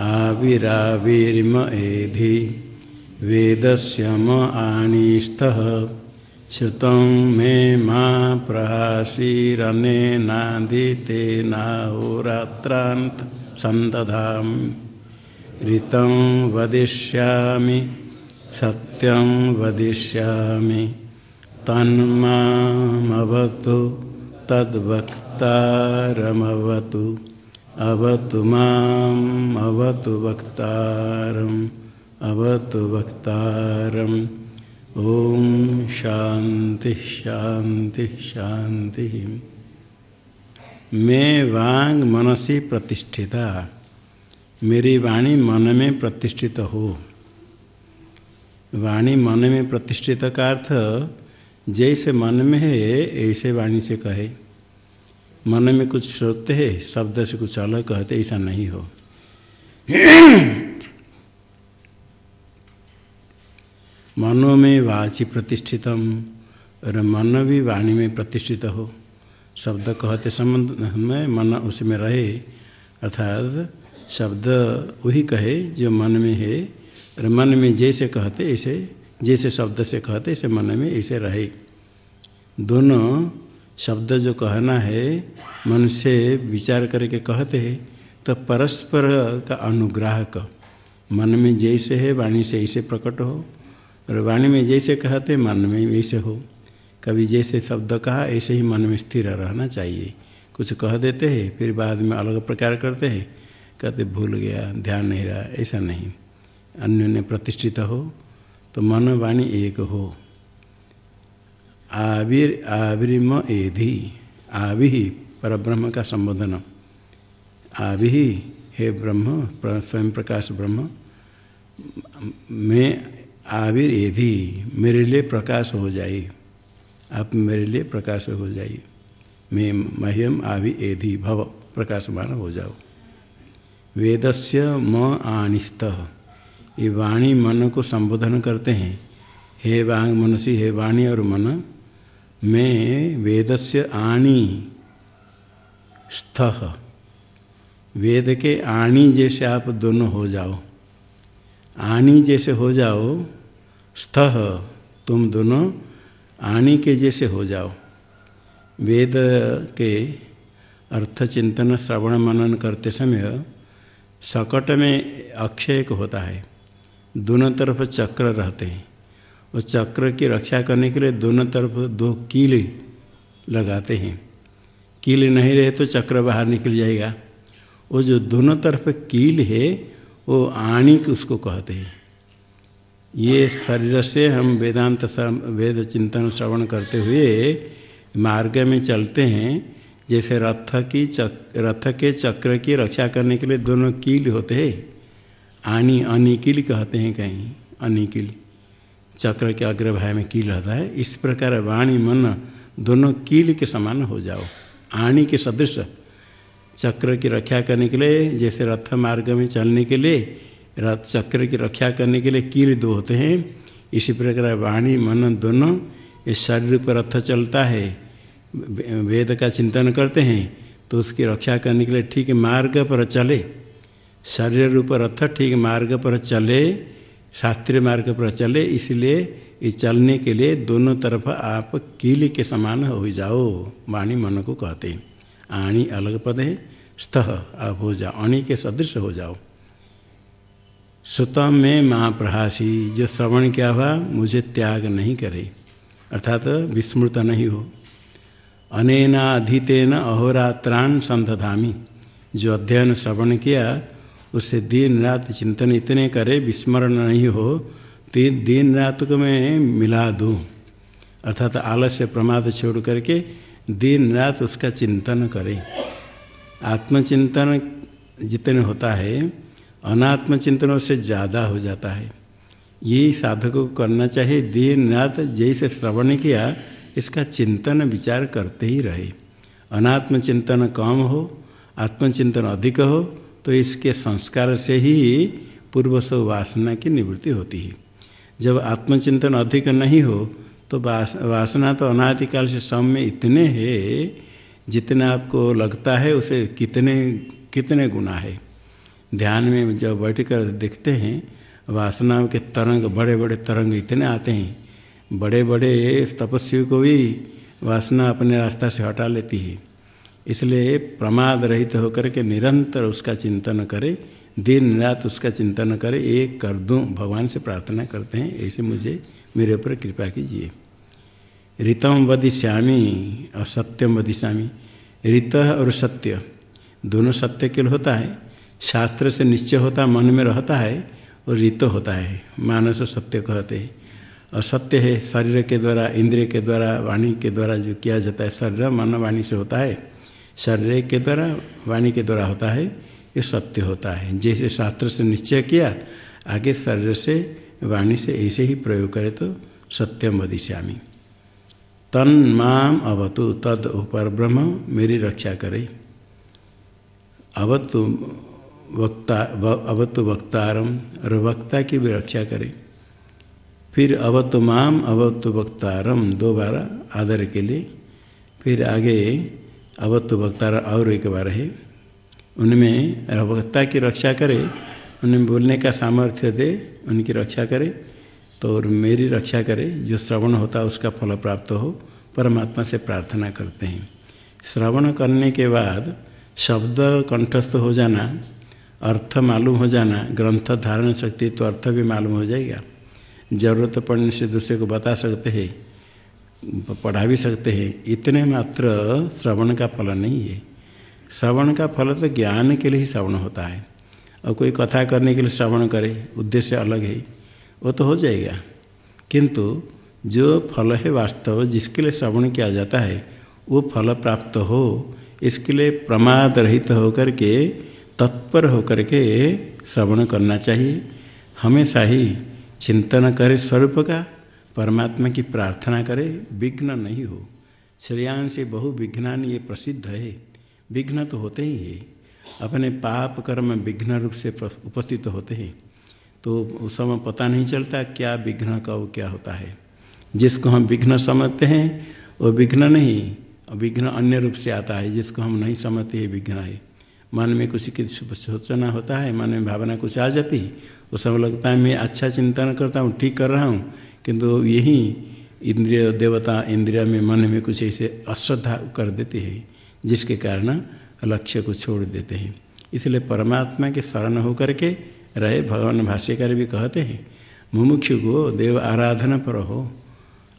आविराविर्म एधि वेदस्य म श्रुतं मे मा प्रहासीरनेनादितेनाहोरात्रान्त सन्दधामि ऋतं वदिष्यामि, सत्यं वदिष्यामि। तन्मामवतु, तद्वक्तारमवतु। अवतु माम्, अवतु वक्तारम् अवतु वक्तारम्। ओम शांति शांति शांति मैं वांग मनसी प्रतिष्ठिता। मेरी वाणी मन में प्रतिष्ठित हो। वाणी मन में प्रतिष्ठित का अर्थ, जैसे मन में है, ऐसे वाणी से कहे। मन में कुछ सोचते हैं, शब्द से कुछ अलग कहते ऐसा नहीं हो। मनो में वाची प्रतिष्ठितम, और मन भी वाणी में प्रतिष्ठित हो। शब्द कहते संबंध में मन उसमें रहे, अर्थात शब्द वही कहे जो मन में है, और मन में जैसे कहते, ऐसे, जैसे शब्द से कहते, ऐसे मन में ऐसे रहे। दोनों शब्द जो कहना है मन से विचार करके कहते हैं तो परस्पर का अनुग्रह का मन में जैसे है, वाणी से ऐसे प्रकट हो, और वाणी में जैसे कहते, मन में वैसे हो। कभी जैसे शब्द कहा, ऐसे ही मन में स्थिर रहना चाहिए। कुछ कह देते हैं, फिर बाद में अलग प्रकार करते हैं। कहते, भूल गया, ध्यान नहीं रहा, ऐसा नहीं। अन्य प्रतिष्ठित हो तो मन वाणी एक हो। आविर आविर्म एधि। आवि पर ब्रह्म का संबोधन। आवि हे ब्रह्म स्वयं प्रकाश ब्रह्म, मैं आविर एधि, मेरे लिए प्रकाश हो जाए। आप मेरे लिए प्रकाश हो जाए। मैं मह्यम आवि एधि, भव प्रकाशमान हो जाओ। वेदस्य म आनिस्त ये वाणी मन को संबोधन करते हैं। हे वांग मनसी हे वाणी और मन मैं वेद से आणी स्थ। वेद के आणी जैसे आप दोनों हो जाओ। आणी जैसे हो जाओ, स्थ, तुम दोनों आणी के जैसे हो जाओ। वेद के अर्थ चिंतन श्रवण, मनन करते समय सकट में अक्षय को होता है। दोनों तरफ़ चक्र रहते हैं। उस चक्र की रक्षा करने के लिए दोनों तरफ़ दो कील लगाते हैं। कील नहीं रहे तो चक्र बाहर निकल जाएगा। वो जो दोनों तरफ़ कील है, वो आणिक उसको कहते हैं। ये शरीर से हम वेदांत वेद चिंतन श्रवण करते हुए मार्ग में चलते हैं। जैसे रथ की चक, रथ के चक्र की रक्षा करने के लिए दोनों कील होते हैं। आनी अनिकिल कहते हैं कहीं, अनिकिल। चक्र के अग्रभाय में कील रहता है। इस प्रकार वाणी, मन दोनों कील के समान हो जाओ। आणी के सदृश चक्र की रक्षा करने के लिए, जैसे रथ मार्ग में चलने के लिए, रथ चक्र की रक्षा करने के लिए कील दो होते हैं। इसी प्रकार वाणी, मन दोनों इस शरीर पर रथ चलता है। वेद का चिंतन करते हैं तो उसकी रक्षा करने के लिए ठीक मार्ग पर चले। शरीर रूप रथ ठीक मार्ग पर चले शास्त्रीय मार्ग पर चले, इसलिए इस चलने के लिए दोनों तरफ़ आप कील के समान हो जाओ, वाणी मन को कहते हैं। आणी अलग पद है स्थ आप हो जाओ, अणी के सदृश हो जाओ। सुतम में महाप्रहासी, जो श्रवण क्या हुआ, मुझे त्याग नहीं करे, अर्थात विस्मृत नहीं हो। अनेनाधितेन अहोरात्रान संधामी जो अध्ययन श्रवण किया उससे दिन रात चिंतन इतने करे, विस्मरण नहीं हो तो दिन रात को मैं मिला दूँ। अर्थात आलस्य प्रमाद छोड़ करके दिन रात उसका चिंतन करे। आत्मचिंतन जितने होता है अनात्म चिंतन उससे ज़्यादा हो जाता है। ये साधक को करना चाहिए, दिन रात जैसे श्रवण किया, इसका चिंतन विचार करते ही रहे। अनात्म चिंतन कम हो, आत्मचिंतन अधिक हो तो इसके संस्कार से ही पूर्व सब वासना की निवृत्ति होती है। जब आत्मचिंतन अधिक नहीं हो तो वासना तो अनादिकाल से सम में इतने हैं, जितना आपको लगता है, उसे कितने कितने गुना है। ध्यान में जब बैठ कर देखते हैं वासनाओं के तरंग बड़े बड़े तरंग इतने आते हैं। बड़े बड़े तपस्वी को भी वासना अपने रास्ता से हटा लेती है। इसलिए प्रमाद रहित होकर के निरंतर उसका चिंतन करे, दिन रात उसका चिंतन करे, एक कर दूँ, भगवान से प्रार्थना करते हैं, ऐसे मुझे, मेरे ऊपर कृपा कीजिए। ऋतम वदिश्यामी और सत्यम वदिश्यामी ऋत और सत्य, दोनों सत्य के लिए होता है, शास्त्र से निश्चय होता, मन में रहता है, और ऋत होता है, मानस सत्य कहते हैं। और सत्य है, शरीर के द्वारा, इंद्रिय के द्वारा, वाणी के द्वारा जो किया जाता है, शरीर, मन, वाणी से होता है। शरीर के द्वारा, वाणी के द्वारा होता है, ये सत्य होता है। जैसे शास्त्र से निश्चय किया, आगे शरीर से, वाणी से ऐसे ही प्रयोग करे तो सत्यम वदिश्यामी तन माम अवतु तद उपर ब्रह्म मेरी रक्षा करे। अवतु वक्ता अवतु वक्तारम और वक्ता की भी रक्षा करे। फिर अवतु माम, अवतु वक्तारम दो बार आदर के लिए। फिर आगे अवतु वक्ता और एक बार है। उनमें वक्ता की रक्षा करे उनमें बोलने का सामर्थ्य दे, उनकी रक्षा करे तो और मेरी रक्षा करे, जो श्रवण होता है उसका फल प्राप्त हो, परमात्मा से प्रार्थना करते हैं। श्रवण करने के बाद शब्द कंठस्थ हो जाना, अर्थ मालूम हो जाना, ग्रंथ धारण शक्ति तो अर्थ भी मालूम हो जाएगा। ज़रूरत पड़ने से दूसरे को बता सकते हैं। पढ़ा भी सकते हैं। इतने मात्र श्रवण का फल नहीं है। श्रवण का फल तो ज्ञान के लिए ही श्रवण होता है। और कोई कथा करने के लिए श्रवण करे, उद्देश्य अलग है, वो तो हो जाएगा। किंतु जो फल है वास्तव, जिसके लिए श्रवण किया जाता है, वो फल प्राप्त हो, इसके लिए प्रमाद रहित होकर के, तत्पर होकर के श्रवण करना चाहिए। हमेशा ही चिंतन करे स्वरूप का। परमात्मा की प्रार्थना करे, विघ्न नहीं हो। श्रेयान से बहु विघ्नान ये प्रसिद्ध है। विघ्न तो होते ही है। अपने पाप कर्म विघ्न रूप से उपस्थित तो होते हैं। तो उस समय पता नहीं चलता क्या विघ्न कब क्या होता है। जिसको हम विघ्न समझते हैं, वो विघ्न नहीं विघ्न अन्य रूप से आता है। जिसको हम नहीं समझते, ये विघ्न है। मन में कुछ की सोचना होता है, मन में भावना कुछ आ जाती है उस समय लगता है, मैं अच्छा चिंतन करता हूँ, ठीक कर रहा हूँ किंतु यही इंद्रिय देवता इंद्रिया में मन में कुछ ऐसे अश्रद्धा कर देते हैं, जिसके कारण लक्ष्य को छोड़ देते हैं। इसलिए परमात्मा के शरण होकर के रहे, भगवान भाष्यकार भी कहते हैं, मुमुक्षु को देव आराधना पर हो।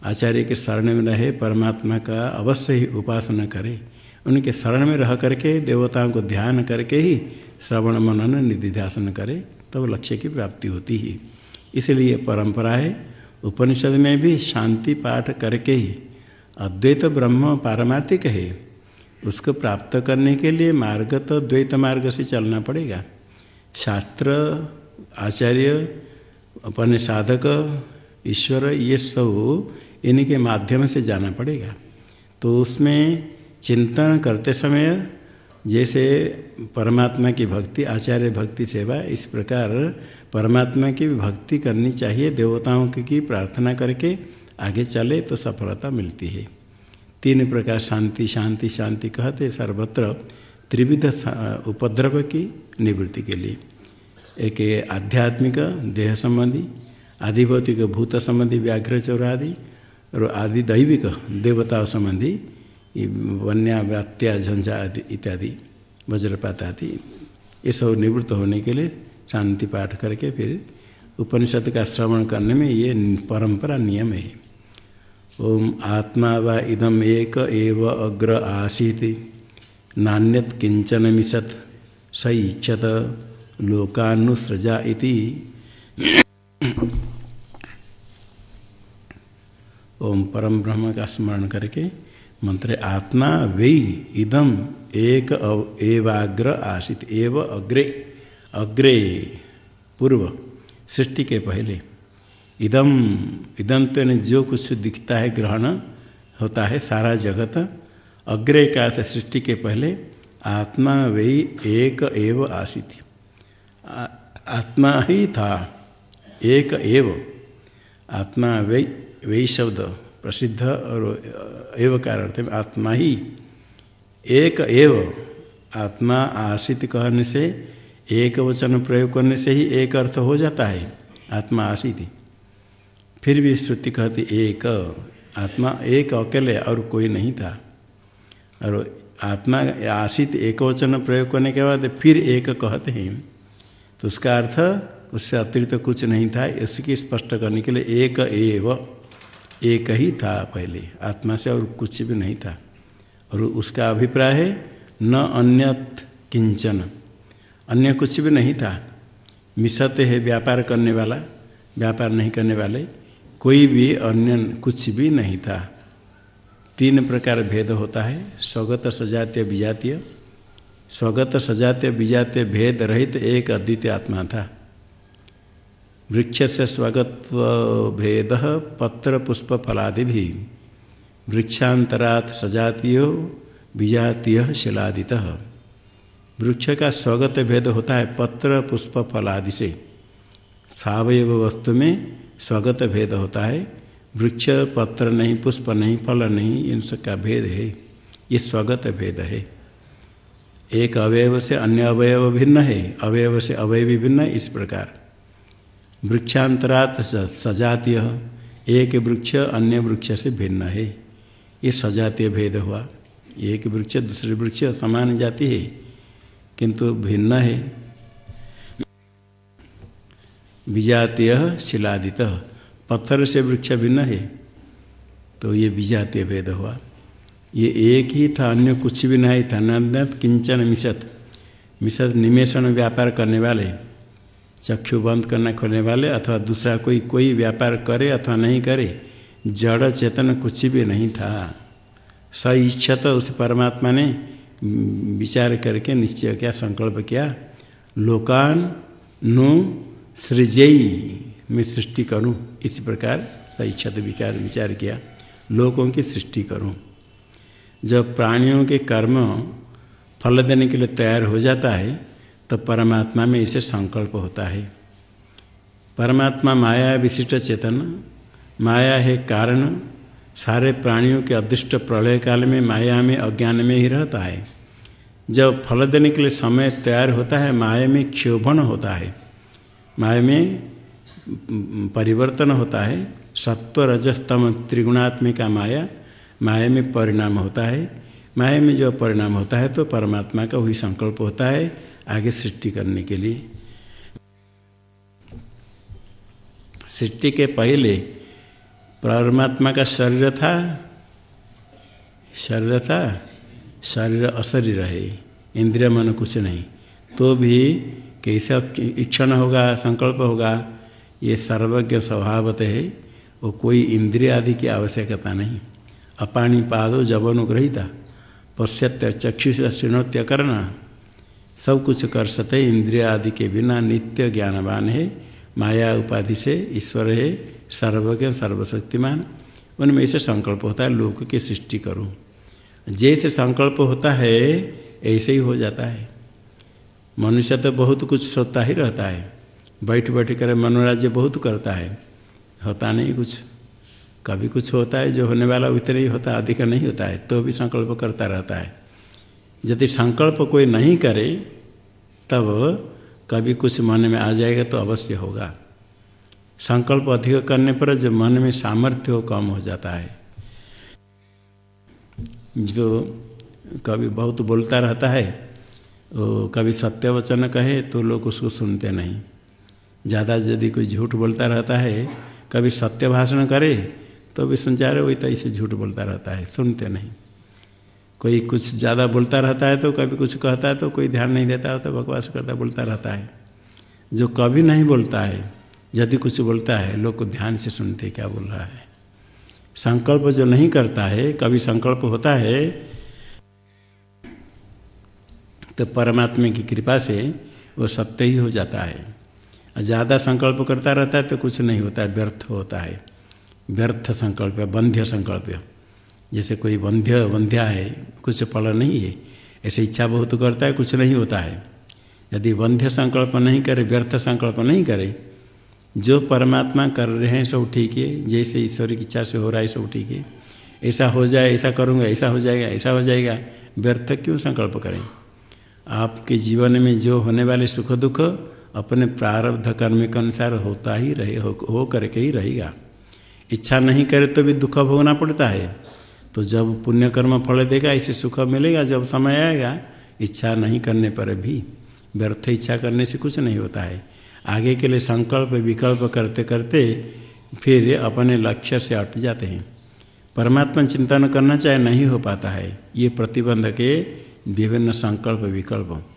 आचार्य के शरण में रहे, परमात्मा का अवश्य ही उपासना करे। उनके शरण में रह करके देवताओं को ध्यान करके ही श्रवण मनन, निधिध्यासन करे, तब तो लक्ष्य की प्राप्ति होती है। इसलिए परंपरा है उपनिषद में भी शांति पाठ करके ही अद्वैत ब्रह्म पारमार्थिक है। उसको प्राप्त करने के लिए मार्ग तो द्वैत मार्ग से चलना पड़ेगा। शास्त्र, आचार्य अपने साधक ईश्वर, ये सब इनके माध्यम से जाना पड़ेगा। तो उसमें चिंतन करते समय जैसे परमात्मा की भक्ति, आचार्य भक्ति सेवा, इस प्रकार परमात्मा की भक्ति करनी चाहिए, देवताओं की प्रार्थना करके आगे चले तो सफलता मिलती है। तीन प्रकार शांति शांति शांति कहते सर्वत्र त्रिविध उपद्रव की निवृत्ति के लिए। एक आध्यात्मिक देह संबंधी, आधिभौतिक भूत संबंधी व्याघ्र चौरादि, और आदि दैविक देवता संबंधी वन्या व्यात्या झंझा आदि इत्यादि, वज्रपात आदि, ये सब निवृत्त होने के लिए शांति पाठ करके फिर उपनिषद का श्रवण करने में ये परंपरा नियम है। ओम आत्मा व इदम एक एव अग्र आसीत, नान्यत किंचन मिशत स इच्छत, लोकानुसृजा इति। ओम परम ब्रह्म का स्मरण करके मंत्र आत्मा वे इदम एक एवाग्र आसित, एव अग्रे। अग्रे पूर्व सृष्टि के पहले। इदम इदम तो जो कुछ दिखता है ग्रहण होता है सारा जगत। अग्रे का सृष्टि के पहले, आत्मा वही एक एव आसित। आत्मा ही था, एक एव। आत्मा वही वही शब्द प्रसिद्ध और, एव का अर्थ आत्मा ही। एक एव, आत्मा आशित कहने से एक वचन प्रयोग करने से ही एक अर्थ हो जाता है, आत्मा आसित। फिर भी श्रुति कहती, एक, आत्मा एक अकेले और कोई नहीं था। और आत्मा आसित एक वचन प्रयोग करने के बाद फिर एक कहते हैं। तो उसका अर्थ, उससे अतिरिक्त तो कुछ नहीं था इसकी स्पष्ट करने के लिए एक एव, एक ही था पहले, आत्मा से और कुछ भी नहीं था। और उसका अभिप्राय है, न अन्यत किंचन। अन्य कुछ भी नहीं था। मिसते है व्यापार करने वाला, व्यापार नहीं करने वाले, कोई भी अन्य कुछ भी नहीं था। तीन प्रकार भेद होता है, स्वगत, सजातीय, विजातीय। स्वगत, सजातीय, विजातीय भेद रहित एक अद्वितीय आत्मा था। वृक्ष से स्वगत भेद पत्र, पुष्प, फलादि भी। वृक्षांतरात सजातीय, विजातीय शिलादित। वृक्ष का स्वगत भेद होता है पत्र, पुष्प, फल आदि से। सवयव वस्तु में स्वगत भेद होता है। वृक्ष, पत्र नहीं, पुष्प नहीं, फल नहीं, इन सबका भेद है। ये स्वगत भेद है। एक अवयव से अन्य अवयव भिन्न है। अवयव से अवयवी भिन्न इस प्रकार। वृक्षांतरात सजातीय। एक वृक्ष अन्य वृक्ष से भिन्न है। ये सजातीय भेद हुआ। एक वृक्ष दूसरे वृक्ष समान जाति है। किंतु भिन्न है। विजातीय शिलादित। पत्थर से वृक्ष भिन्न है। तो ये विजातीय भेद हुआ। ये एक ही था, अन्य कुछ भी नहीं था। न किंचन मिशत मिशत निमेषण व्यापार करने वाले। चक्षु बंद करना खोलने वाले अथवा दूसरा कोई कोई व्यापार करे अथवा नहीं करे, जड़ चेतन कुछ भी नहीं था। स इच्छत उस परमात्मा ने विचार करके, निश्चय किया, संकल्प किया, लोकान नु सृजयी मैं सृष्टि करूँ। इसी प्रकार सईक्षत विकार विचार किया लोगों की सृष्टि करूँ। जब प्राणियों के कर्म फल देने के लिए तैयार हो जाता है तो परमात्मा में इसे संकल्प होता है। परमात्मा माया विशिष्ट चेतन, माया है कारण सारे प्राणियों के अदृष्ट प्रलय काल में, माया में, अज्ञान में ही रहता है। जब फल देने के लिए समय तैयार होता है, माया में क्षोभन होता है। माया में परिवर्तन होता है। सत्व रजस्तम त्रिगुणात्मिका माया माया में परिणाम होता है। माया में जो परिणाम होता है तो परमात्मा का वही संकल्प होता है आगे सृष्टि करने के लिए। सृष्टि के पहले परमात्मा का शरीर था शरीर था, शरीर अशरीर है, इंद्रिय मन कुछ नहीं। तो भी कैसा इक्षण होगा, संकल्प होगा, ये सर्वज्ञ स्वभावत है, वो कोई इंद्रिय आदि की आवश्यकता नहीं। अपाणी पादो जबनुग्रहिता पश्यत्य चक्षुष श्रृणोत्य करना, सब कुछ कर सकते, इंद्रिय आदि के बिना नित्य ज्ञानवान है, माया उपाधि से ईश्वर है सर्वज्ञ, सर्वशक्तिमान। उनमें से संकल्प होता है, लोक की सृष्टि करूँ। जैसे संकल्प होता है, ऐसे ही हो जाता है। मनुष्य तो बहुत कुछ सोता ही रहता है। बैठ बैठ कर मनोराज्य बहुत करता है। होता नहीं कुछ। कभी कुछ होता है, जो होने वाला उतना ही होता है अधिक नहीं होता है तो भी संकल्प करता रहता है। यदि संकल्प कोई नहीं करे, तब कभी कुछ मन में आ जाएगा तो अवश्य होगा। संकल्प अधिक करने पर जो मन में सामर्थ्य हो कम हो जाता है। जो कभी बहुत बोलता रहता है, वो कभी सत्य वचन कहे तो लोग उसको सुनते नहीं। ज़्यादा यदि कोई झूठ बोलता रहता है, कभी सत्य भाषण करे तो भी सुन जा रहे वही तो ऐसे झूठ बोलता रहता है, सुनते नहीं। कोई कुछ ज़्यादा बोलता रहता है तो कभी कुछ कहता है तो कोई ध्यान नहीं देता तो बकवास करता बोलता रहता है। जो कभी नहीं बोलता है यदि कुछ बोलता है, लोग को ध्यान से सुनते क्या बोल रहा है? संकल्प जो नहीं करता है, कभी संकल्प होता है तो परमात्मा की कृपा से वो सत्य ही हो जाता है। ज़्यादा संकल्प करता रहता है तो कुछ नहीं होता है, व्यर्थ होता है। व्यर्थ संकल्प, बंध्य संकल्प। जैसे कोई बंध्य, बंध्या है, कुछ फल नहीं है, ऐसे इच्छा बहुत करता है, कुछ नहीं होता है। यदि बंध्य संकल्प नहीं करे, व्यर्थ संकल्प नहीं करे जो परमात्मा कर रहे हैं सब ठीक है। जैसे ईश्वर की इच्छा से हो रहा है सब ठीक है। ऐसा हो जाए ऐसा करूँगा ऐसा हो जाएगा ऐसा हो जाएगा व्यर्थ क्यों संकल्प करें? आपके जीवन में जो होने वाले सुख दुख अपने प्रारब्ध कर्म के अनुसार होता ही रहे हो, हो करके ही रहेगा। इच्छा नहीं करे तो भी दुख भोगना पड़ता है। तो जब पुण्य कर्म फल देगा इसे सुख मिलेगा जब समय आएगा इच्छा नहीं करने पर भी व्यर्थ इच्छा करने से कुछ नहीं होता है। आगे के लिए संकल्प, विकल्प करते करते फिर अपने लक्ष्य से हट जाते हैं। परमात्मा चिंतन करना चाहे नहीं हो पाता है, ये प्रतिबंध के विभिन्न संकल्प, विकल्प।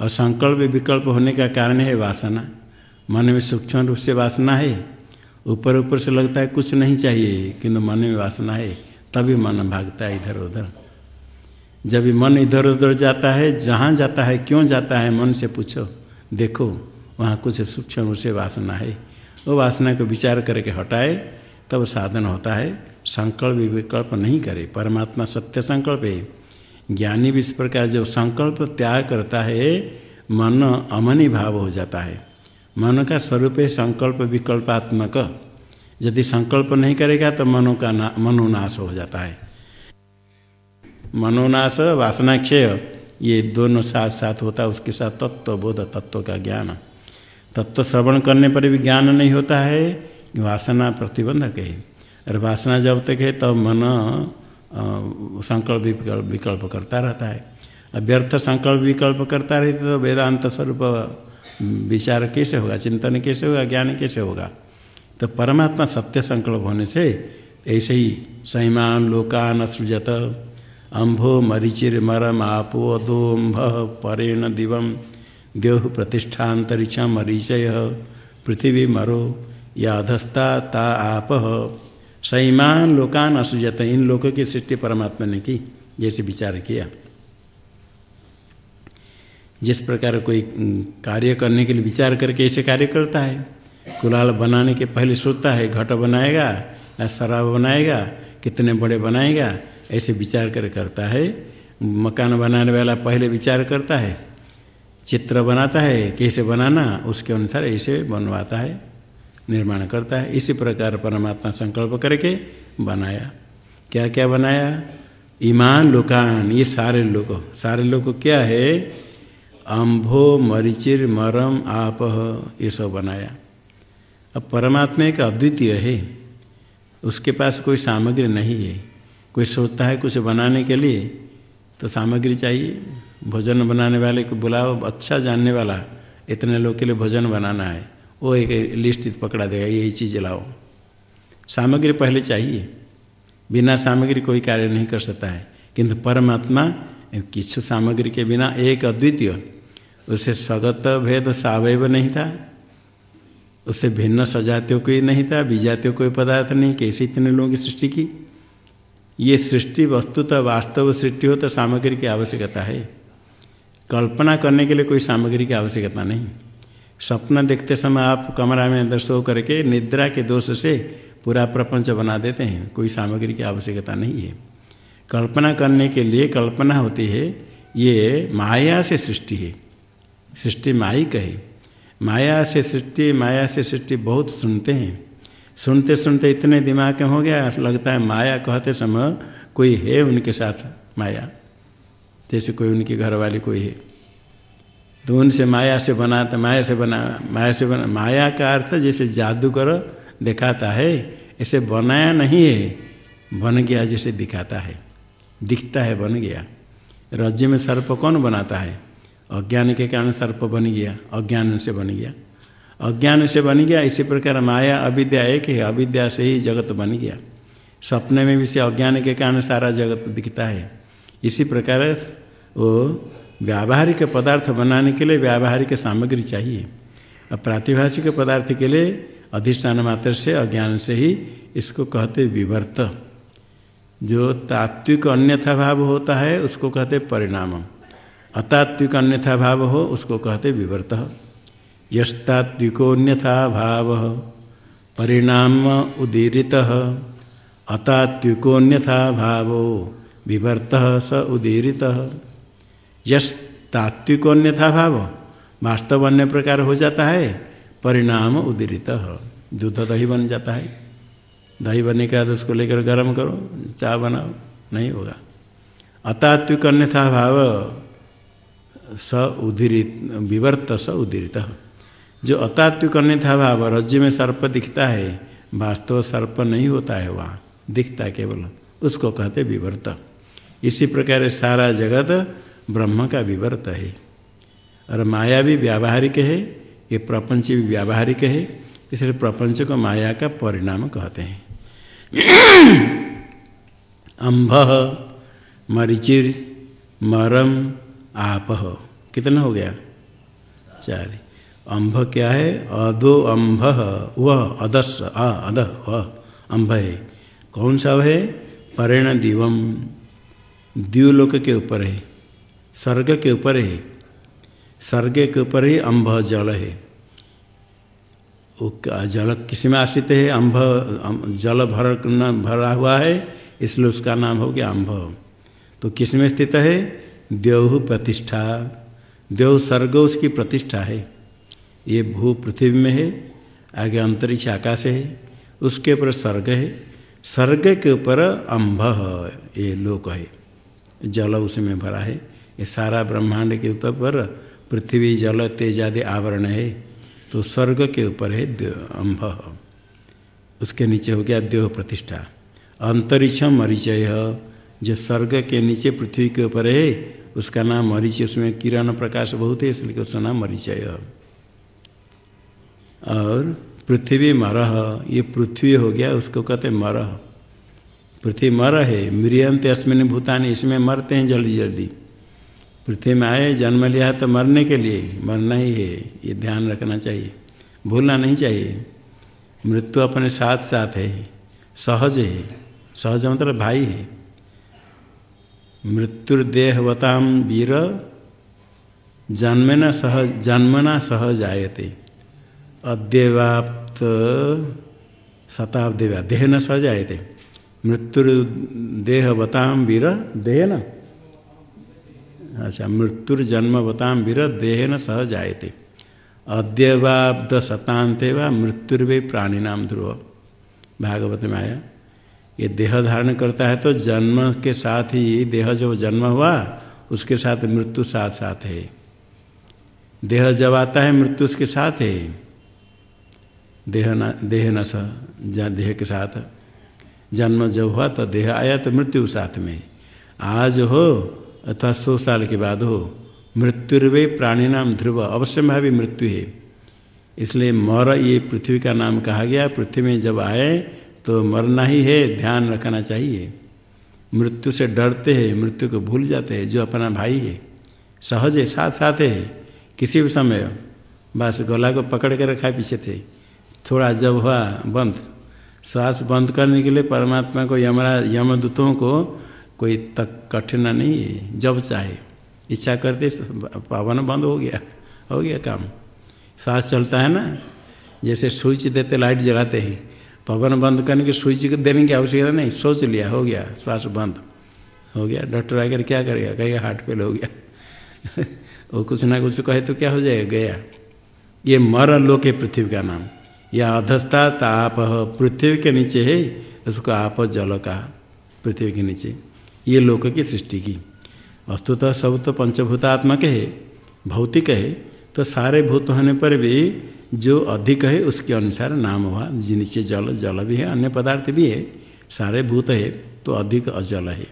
और संकल्प, विकल्प होने का कारण है वासना। मन में सूक्ष्म रूप से वासना है। ऊपर ऊपर से लगता है कुछ नहीं चाहिए, किंतु मन में वासना है, तभी मन भागता है इधर उधर। जब मन इधर उधर जाता है, जहाँ जाता है, क्यों जाता है, मन से पूछो। देखो वहाँ कुछ सूक्ष्म से वासना है। वो वासना को विचार करके हटाए, तब साधन होता है। संकल्प विकल्प नहीं करे, परमात्मा सत्य संकल्प है। ज्ञानी भी इस प्रकार जो संकल्प त्याग करता है, मन अमनी भाव हो जाता है। मन का स्वरूप है संकल्प विकल्पात्मक। यदि संकल्प नहीं करेगा तो मनो का ना, मनोनाश हो जाता है। मनोनाश, वासनाक्षय, ये दोनों साथ साथ होता है, उसके साथ तत्व बोध, तत्व का ज्ञान। तत्व श्रवण करने पर भी ज्ञान नहीं होता है वासना प्रतिबंधक है। और वासना जब तक है, तब तो मन संकल्प विकल्प विकल्प करता रहता है। व्यर्थ संकल्प विकल्प करता रहते तो वेदांत स्वरूप विचार कैसे होगा, चिंतन कैसे होगा, ज्ञान कैसे होगा? तो परमात्मा सत्य संकल्प होने से ऐसे ही सैमान लोकान सृजत अम्भो मरीचिर मरम आपो अधोम्भ परेण दिवम। देह प्रतिष्ठातरिक्ष मरीचय, पृथ्वी मरो या अधस्ता ता आप। सईमान लोकान असुजत, इन लोगों की सृष्टि परमात्मा ने की, जैसे विचार किया। जिस प्रकार कोई कार्य करने के लिए विचार करके ऐसे कार्य करता है, कुलाल बनाने के पहले सोचता है, घट बनाएगा, या शराब बनाएगा, कितने बड़े बनाएगा, ऐसे विचार कर करता है। मकान बनाने वाला पहले विचार करता है चित्र बनाता है, कैसे बनाना, उसके अनुसार ऐसे बनवाता है, निर्माण करता है। इसी प्रकार परमात्मा संकल्प करके बनाया। क्या क्या बनाया? ईमान लोकान, ये सारे लोग। सारे लोग क्या है? अम्भो मरीचिर, मरम आप ये सब बनाया। अब परमात्मा एक अद्वितीय है। उसके पास कोई सामग्री नहीं है। कोई सोचता है कुछ बनाने के लिए तो सामग्री चाहिए। भोजन बनाने वाले को बुलाओ अच्छा जानने वाला इतने लोग के लिए भोजन बनाना है। वो एक लिस्ट पकड़ा देगा, यही चीज़ लाओ। सामग्री पहले चाहिए। बिना सामग्री कोई कार्य नहीं कर सकता है। किंतु परमात्मा किस सामग्री के बिना एक अद्वितीय, उसे स्वगत भेद सावैव नहीं था। उससे भिन्न सजातियों कोई नहीं था विजातियों कोई पदार्थ नहीं। कैसे इतने लोगों की सृष्टि की? ये सृष्टि वस्तुतः वास्तव सृष्टि हो तो सामग्री की आवश्यकता है। कल्पना करने के लिए कोई सामग्री की आवश्यकता नहीं। सपना देखते समय आप कमरा में अंदर सो करके निद्रा के दोष से पूरा प्रपंच बना देते हैं, कोई सामग्री की आवश्यकता नहीं है। कल्पना करने के लिए कल्पना होती है, ये माया से सृष्टि है। सृष्टि माइक है। माया से सृष्टि, माया से सृष्टि बहुत सुनते हैं। सुनते सुनते इतने दिमाग में हो गया, लगता है माया कहते समय कोई है उनके साथ माया। जैसे कोई उनकी घर वाली कोई है। तो उनसे माया से बनाता माया से बना, माया से बना। माया का अर्थ जैसे जादूगर दिखाता है, ऐसे बनाया नहीं है। बन गया जैसे दिखाता है। दिखता है, बन गया। राज्य में सर्प कौन बनाता है? अज्ञान के कारण सर्प बन गया, अज्ञान से बन गया। अज्ञान से बन गया, इसी प्रकार माया अविद्या एक है, अविद्या से ही जगत बन गया। सपने में भी से अज्ञान के कारण सारा जगत दिखता है। इसी प्रकार वो व्यावहारिक पदार्थ बनाने के लिए व्यावहारिक सामग्री चाहिए। और प्रातिभाषिक पदार्थ के लिए अधिष्ठान मात्र से, अज्ञान से ही इसको कहते विवर्त। जो तात्विक अन्यथा भाव होता है, उसको कहते परिणाम। अतात्विक अन्यथा भाव हो, उसको कहते विवर्त। यस्तात्विकोन्यथा भाव। परिणाम उदीरित। अतात्विकोन्यथा भाव। विवर्त स उदीरित। यश तात्विक अन्यथा भाव वास्तव अन्य प्रकार हो जाता है, परिणाम उदीरित। दूध दही बन जाता है। दही बनने के बाद उसको लेकर गर्म करो, चाय बनाओ, नहीं होगा। अतात्विक अन्यथा भाव स उदीरित, विवर्त स उदीरित। जो अतात्विक अन्यथा भाव रज्जु में सर्प दिखता है, वास्तव सर्प नहीं होता है वहाँ, दिखता केवल। उसको कहते विवर्त। इसी प्रकार सारा जगत ब्रह्म का विवर्त है। और माया भी व्यावहारिक है, ये प्रपंच भी व्यावहारिक है, इसलिए प्रपंच को माया का परिणाम कहते हैं। अम्भ मरीचिर, मरम, आप। कितना हो गया? चार। अम्भ क्या है? अदो अम्भ वह अदस अ अद, वह अम्भ है। कौन सा है? परेण दिवम द्व्यूलोक के ऊपर है स्वर्ग के ऊपर है स्वर्ग के ऊपर ही अम्भ जल है। जल किसमें आश्रित है? अम्भ जल भर भरा हुआ है, इसलिए उसका नाम हो गया अम्भ तो किसमें स्थित है? देव प्रतिष्ठा। देव स्वर्ग उसकी प्रतिष्ठा है। ये भू पृथ्वी में है, आगे अंतरिक्ष आकाश है, उसके ऊपर स्वर्ग है। स्वर्ग के ऊपर अम्भ ये लोक है। जल उसमें भरा है। ये सारा ब्रह्मांड के ऊपर पर पृथ्वी, जल, तेज आदि आवरण है। तो स्वर्ग के ऊपर है अम्भ उसके नीचे हो गया देव प्रतिष्ठा। अंतरिक्ष मरीचय। जो स्वर्ग के नीचे पृथ्वी के ऊपर है, उसका नाम मरीचय। उसमें किरण प्रकाश बहुत है, इसलिए उसका नाम मरीचय। और पृथ्वी मरह। ये पृथ्वी हो गया, उसको कहते मरह। पृथ्वी मर है, मृियंत अस्मिन भूतानी, इसमें मरते हैं जल्दी जल्दी। पृथ्वी में आए, जन्म लिया तो मरने के लिए, मरना ही है, ये ध्यान रखना चाहिए, भूलना नहीं चाहिए। मृत्यु अपने साथ साथ है, सहज है, सहज मतलब भाई है। मृत्युर्देहवताम वीर, जन्मना सह जन्मना सह जायते अद्यवाप्त शताब्दी देह न सह जायते मृत्युर्देहवताम वीर देह न अच्छा मृत्यु जन्म बताम वीर देह न सह जायते। अद्यवाब्द शतांते व मृत्युर्वे प्राणीनाम ध्रुव। भागवत में आया ये देह धारण करता है तो जन्म के साथ ही देह जो जन्म हुआ उसके साथ मृत्यु साथ साथ है। देह जब आता है मृत्यु उसके साथ है। देह न देह न स देह के साथ। जन्म जब हुआ तो देह आया तो मृत्यु साथ में। आज हो अथवा सौ साल के बाद हो। मृत्युर्वे प्राणी नाम ध्रुव अवश्य भावी मृत्यु है। इसलिए मर ये पृथ्वी का नाम कहा गया। पृथ्वी में जब आए तो मरना ही है, ध्यान रखना चाहिए। मृत्यु से डरते हैं, मृत्यु को भूल जाते हैं, जो अपना भाई है। सहज है साथ साथ है। किसी भी समय बस गला को पकड़ के रखा पीछे थे थोड़ा जब हुआ, बंद। श्वास बंद करने के लिए परमात्मा को यमरा यमदूतों को कोई तक कठिन नहीं है, जब चाहे। इच्छा करते पावन बंद हो गया हो गया काम। श्वास चलता है ना? जैसे स्विच देते, लाइट जलाते ही। पवन बंद करने के स्विच देने की आवश्यकता नहीं, सोच लिया, हो गया, श्वास बंद। हो गया, डॉक्टर आकर क्या करेगा? कहेगा, हार्ट फेल हो गया। वो कुछ ना कुछ कहे तो क्या हो जाएगा? गया। ये मर लोके पृथ्वी का नाम। या अधस्ता ताप पृथ्वी के नीचे है, उसको आप जल का पृथ्वी के नीचे। ये लोक की सृष्टि की। वस्तुतः सब तो पंचभूतात्मक है, भौतिक है तो सारे भूत होने पर भी जो अधिक है, उसके अनुसार नाम हुआ। नीचे जल जल भी है, अन्य पदार्थ भी है, सारे भूत है तो अधिक अजल है।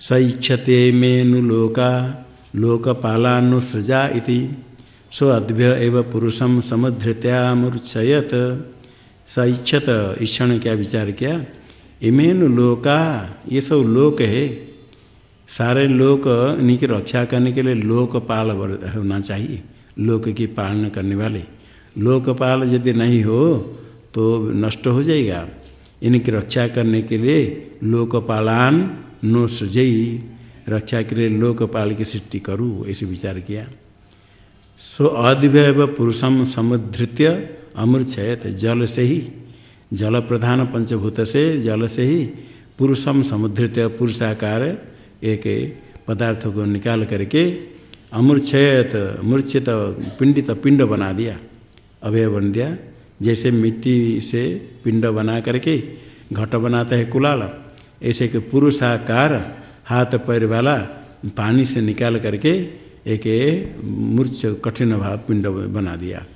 स इच्छते मेनु लोका लोकपालानुसृजा इति सो अद्भ्य एव पुरुषम समुद्धृत्यामूर्छयत स इच्छत, ईक्षण क्या विचार किया? इमेनु लोका, ये सब लोक है। सारे लोक इन्हीं की रक्षा करने के लिए लोकपाल होना चाहिए। लोक की पालना करने वाले। लोकपाल यदि नहीं हो तो नष्ट हो जाएगा। इनकी रक्षा करने के लिए लोकपालान नो सजई रक्षा के लिए लोकपाल की सृष्टि करूँ, ऐसे विचार किया। सो अद्भय पुरुषम समुद्धृत्य अमृक्षयत जल से ही जल प्रधान पंचभूत से जल से ही पुरुषम समुद्धृत पुरुषाकार, एक पदार्थ को निकाल करके अमूर्छयत मूर्छित पिंडित पिंड बना दिया। अवय बन दिया। जैसे मिट्टी से पिंड बना करके घट बनाता है कुलाल, ऐसे कि पुरुषाकार हाथ पैर वाला पानी से निकाल करके एक मूर्च कठिन भाव पिंड बना दिया।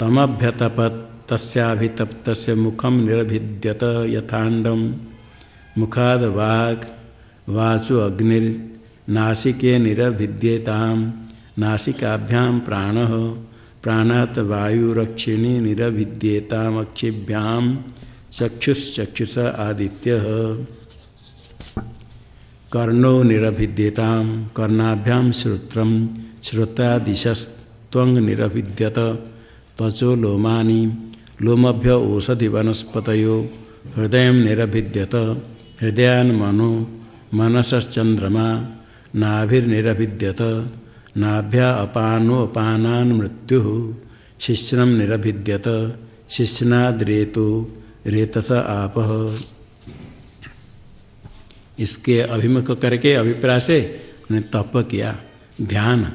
तमभ्यतपत तस्याभितप्त मुखम निरभिद्यत यथांडम। मुखाद वाग वाचु अग्निर्नासिके निरभिद्येताम। नासिकाभ्याम प्राण, प्राणात वायुरक्षिणी निरभिद्येतामक्षिभ्याम चक्षुश्चक्षुष आदित्य। कर्णो निरभिद्यता कर्णाभ्याम श्रोत्रम श्रोत्रादिशस्त्वंग निरभिद्यत, त्वचो लोमानी, लोमभ्य ओषधि वनस्पत हृदय निरभिद्यत, हृदयान मनो मनसश्चंद्रमा नाभिर्निरभिद्यत, नाभ्या अपानोपानान मृत्यु शिश्रम निरभिद्यत, शिश्नाद्रेतो, रेतस आप। इसके अभिमुख करके अभिप्राय से उन्हें तप किया, ध्यान,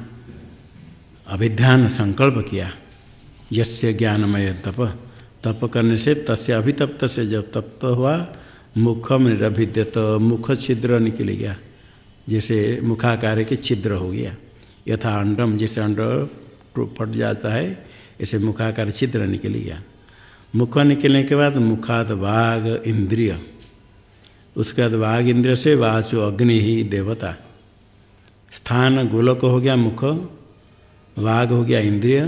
अभिध्यान संकल्प किया। यस्य ज्ञानमय तप। तप करने से तस्य अभितप्त से जब तप्त हुआ, मुखम निरभिद्यत, मुख छिद्र निकल गया। जैसे मुखाकार के छिद्र हो गया। यथा अंडम, जैसे अंड फट जाता है, ऐसे मुखाकार छिद्र निकल गया। मुख निकलने के बाद मुखाद बाघ इंद्रिय। उसके बाद वाघ इंद्र से वाचु अग्नि ही देवता। स्थान गोलक हो गया मुख वाघ हो गया इंद्रिय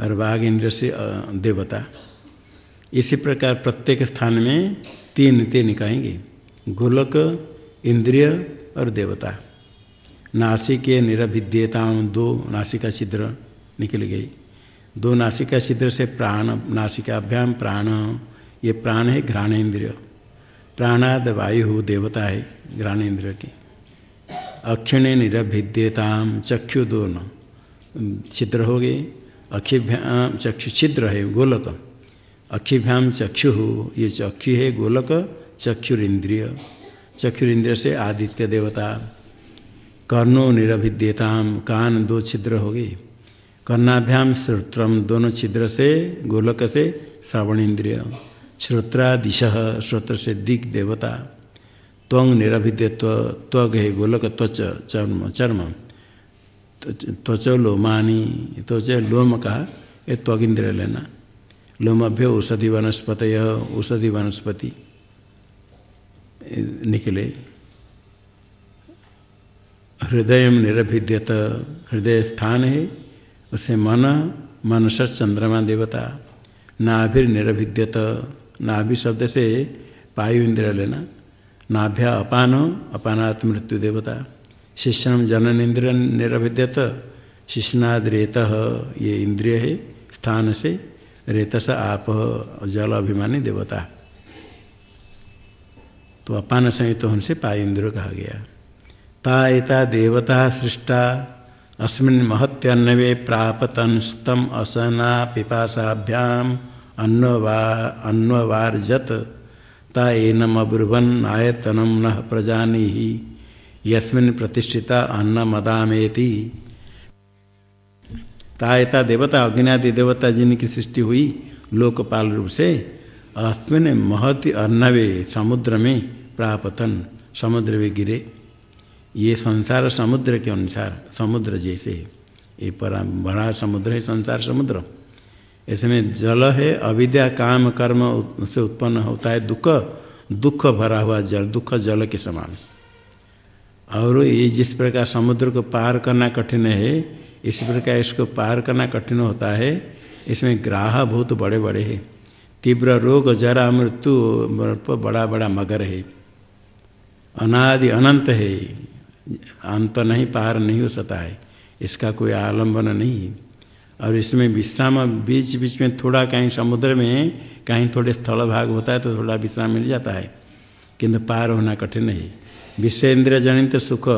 और वाघ इंद्र से देवता। इसी प्रकार प्रत्येक स्थान में तीन तीन कहेंगे गोलक, इंद्रिय और देवता। नासिके निरभिद्यता दो नासिका छिद्र निकल गई। दो नासिका छिद्र से प्राण, नासिकाभ्याम प्राण, ये प्राण है घ्राणेन्द्रिय प्राणाद वायु देवता है ग्राणेन्द्र की। अक्षिण निरभिद्यताम चक्षु दोनों छिद्र हो गए। अक्षिभ्याम चक्षु छिद्र है, गोलक। अक्षिभ्याम चक्षु, ये चक्षु है, गोलक, चक्षुरिंद्रिय। चक्षुरिंद्रिय से आदित्य देवता। कर्णो निरभिद्यताम कान दो छिद्र हो गए। कर्णाभ्याम श्रोत्रम दोनों छिद्र से, गोलक से श्रवण इंद्रिय श्रोत्रादिश श्रोत्र से दिक देवता त्वंग निरभिद्यत्व त्वग है गोलक त्वच चर्म। चर्म त्वच लोमानी त्वच लोम का ये त्वग इंद्रिय लेना लोमभ्य औषधि वनस्पत औषधि वनस्पति। निकले हृदय निरभिद्यत हृदय स्थान है उसे मन, मनस चंद्रमा देवता। नाभिर निरभिद्यत नाभि शब्द से पायु इंद्रिय लेना नाभ्या अपान अपानात् मृत्यु देवता शिष्यम जनन इंद्रिय निरभिद्यत शिष्णाद रेत ये इंद्रिय है स्थान से रेतस आप जल अभिमानी देवता। तो अपान संयुक्त तो उनसे पायु इंद्र कहा गया। ता एता देवता सृष्टा, अस्मिन् महत्यन्नवे प्रापतन स्तम असना पिपासाभ्याम अन्नवा अन्नवार्जत ता एनम अब्रुवन आयतनम न प्रजानी ही यस्मिन प्रतिष्ठिता अन्न मदामेति तायता देवता अग्नियादि देवता जिनकी सृष्टि हुई लोकपाल रूप से, अस्मिन महति अर्णवे समुद्र में प्रापतन समुद्र में गिरे। ये संसार समुद्र के अनुसार, समुद्र जैसे ये पर, बड़ा समुद्र है, संसार समुद्र। इसमें जल है, अविद्या, काम, कर्म से उत्पन्न होता है दुख दुख भरा हुआ जल, दुख जल के समान। और ये जिस प्रकार समुद्र को पार करना कठिन है, इस प्रकार इसको पार करना कठिन होता है, इसमें ग्राह बहुत बड़े बड़े हैं। तीव्र रोग, जरा, मृत्यु बड़ा बड़ा मगर है। अनादि अनंत है, अंत नहीं, पार नहीं हो सकता है। इसका कोई आलंबन नहीं है। और इसमें विश्राम बीच बीच में थोड़ा कहीं समुद्र में, कहीं थोड़े स्थल भाग होता है तो थोड़ा विश्राम मिल जाता है, किंतु पार होना कठिन है विषय इंद्र जनित सुख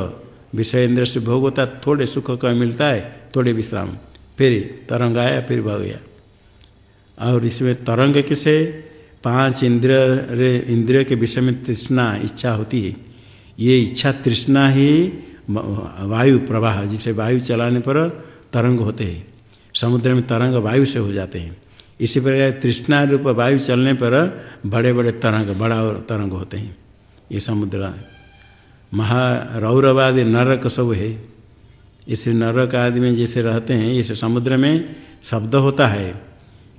विषय इंद्र से भोग होता है थोड़े सुख का मिलता है, थोड़े विश्राम, फिर तरंग आया, फिर भग गया और इसमें तरंग किसे? पाँच इंद्र इंद्रिय के विषय में तृष्णा इच्छा होती है। ये इच्छा तृष्णा ही वायु प्रवाह, जिसे वायु चलाने पर तरंग होते हैं। समुद्र में तरंग वायु से हो जाते हैं। इसी प्रकार तृष्णा रूप वायु चलने पर बड़े बड़े तरंग, बड़ा तरंग होते हैं। ये समुद्र महारौरवादी नरक सब है। इसे नरक आदि में जैसे रहते हैं, इस समुद्र में शब्द होता है।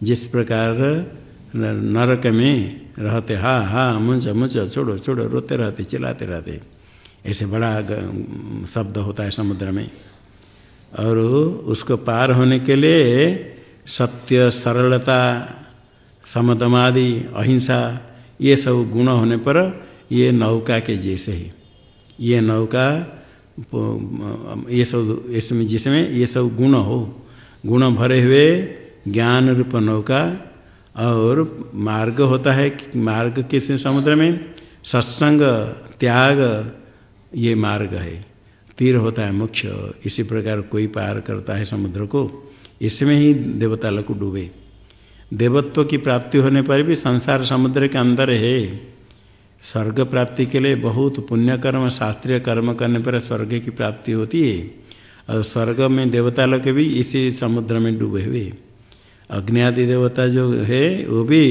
जिस प्रकार नरक में रहते, हा हा मुंच मुंच छोड़ो छोड़ो, रोते रहते, चिल्लाते रहते, ऐसे बड़ा शब्द होता है समुद्र में। और उसको पार होने के लिए सत्य, सरलता समदमादि अहिंसा, ये सब गुण होने पर ये नौका के जैसे ही। ये नौका, ये सब, इसमें जिसमें ये सब गुण हो, गुण भरे हुए ज्ञान रूप नौका और मार्ग होता है मार्ग किस समुद्र में? सत्संग, त्याग, ये मार्ग है। तीर होता है मुख्य इसी प्रकार कोई पार करता है समुद्र को, इसमें ही देवता लोग डूबे। देवत्व की प्राप्ति होने पर भी संसार समुद्र के अंदर है। स्वर्ग प्राप्ति के लिए बहुत पुण्य कर्म शास्त्रीय कर्म करने पर स्वर्ग की प्राप्ति होती है। और स्वर्ग में देवता लोग भी इसी समुद्र में डूबे हुए। अग्नि आदि देवता जो है, वो भी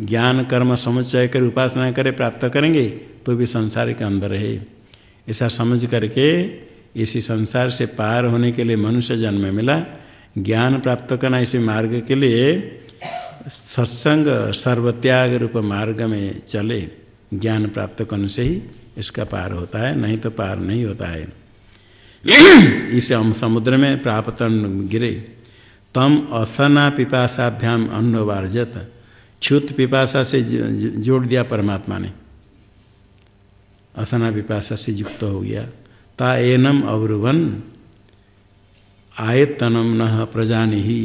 ज्ञान, कर्म, समुच्चय कर उपासना करे, प्राप्त करेंगे तो भी संसार के अंदर है। ऐसा समझ करके इसी संसार से पार होने के लिए मनुष्य जन्म मिला। ज्ञान प्राप्त करना इसी मार्ग के लिए सत्संग सर्वत्याग रूप मार्ग में चले। ज्ञान प्राप्त करने से ही इसका पार होता है, नहीं तो पार नहीं होता है। इसे हम समुद्र में प्राप्त गिरे। तम असना पिपाशाभ्याम अन्नवार्जत क्षुत पिपाशा से जोड़ दिया परमात्मा ने। असना पिपाशा से युक्त हो गया। ता एनम अवरुवन आयतनम न प्रजानि ही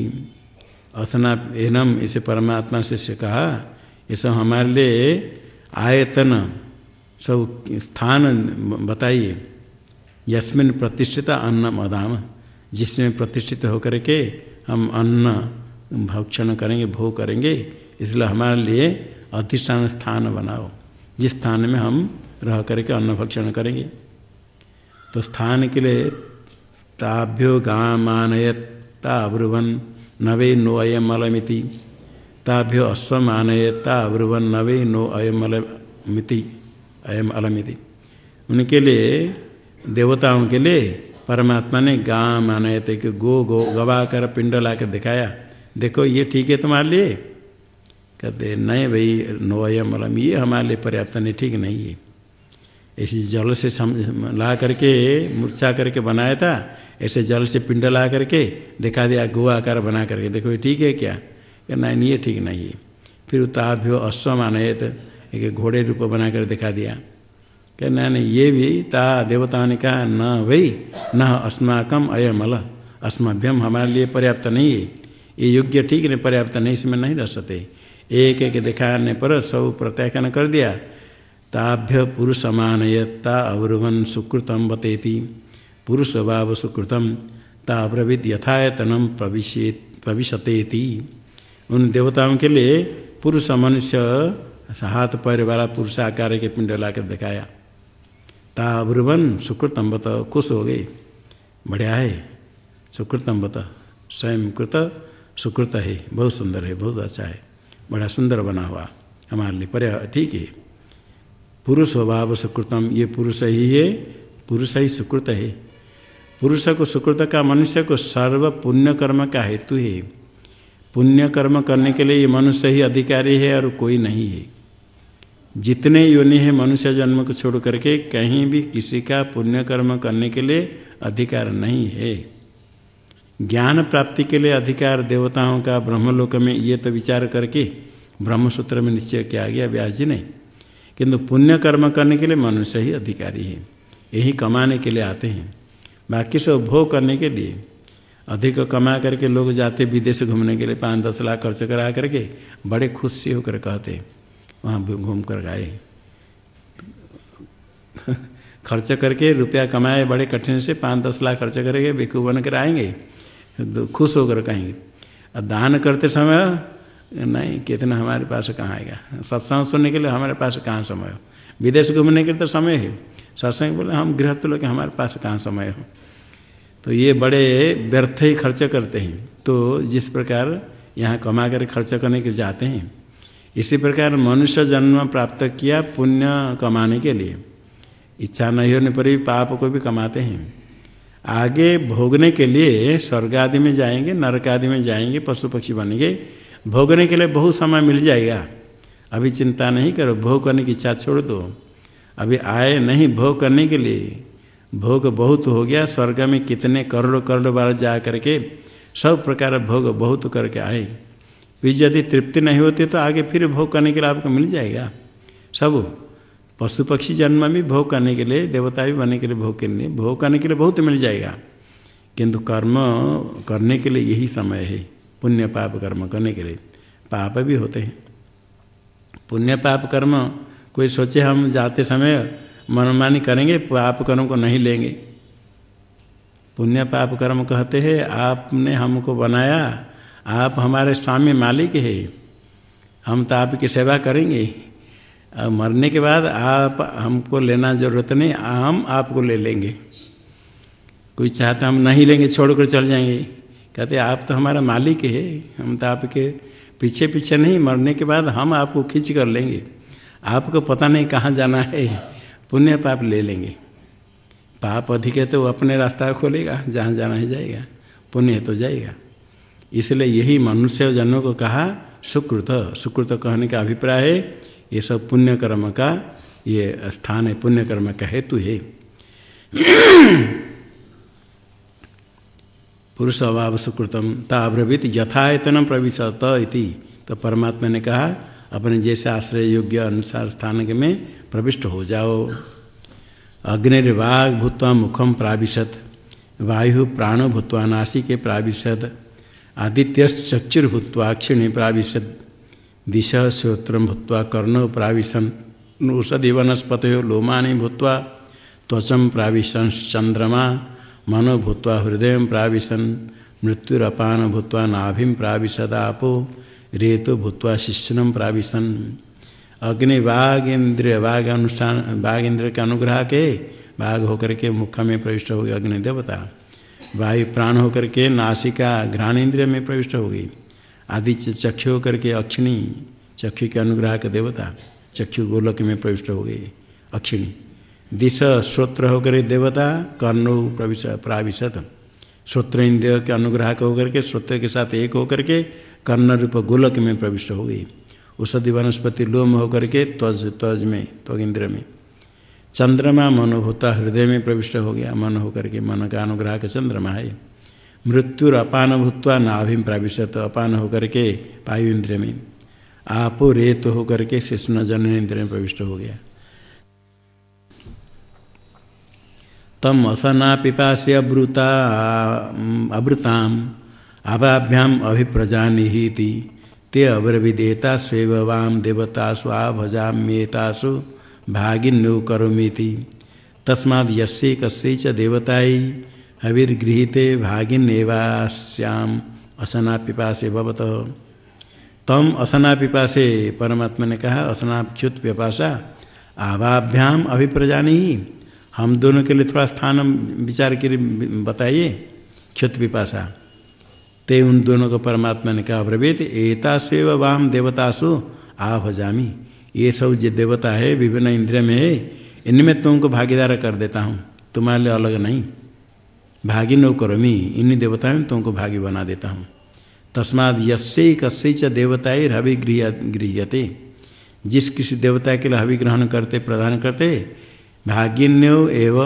असना एनम इसे परमात्मा से, से कहा ये सब हमारे लिए आयतन सब स्थान बताइए। यस्मिन प्रतिष्ठिता अन्न मदाम जिसमें प्रतिष्ठित होकर के हम अन्न भक्षण करेंगे भोग करेंगे इसलिए हमारे लिए अधिष्ठान स्थान बनाओ। जिस स्थान में हम रह करके अन्न भक्षण करेंगे। तो स्थान के लिए ताभ्यो गामानयता अब्रुवन नवे नो अयम अलमिति ताभ्यो अश्वमानयता अब्रुवन नवे नो अयम अलमिति अयम अलमिति उनके लिए, देवताओं के लिए परमात्मा ने गां माने थे कि गो गो गवा कर पिंड ला कर दिखाया, देखो, ये ठीक है तुम्हारे लिए? कहते, नहीं भाई नोयम मलम ये हमारे लिए पर्याप्त नहीं, ठीक नहीं है। ऐसी जल से सम, ला करके, मूर्छा करके बनाया था, ऐसे जल से पिंड ला करके, दिखा दिया गो आकार बना करके, देखो ये ठीक है क्या? कि नहीं ये ठीक नहीं है। फिर ताभ्यो अश्व मानयत एक घोड़े रूप बना कर दिखा दिया। कहना नहीं ये भी ता देवताओं ने कहा, न भाई न अस्माकम अयमल, अस्मभ्यम हमारे लिए पर्याप्त नहीं है। ये योग्य ठीक नहीं, पर्याप्त नहीं, इसमें नहीं रह सकते। एक एक दिखाने पर सब प्रत्याख्यान कर दिया। ताभ्य पुरुष मानयता अवरुवन सुकृतम बतेती पुरुष भाव सुकृतम ताब्रविद यथायतनम प्रविशेत प्रविशतेति। उन देवताओं के लिए पुरुष मनुष्य हाथ पैर वाला पुरुष आकार के पिंड लाकर दिखाया। ताब्रुवन सुकृतम बत, खुश हो गए। बढ़िया है सुकृतम बत स्वयं कृत सुकृत है, बहुत सुंदर है, बहुत अच्छा है, बड़ा सुंदर बना हुआ, हमारे लिए पर्या ठीक है। पुरुष स्वभाव सुकृतम ये पुरुष ही है, पुरुष ही सुकृत है। पुरुष को सुकृत का मनुष्य को सर्व पुण्य कर्म का हेतु है। पुण्य कर्म करने के लिए ये मनुष्य ही अधिकारी है और कोई नहीं है। जितने योनि है मनुष्य जन्म को छोड़ करके कहीं भी किसी का पुण्य कर्म करने के लिए अधिकार नहीं है। ज्ञान प्राप्ति के लिए अधिकार देवताओं का ब्रह्मलोक में ये तो विचार करके ब्रह्मसूत्र में निश्चय किया गया, व्यास जी ने। किंतु पुण्य कर्म करने के लिए मनुष्य ही अधिकारी है। यही कमाने के लिए आते हैं। बाकी सब भोग करने के लिए। अधिक कमा करके लोग जाते विदेश घूमने के लिए, पाँच दस लाख खर्च करा करके बड़े खुशी होकर कहते वहाँ घूम कर गए खर्च करके रुपया कमाए, बड़े कठिन से पाँच दस लाख खर्च करेंगे बेकू बन कर आएँगे। तो खुश होकर कहेंगे। दान करते समय नहीं कितना हमारे पास कहाँ आएगा? सत्संग सुनने के लिए हमारे पास कहाँ समय हो? विदेश घूमने के लिए तो समय है। सत्संग बोले, हम गृहस्थ लोग हमारे पास कहाँ समय हो? तो ये बड़े व्यर्थ ही खर्च करते हैं। तो जिस प्रकार यहाँ कमा कर खर्च करने के जाते हैं, इसी प्रकार मनुष्य जन्म प्राप्त किया पुण्य कमाने के लिए। इच्छा नहीं होने पर भी पाप को भी कमाते हैं। आगे भोगने के लिए स्वर्ग आदि में जाएँगे नरक आदि में जाएँगे, पशु पक्षी बनेंगे। भोगने के लिए बहुत समय मिल जाएगा। अभी चिंता नहीं करो, भोग करने की इच्छा छोड़ दो। अभी आए नहीं भोग करने के लिए। भोग बहुत हो गया, स्वर्ग में कितने करोड़ करोड़ बार जा करके सब प्रकार भोग बहुत करके आए। फिर यदि तृप्ति नहीं होती तो आगे फिर भोग करने के लिए आपको मिल जाएगा। सब पशु पक्षी जन्म भी भोग करने के लिए, देवता भी बनने के लिए भोग के लिए भोग करने के लिए बहुत मिल जाएगा। किंतु कर्म करने के लिए यही समय है। पुण्य पाप कर्म करने के लिए। पाप भी होते हैं। पुण्य पाप कर्म कोई सोचे हम जाते समय मनमानी करेंगे, पाप कर्म को नहीं लेंगे। पुण्य पाप कर्म कहते हैं, आपने हमको बनाया, आप हमारे स्वामी मालिक है, हम तो आपकी सेवा करेंगे। और मरने के बाद आप, हमको लेना ज़रूरत नहीं, हम आपको ले लेंगे। कोई चाहता हम नहीं लेंगे, छोड़कर चल जाएँगे। कहते, आप तो हमारा मालिक है, हम तो आपके पीछे पीछे नहीं, मरने के बाद हम आपको खींच कर लेंगे। आपको पता नहीं कहाँ जाना है, पुण्य पाप ले लेंगे। पाप अधिक है तो वो अपने रास्ता खोलेगा, जहाँ जाना है जाएगा, पुण्य तो जाएगा। इसलिए यही मनुष्य जन्मों को कहा, सुकृत सुकृत कहने का अभिप्राय है, ये सब पुण्य कर्म का, ये स्थान है पुण्य कर्म का हेतु है। पुरुष अभाव सुकृतम ताब्रवीत यथायतन प्रविशत इति। तो परमात्मा ने कहा, अपने जैसे आश्रय योग्य अनुसार स्थान में प्रविष्ट हो जाओ। अग्निर्वाग भूतवा मुखम प्राविशत, वायु प्राण भूतवा नासिके प्राविशत आदित्य चक्षुर्भूत्वा क्षिणी प्राविशत, दिश श्रोत्र भूत्वा कर्ण प्राविशन औषधि वनस्पत लोमानि भूत्वा त्वचम प्राविशन चंद्रमा मनो भूत्वा हृदय प्राविशन, मृत्युरपान भूत्वा नाभि प्राविशदापो, रेतो भूत्वा शिष्यनम प्राविशन। अग्नि बाघ इंद्रिय बाघ अनुष्ठान बाघ इंद्र के अनुग्रह के बाघ होकर के मुख में प्रविष्ट हो गई अग्नि देवता वायु प्राण होकर के नासिका घ्राण इंद्रिय में प्रविष्ट हो गई आदि चक्षु होकर के अक्षिणी चक्षु के अनुग्रह के देवता, चक्षु गोलक में प्रविष्ट हो गई अक्षिणी। दिश श्रोत्र होकर देवता, कर्ण प्रविश प्राविशत। श्रोत्र इंद्रिय के अनुग्रह के होकर के, श्रोत्र के साथ एक होकर के कर्ण रूप गोलक में प्रविष्ट हो गई। औषधि वनस्पति लोम होकर के, त्वज त्वज में त्वग इंद्र में। चंद्रमा मनोभूता हृदय में प्रविष्ट हो गया। मन होकर के मन का अनुग्रह का चंद्रमा है। मृत्युर अपान भूतवा नाभि प्राविशत। अपान होकर के वायु इंद्र में। आपो रेत होकर के शिष्ण जन इंद्र में प्रविष्ट हो गया। तम असना पिपास्य अब्रुता अवृताम आभाभ्याम अभिप्रजानिहिति। ते अब्रविदेता स्वेव वाम देवतासु आभजाम्येतासु भागिन्यो करोमीति तस्माद् यस्य कस्य च देवतायै हविर्गृहीते असना पिपासे भवत। तम असना पिपासे परमात्मा ने कहा असना च्युत पिपासा आवाभ्याम अभिप्रजानी। हम दोनों के लिए थोड़ा स्थान विचार के लिए बताइए। क्षुत पिपासा। ते उन दोनों को परमात्मा ने कहा ब्रवीत एतासेव वाम देवतासु आ भजामी ये सब जो देवता है, विभिन्न इंद्रिय में है, इनमें तुमको भागीदार कर देता हूँ। तुम्हारे लिए अलग नहीं। भागी नो करोमी। इन्हीं देवताओं में तुमको भागी बना देता हूँ। तस्माद यसे कस्य च देवताए हवि गृह गृह्यते जिस किसी देवता के लिए हवि ग्रहण करते, प्रदान करते भागिन्यो एव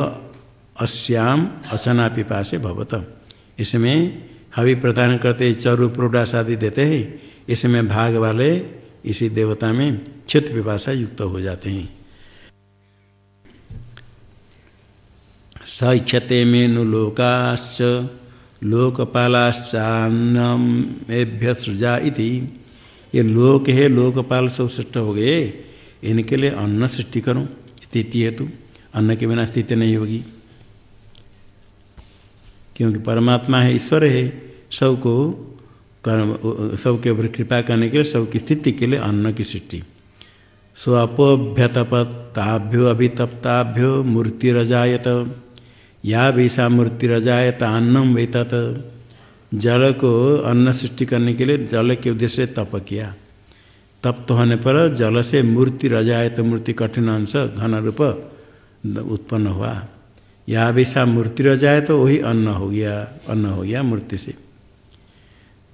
अस्याम असना पिपासे भवत इसमें हवि प्रदान करते चरु प्रोडास आदि देते हैं। इसमें भाग वाले इसी देवता में क्षुत पिपासा युक्त हो जाते हैं। स इच्छते मेनु लोकाश्च लोकपालाश्चान्नमेभ्य सृजा इति। ये लोक है, लोकपाल सब सृष्ट हो गए। इनके लिए अन्न सृष्टि करूँ, स्थिति हेतु। अन्न के बिना स्थिति नहीं होगी। क्योंकि परमात्मा है, ईश्वर है, सबको कर्म, सबके ऊपर कृपा करने के लिए, सबकी स्थिति के लिए अन्न की सृष्टि। स्वपोभ्यतपताभ्यो अभितप्ताभ्यो मूर्तिरजायत, या वैसा मूर्तिरजायत अन्नम वेतत। जल को अन्न सृष्टि करने के लिए जल के उद्देश्य से तप किया। तप्त होने पर जल से मूर्ति रजायत मूर्ति कठिन अंश, घन रूप उत्पन्न हुआ। या वैसा मूर्ति रह जाए तो वही अन्न हो गया, अन्न हो गया मूर्ति से।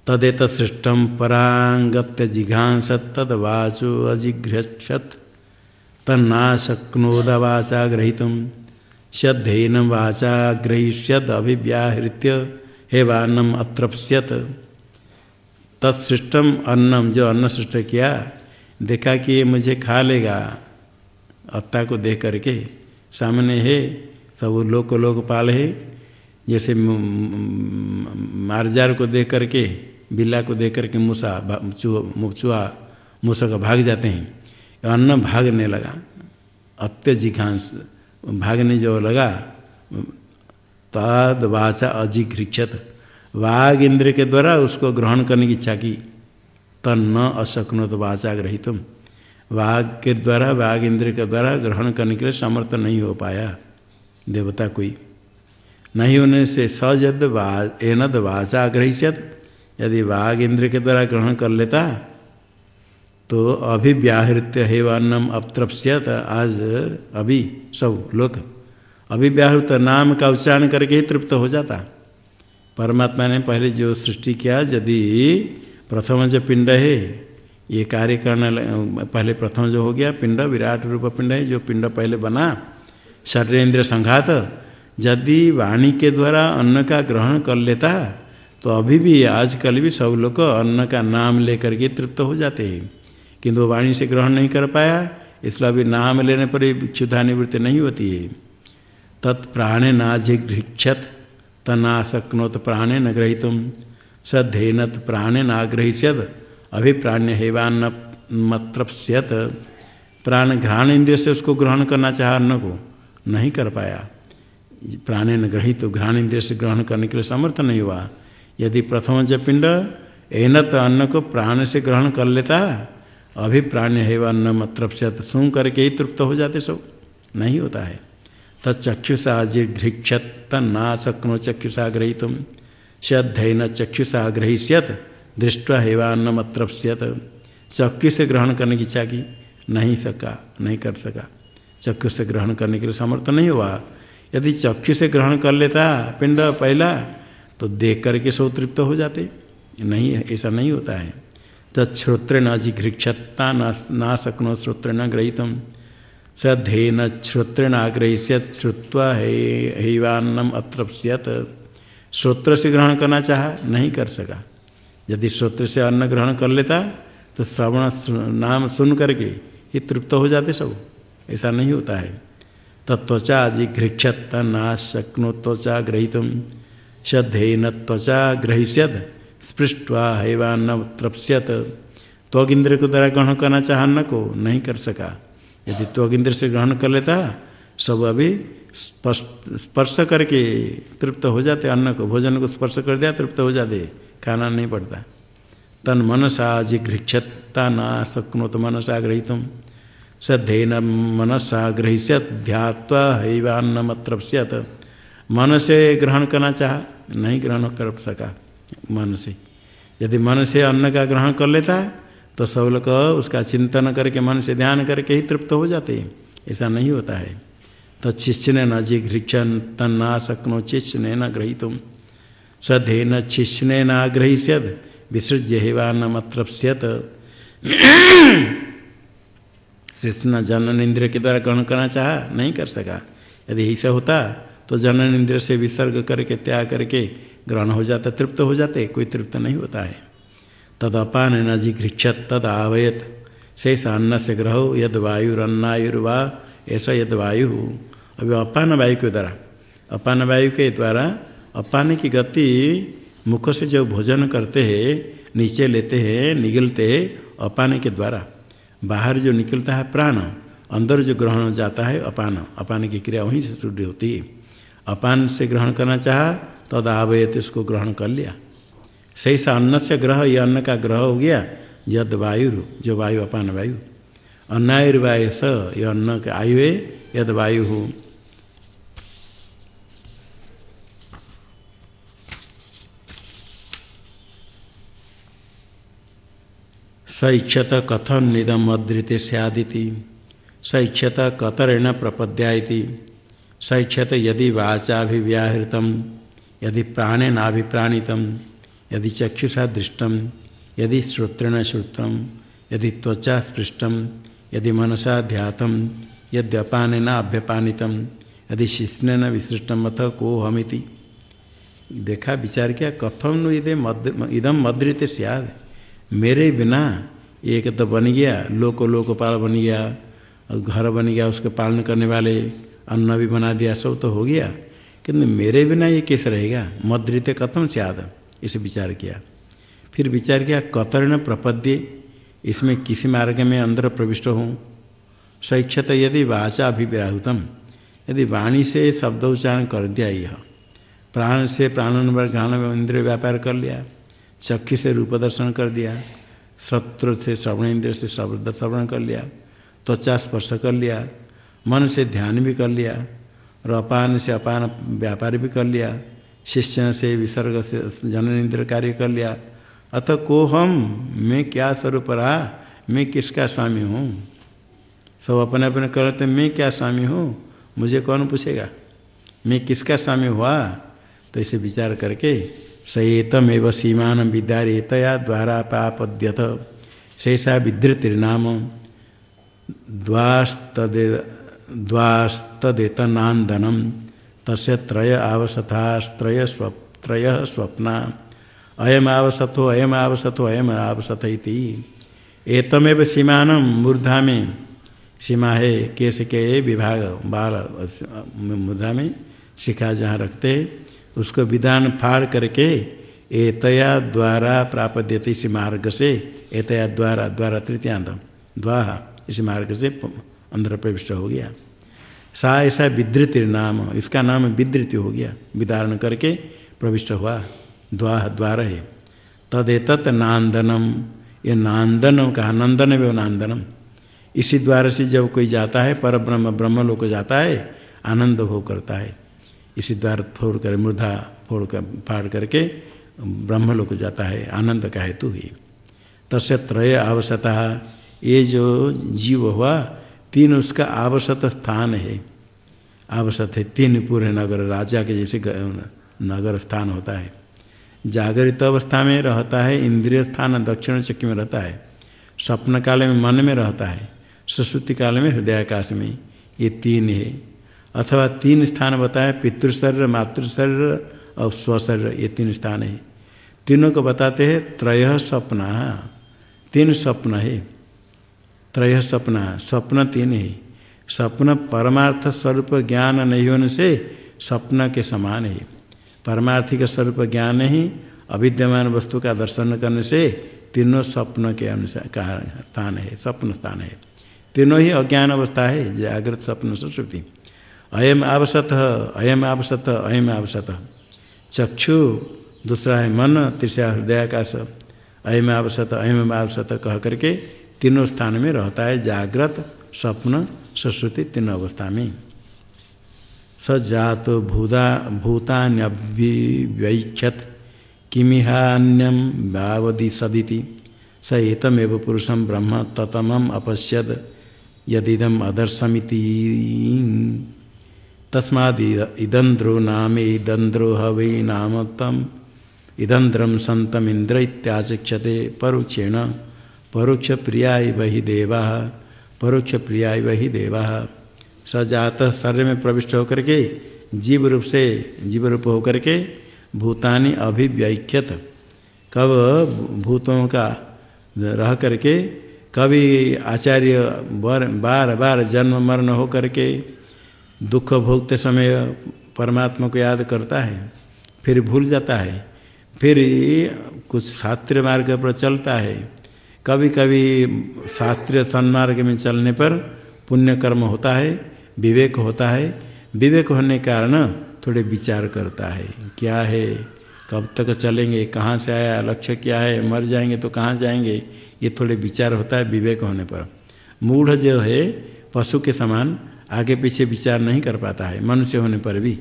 तदेत सृष्टम परांगत्य जिघांस तद वाचो अजिघ्रक्षत तन्ना वाचा ग्रहीत श्यद्धेन वाचा ग्रहीष्यद अभिव्याहृत्य हेवान्नम अत्रप्स्यत। तत्सृष्टम अन्नम जो अन्न सृष्ट किया, देखा कि ये मुझे खा लेगा अत्ता को देख करके। सामने है, सब लोक लोकपाल है। जैसे मारजार को देख करके, बिल्ला को देख करके मूसा चूहा मूसा का भाग जाते हैं। अन्न भागने लगा। अत्य जिघांस भागने जो लगा, तद वाचा अजिघ्रिक्षत वाघ इंद्र के द्वारा उसको ग्रहण करने की इच्छा की। तन न अशक्नो तो वाचा ग्रहितुम। वाघ के द्वारा वाघ इंद्र के द्वारा ग्रहण करने के लिए समर्थ नहीं हो पाया। देवता कोई। नहीं होने से सजद एनद वाचा ग्रहिष्यत। यदि वाघ इंद्र के द्वारा ग्रहण कर लेता तो अभिव्याहृत्य हेवान्नम अपत्रप्स्यत आज अभी सब लोग अभिव्याहृत नाम का उच्चारण करके ही तृप्त हो जाता। परमात्मा ने पहले जो सृष्टि किया, यदि प्रथम जो पिंड है ये कार्य करने पहले प्रथम जो हो गया पिंड, विराट रूप पिंड है, जो पिंड पहले बना शरीरेन्द्र संघात, यदि वाणी के द्वारा अन्न का ग्रहण कर लेता तो अभी भी, आजकल भी सब लोग अन्न का नाम लेकर के तृप्त हो जाते हैं। किंतु वाणी से ग्रहण नहीं कर पाया, इसलिए अभी नाम लेने पर क्षुधा निवृत्ति नहीं होती है। तत्प्राणे नाजिघ्रिक्षत तनाशक्नोत प्राणे न ग्रहीत सद्धेनत प्राणे नाग्रहिष्यत अभिप्राण्य हेवान्न मत्रप्स्यत प्राण घ्राण इंद्रिय से उसको ग्रहण करना चाहा अन्न को। नहीं कर पाया। प्राणे न ग्रहित तो घ्राण इंद्रिय से ग्रहण करने के लिए समर्थ नहीं हुआ। यदि प्रथम ज पिंड एनत अन्न को प्राण से ग्रहण कर लेता अभिप्राण्य हेवान्न मत्रप्स्यत सुन करके ही तृप्त हो जाते सब। नहीं होता है। तक्षुषा जिघ्रिक्षत तन्ना शक्नो चक्षुषा ग्रहीत श्रद्धन चक्षुषा ग्रहीष्यत दृष्टवा हेवान्नमत्रप्स्यत। चक्षु से ग्रहण करने की इच्छा की, नहीं सका, नहीं कर सका। चक्षु से ग्रहण करने के लिए समर्थ नहीं हुआ। यदि चक्षु से ग्रहण कर लेता, पिंड पहला तो देख करके सो तृप्त हो जाते। नहीं, ऐसा नहीं होता है। तत्श्रोत्र न जिघ्रिक्षता ना शक्नो श्रोत्र न ग्रहित। ग्रहीतम सधेन श्रोत्रेण आग्रहिष्यत, श्रुत्वा हे हैवान्नम अत्रप्स्यत श्रोत्र से ग्रहण करना चाहा, नहीं कर सका। यदि श्रोत्र से अन्न ग्रहण कर लेता तो श्रवण नाम सुन करके ये तृप्त हो जाते सब। ऐसा नहीं होता है। तत्वचा जिघ्रिक्षत न शक्नो त्वचा ग्रहीत श्रद्धेन त्वचा ग्रहिष्यत, स्पृष्टवा हैवान्न तृप्स्यत त्वग इंद्र को द्वारा ग्रहण करना चाह अन्न को नहीं कर सका। यदि त्वगिंद्र से ग्रहण कर लेता, सब अभी स्पर्श करके तृप्त हो जाते, अन्न को, भोजन को स्पर्श कर दिया, तृप्त हो जाते। खाना नहीं पड़ता। तन मनसा जिघ्रिक्षता न शक्नोत मनसा ग्रहीतुम। सद्धेन मनसा ग्रहिष्यत, ध्यात्वा हैवान्नमत्रप्स्यत। मन से ग्रहण करना चाह, नहीं ग्रहण कर सका मन से यदि मन से अन्न का ग्रहण कर लेता है तो सब लोग उसका चिंतन करके मन से ध्यान करके ही तृप्त हो जाते हैं। ऐसा नहीं होता है। तो छिष्ण न जिघ्रिक्षन तन्ना शक्नो चिष्ण न ग्रहीतुम। सधे न छिष्ण न ग्रहिष्यद विसृज्य हेवान मत्रप्स्यत कृष्ण जनन इंद्र के द्वारा ग्रहण करना चाहा, नहीं कर सका। यदि ऐसा होता तो जनन इंद्र से विसर्ग करके, त्याग करके ग्रहण हो जाता, तृप्त हो जाते, कोई तृप्त नहीं होता है। तद अपान न जिघृक्षत तद आवयत शेष अन्न से ग्रह, यद वायुरन्नायुर्वा ऐसा यद वायु। अभी अपान वायु के द्वारा, अपान वायु के द्वारा अपान की गति मुख से जो भोजन करते हैं, नीचे लेते हैं, निगलते हैं अपान के द्वारा। बाहर जो निकलता है प्राण, अंदर जो ग्रहण जाता है अपान। अपान की क्रिया वहीं से शुद्ध होती है। अपान से ग्रहण करना चाहा, तद आवयत इसको ग्रहण कर लिया। सही सा अन्न से ग्रह, ये अन्न का ग्रह हो गया, यद वायु जो वायु अपान वायु। अन्नायुर्वाय स यह अन्न का आयु है, यद वायु। हो सैक्षत कथन निदम अदृत सैदिति सैक्षत कतरेण प्रपद्या सैक्षत यदि वाचाभिव्याहृतम, यदि प्राणेनाभिप्राणितम यदि चक्षुषा दृष्टम, यदि श्रोत्रेण श्रुतम, यदि त्वचा स्पृष्टम, यदि मनसा ध्यातम यद्यपान अभ्यपानितम, यदि शिष्ण विसृष्टम, अथ को हमिति देखा, विचार किया कथम इदम मद्रित सियाद? मेरे बिना एक तो बन गया, लोक लोकपाल बन गया, और घर बन गया, उसके पालन करने वाले, अन्न भी बना दिया, सब तो हो गया। किंतु मेरे बिना ये कैसे रहेगा? मद्रित कथम सियाद इसे विचार किया। फिर विचार किया कतरण प्रपद्य, इसमें किसी मार्ग में अंदर प्रविष्ट हूँ। सैक्षत यदि वाचा अभिप्राहुतम, यदि वाणी से शब्द उच्चारण कर दिया यह। प्राण से प्राण ग्रहण इंद्र व्यापार कर लिया। चक्षु से रूप दर्शन कर दिया शत्रु से श्रवण, इंद्र से शब्द श्रवण कर लिया, त्वचा स्पर्श कर लिया, मन से ध्यान भी कर लिया, और अपान से अपान व्यापार भी कर लिया, शिष्य से विसर्ग से जनन इंद्र कार्य कर लिया। अतः को हम मैं क्या स्वरूप रहा? मैं किसका स्वामी हूँ? सब अपने अपने करते, मैं क्या स्वामी हूँ? मुझे कौन पूछेगा? मैं किसका स्वामी हुआ? तो इसे विचार करके सएतम एव सीमान विद्यारेतया द्वारा पापद्यत शेषा विधृतिर्नाम द्वास्तदे द्वास्तदेतनादनम तस्य त्रय आवसथास्त्रय स्व त्रय स्वप्ना अयम आवसथो अयम आवसथो अयम आवसथ एतमेव सीमान मूर्धा में सीमा है केस के विभाग बाल मूर्धा में शिखा जहाँ रखते उसको विधान फाड़ करके एतया द्वारा प्राप्त इसी मार्ग से एतया द्वारा द्वारा तृतीयांत द्वाह, इस मार्ग से अंदर प्रविष्ट हो गया। सा ऐसा विधृति नाम, इसका नाम विधृति हो गया, विदारण करके प्रविष्ट हुआ, द्वाह द्वार है। तदेत नांदनम, ये नांदन कहा, नंदन वे नांदनम। इसी द्वार से जब कोई जाता है पर ब्रह्म ब्रह्म लोग जाता है, आनंद हो करता है। इसी द्वार फोड़ कर मृदा फोड़ कर फाड़ करके ब्रह्म लोग जाता है, आनंद का हेतु ही। तस्य त्रय आवश्यता ये जो जीव हुआ, तीन उसका आवश्यक स्थान है। आवश्यक है तीन पूरे नगर, राजा के जैसे नगर स्थान होता है। जागृत अवस्था में रहता है, इंद्रिय स्थान, दक्षिण चक्की में रहता है। स्वप्न काल में मन में रहता है, सुश्रुति काल में हृदयाकाश में, ये तीन है। अथवा तीन स्थान बताए, पितृशरीर, मातृशरीर और स्वशरीर, ये तीन स्थान है। तीनों को बताते हैं, त्रय सपना तीन स्वप्न है। त्रय सपना स्वप्न तीन है। स्वप्न परमार्थ स्वरूप ज्ञान नहीं होने से स्वप्न के समान है। परमार्थिक स्वरूप ज्ञान ही अविद्यमान वस्तु का दर्शन करने से तीनों स्वप्न के अनुसार का स्थान है, स्वप्न स्थान है। तीनों ही अज्ञान अवस्था है, जागृत स्वप्न सुश्रुति अयम आवसत अयम आवसत अयम आवसत। चक्षु, दूसरा है मन, तीसरा हृदयाकाश। अयम आवसत अयम आवसत कह करके तीनों स्थान में रहता है, जागृत, स्वप्न सरस्वती तीनों अवस्था में। स जात भूता भूतान्यव्यख्यत किमिहान्यम भावदी सदिति। स एतमेव पुरुषम ब्रह्म, ततमम अपश्यद यदिदम अदर्शमिति। तस्माद इदंद्रो नाम इदंद्रो हवै नाम तम। इदंद्रम संतम इंद्र इत्याचक्षते परोक्षेण परोक्ष प्रियाय वही देवा परोक्ष प्रियाय वही देवा। स सजात शरीर में प्रविष्ट होकर के जीव रूप से जीव रूप होकर के भूतानि अभिव्यख्यत कब भूतों का रह करके कभी आचार्य बार बार जन्म मरण हो करके दुख भोगते समय परमात्मा को याद करता है, फिर भूल जाता है, फिर कुछ शास्त्रीय मार्ग पर चलता है। कभी कभी शास्त्रीय सन्मार्ग में चलने पर पुण्य कर्म होता है, विवेक होता है, विवेक होने के कारण थोड़े विचार करता है, क्या है, कब तक चलेंगे, कहाँ से आया, लक्ष्य क्या है, मर जाएँगे तो कहाँ जाएँगे, ये थोड़े विचार होता है विवेक होने पर। मूढ़ जो है, पशु के समान आगे पीछे विचार नहीं कर पाता है, मनुष्य होने पर भी।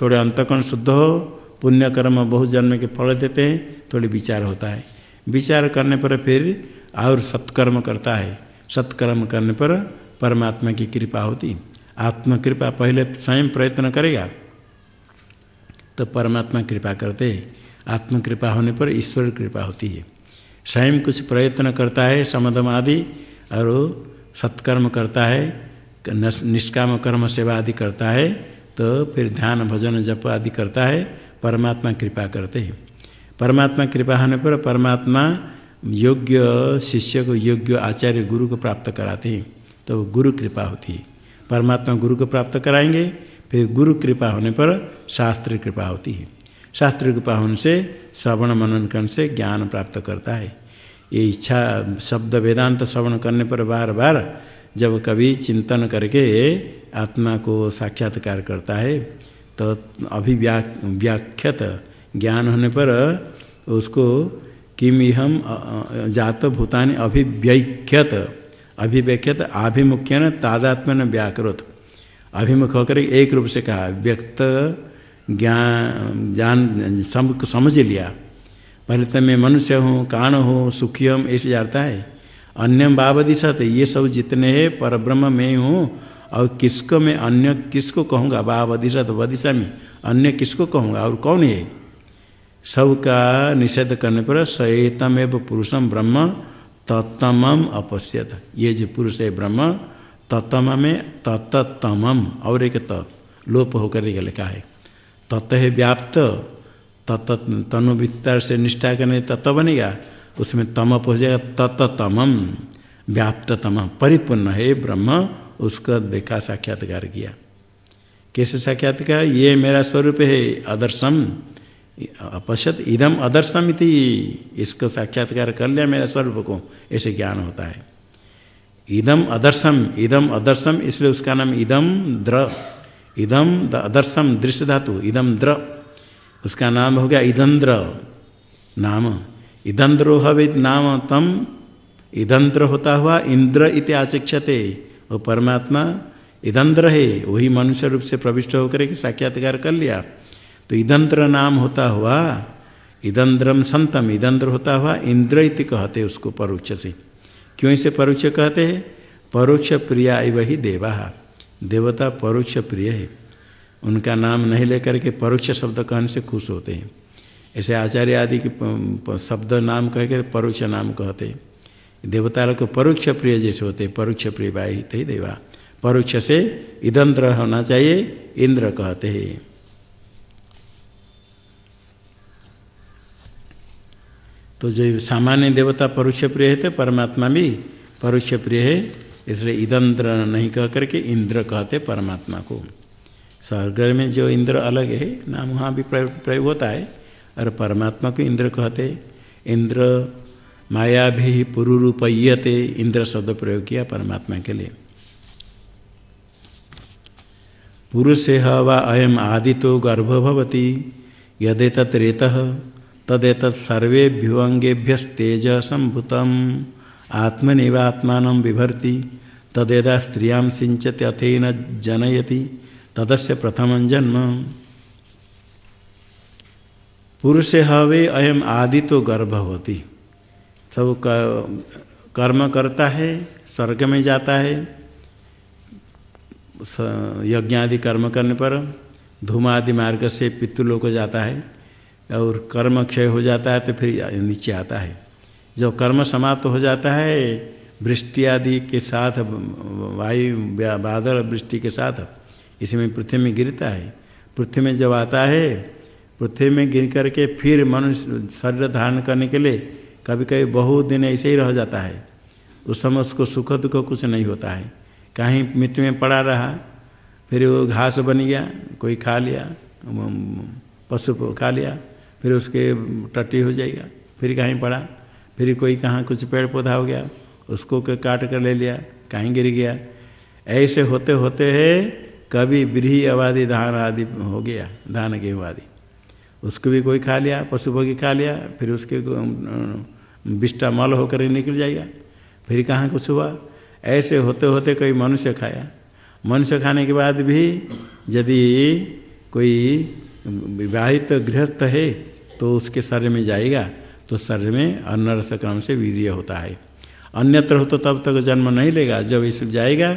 थोड़े अंतकरण शुद्ध हो, पुण्य कर्म बहुत जन्म के फल देते हैं, थोड़े विचार होता है। विचार करने पर फिर और सत्कर्म करता है। सत्कर्म करने पर परमात्मा की कृपा होती। आत्मकृपा पहले स्वयं प्रयत्न करेगा तो परमात्मा कृपा करते आत्मकृपा होने पर ईश्वर कृपा होती है। स्वयं कुछ प्रयत्न करता है समदम आदि, और सत्कर्म करता है निष्काम कर्म सेवा आदि करता है तो फिर ध्यान, भजन, जप आदि करता है, परमात्मा कृपा करते हैं। परमात्मा कृपा होने पर परमात्मा योग्य शिष्य को, योग्य आचार्य गुरु को प्राप्त कराते हैं तो गुरु कृपा होती है। परमात्मा गुरु को प्राप्त कराएँगे, फिर गुरु कृपा होने पर शास्त्र कृपा होती है। शास्त्र कृपा होने से श्रवण मनन करने से ज्ञान प्राप्त करता है। ये इच्छा शब्द वेदांत श्रवण करने पर बार बार जब कभी चिंतन करके आत्मा को साक्षात्कार करता है तो अभिव्या व्याख्यत ज्ञान होने पर उसको किम हम जात भूतानि अभिव्यख्यत अभिव्यख्यत आभिमुख्य न तादात्म्य न व्याकृत अभिमुख होकर एक रूप से कहा व्यक्त ज्ञान ज्ञान सम, समझ लिया। पहले तो मैं मनुष्य हूँ काण हूँ हम ऐसे जाता है। अन्यम बाबदिशत ये सब जितने हैं पर ब्रह्म मैं हूँ। और किसको मैं अन्य, किसको कहूँगा? बाबदिशत वदिशा में। अन्य किसको कहूँगा? और कौन है? सबका निषेध करने पर सएतम एव पुरुषम ब्रह्म, तत्तम अपश्यत। ये जो पुरुष है ब्रह्म, तत्तम में तत्तमम और एक त, लोप होकर लिखा है। तत्त है व्याप्त तत्त तनु विस्तार से निष्ठा करने तत्व बनेगा उसमें तम हो जाएगा तत्तमम व्याप्ततम। परिपूर्ण है ब्रह्म। उसका देखा साक्षात्कार किया। कैसे साक्षात्कार? ये मेरा स्वरूप है अदर्शम अपश्यत इदम अदर्शम इति। इसको साक्षात्कार कर लिया मेरा स्वरूप को। ऐसे ज्ञान होता है। इदम अदर्शम इदम अदर्शम इसलिए उसका नाम इदम द्र। इदम द अदर्शम दृश्य धातु। इदम द्र। उसका नाम हो गया इदंद्र। नाम। इदंद्रो हवित नाम तम। इदंद्र होता हुआ इंद्र इति आशिक्षते। वो परमात्मा इदंद्र है। वही मनुष्य रूप से प्रविष्ट होकर के साक्षात्कार कर लिया। तो इदंद्र नाम होता हुआ, इदंद्रम संतम। इदंद्र होता हुआ इंद्र इति कहते उसको परोक्ष से। क्यों इसे परोक्ष कहते हैं? परोक्ष प्रिया वही देवा। देवता परोक्ष प्रिय है। उनका नाम नहीं लेकर के परोक्ष शब्द कहने से खुश होते हैं। ऐसे आचार्य आदि के शब्द नाम कह कर परोक्ष नाम कहते देवता लोग परोक्ष प्रिय जैसे होते परोक्ष प्रिय वाहित ही देवा। परोक्ष से इदंत्र होना चाहिए, इंद्र कहते हैं। तो जो सामान्य देवता परोक्ष प्रिय है तो परमात्मा भी परोक्ष प्रिय है। इसलिए इदंत्र नहीं कह करके इंद्र कहते परमात्मा को। स्वर्ग में जो इंद्र अलग है, नाम वहाँ भी प्रयोग होता है। और परमात्मा को इंद्र कहते इंद्र माया भी पुरुरूपयते, इंद्र शब्द प्रयोग किया परमात्मा के लिए। पुरुष हवा अयम आदि तो गर्भ भवती यदेत रेत तदेत सर्वेभ्यो अंगेभ्यस्तेज संभुत आत्मनिवात्मा बिभर्ति तदेदा स्त्रियाँ सिंचते अथेन जनयति। तदस्य प्रथम जन्म। पुरुष हवे अयम आदि तो गर्भ होती सब कर्म करता है, स्वर्ग में जाता है। यज्ञ आदि कर्म करने पर धूम आदि मार्ग से पितृलोक जाता है और कर्म क्षय हो जाता है तो फिर नीचे आता है। जब कर्म समाप्त हो जाता है, वृष्टि आदि के साथ, वायु बादल, वृष्टि के साथ इसमें पृथ्वी में गिरता है। पृथ्वी में जब आता है, पृथ्वी में गिर करके फिर मनुष्य शरीर धारण करने के लिए कभी कभी बहुत दिन ऐसे ही रह जाता है। उस समय उसको सुख दुख कुछ नहीं होता है। कहीं मिट्टी में पड़ा रहा, फिर वो घास बन गया, कोई खा लिया पशु खा लिया, फिर उसके टट्टी हो जाएगा, फिर कहीं पड़ा, फिर कोई कहाँ कुछ पेड़ पौधा हो गया, उसको काट कर ले लिया, कहीं गिर गया। ऐसे होते होते है कभी ब्रीही आबादी धान आदि हो गया, धान गेहूँ आदि उसको भी कोई खा लिया, पशु भोगी खा लिया, फिर उसके बिष्टा मल होकर निकल जाएगा। फिर कहाँ कुछ हुआ? ऐसे होते होते कोई मनुष्य खाया। मनुष्य खाने के बाद भी यदि कोई विवाहित गृहस्थ है तो उसके शरीर में जाएगा तो शरीर में अन्न रस क्रम से वीर्य होता है। अन्यत्र हो तो तब तक जन्म नहीं लेगा। जब इस जाएगा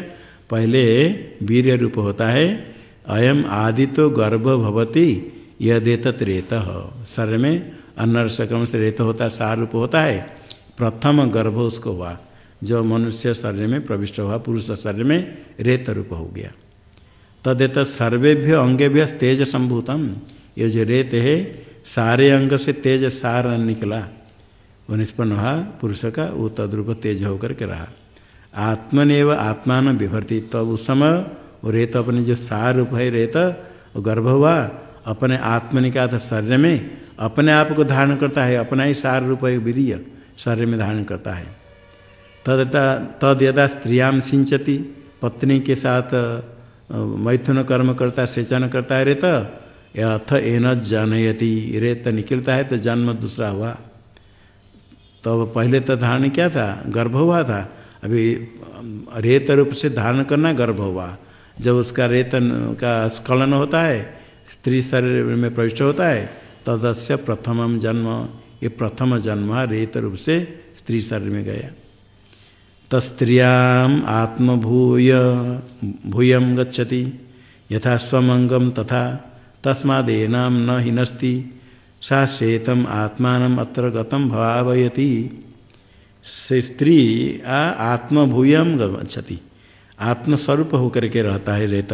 पहले वीर रूप होता है। अयम आदि तो गर्भ भवती यह देत रेत। शरीर में अन्नरसकम से रेत होता है, सार रूप होता है। प्रथम गर्भ उसको हुआ, जो मनुष्य शरीर में प्रविष्ट हुआ, पुरुष शरीर में रेत रूप हो गया। तदेत सर्वेभ्य अंगेभ्य तेज संभूतम ये जो रेत है, सारे अंग से तेज सार निकला। वो निष्पन्न हुआ, पुरुष का वो तद्रूप तेज होकर के रहा। आत्मनिव आत्मान विभर्ति तब उस समय वो रेत अपने जो सार रूप है रेत गर्भ हुआ, अपने आत्म था शरीर में, अपने आप को धारण करता है, अपना ही सार रूप है वीर्य शरीर में धारण करता है। तद तद यदा स्त्रियाम सिंचती, पत्नी के साथ मैथुन कर्म करता, सेचन करता है रेत अथ एन जनयति रेत निकलता है तो जन्म दूसरा हुआ। तब तो पहले तो धारण क्या था? गर्भ हुआ था। अभी रेत रूप से धारण करना गर्भ हुआ। जब उसका रेत का स्खलन होता है, स्त्री शरीर में प्रविष्ट होता है, तदस्य प्रथम जन्म, ये प्रथम जन्म रेत रूप से स्त्री शरीर में गया। तस्त्रियाम आत्मभूय भूयम गच्छति, यथा स्वमंगम तथा तस्मादेना न हिनस्ति, सा श्वेतम आत्मा अत्र गतम भावयति। से स्त्री आत्मभूयम गच्छति। आत्मस्वरूप होकर के रहता है रेत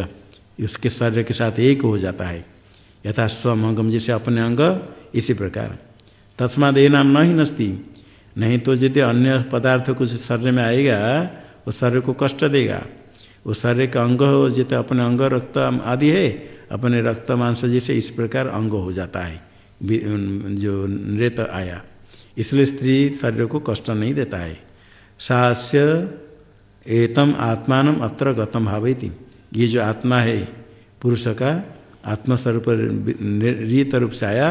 उसके शरीर के साथ एक हो जाता है। यथा स्वमंगम जैसे अपने अंग, इसी प्रकार। तस्माद ये नाम न ही नस्ती। नहीं तो यदि अन्य पदार्थ कुछ शरीर में आएगा, वो शरीर को कष्ट देगा। वो शरीर का अंग हो जितने अपने अंग, रक्त आदि है, अपने रक्त मांस जैसे इस प्रकार अंग हो जाता है। जो नृत आया। इसलिए स्त्री शरीर को कष्ट नहीं देता है। सास्य एतम आत्मान अत्र गतम भावती ये जो आत्मा है, पुरुष का, आत्मस्वरूप रीत रूप से आया,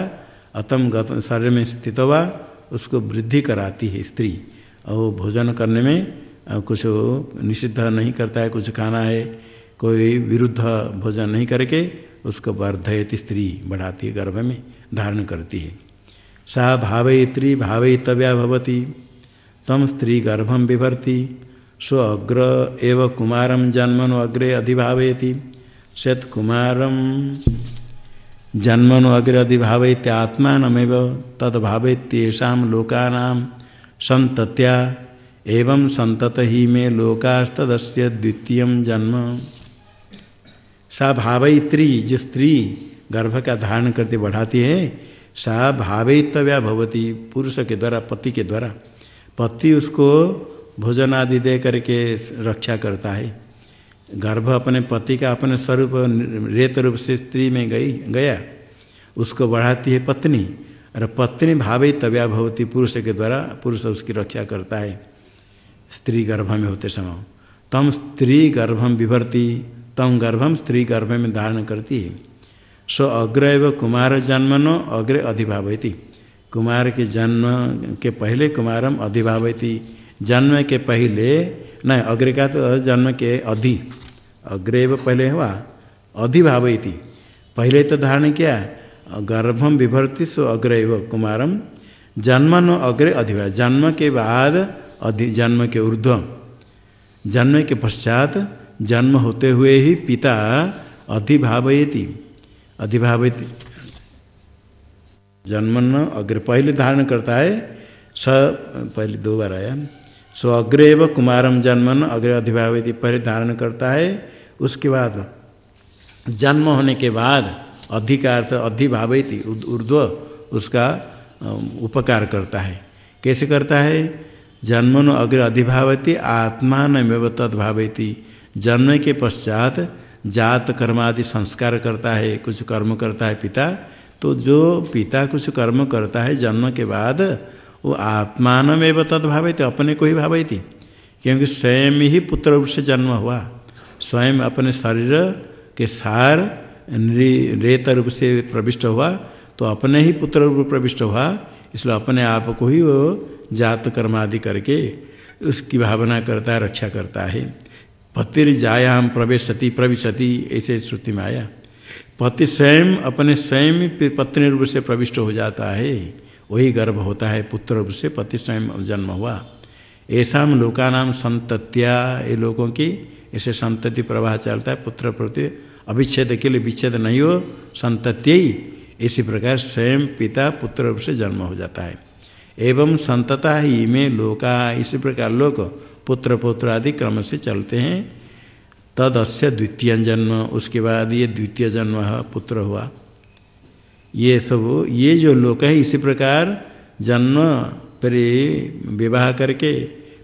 अतम गतम शरीर में स्थित हुआ, उसको वृद्धि कराती है स्त्री। और भोजन करने में कुछ निषिद्ध नहीं करता है, कुछ खाना है, कोई विरुद्ध भोजन नहीं करके, उसको वर्धयती स्त्री, बढ़ाती है गर्भ में, धारण करती है। सा भावयित्री भावयितव्या भवती। तम स्त्री गर्भम बिभर्ती। स्व अग्र एव कुमारम जन्मनो अग्रे अधिभावयती। सत कुमारम जन्मनो अग्रे अधिभावयत्य आत्मानमेव। तद्भावयत्येषा लोकाना संतत्या एवं संतत ही में लोकास्तदस्य द्वितीय जन्म। सा भावयित्री जो स्त्री गर्भ का धारण करते बढ़ाती है सा भावयितव्या भवती पुरुष के द्वारा पति के द्वारा। पति उसको भोजन आदि दे करके रक्षा करता है। गर्भ अपने पति का अपने स्वरूप, रेत रूप से स्त्री में गई, गया। उसको बढ़ाती है पत्नी। और पत्नी भावी तव्या भवती पुरुष के द्वारा, पुरुष उसकी रक्षा करता है। स्त्री गर्भ में होते समय। तम स्त्री गर्भम विभरती, तम गर्भम स्त्री गर्भ में धारण करती है। सो अग्र एवं कुमार जन्मनो अग्रे अधिभावती कुमार के जन्म के पहले कुमारम अधिभावती जन्म के पहले, नहीं, अग्र का तो जन्म के अधि। अग्रे व पहले हुआ अधिभावती पहले तो धारण किया गर्भम विभर्ति सो अग्र कुमारम। जन्म न अग्रे अधिभा, जन्म के बाद अधि, जन्म के ऊर्ध्व। जन्म के पश्चात जन्म होते हुए ही पिता अधिभावयती। अधिभावित जन्मन अग्र पहले धारण करता है, स पहले दो बार आया। सो अग्रे व कुमारम जन्मन अग्र अधिभावित पहले धारण करता है, उसके बाद जन्म होने के बाद अधिकार से अधिभावित ऊर्ध्व उसका उपकार करता है। कैसे करता है? जन्मन अग्र अधिभावती आत्मान तद्भावती। जन्म के पश्चात जात, कर्म आदि संस्कार करता है, कुछ कर्म करता है पिता तो जो पिता कुछ कर्म करता है जन्म के बाद, वो आत्मान में तद थे अपने को ही भावे थी क्योंकि स्वयं ही पुत्र रूप से जन्म हुआ। स्वयं अपने शरीर के सार रेत रूप से प्रविष्ट हुआ तो अपने ही पुत्र रूप प्रविष्ट हुआ, इसलिए अपने आप को ही वो जात, कर्म आदि करके उसकी भावना करता है, रक्षा करता है। पतिर जायाम प्रवेशति, प्रविशति, ऐसे श्रुति में आया। पति स्वयं, अपने स्वयं पत्नी रूप से प्रविष्ट हो जाता है। वही गर्भ होता है, पुत्र रूप से पति स्वयं जन्म हुआ। ऐसा लोका नाम संतत्या, ये लोगों की ऐसे संतति प्रवाह चलता है, पुत्र प्रति अभिच्छेद के लिए विच्छेद नहीं हो संतति इसी प्रकार स्वयं पिता, पुत्र रूप से जन्म हो जाता है। एवं संतता ही में लोका, इसी प्रकार लोक पुत्र पुत्र आदि क्रम से चलते हैं। तद अस्य द्वितीय जन्म, उसके बाद ये द्वितीय जन्म पुत्र हुआ। ये सब, ये जो लोक है, इसी प्रकार जन्म, फिर विवाह करके,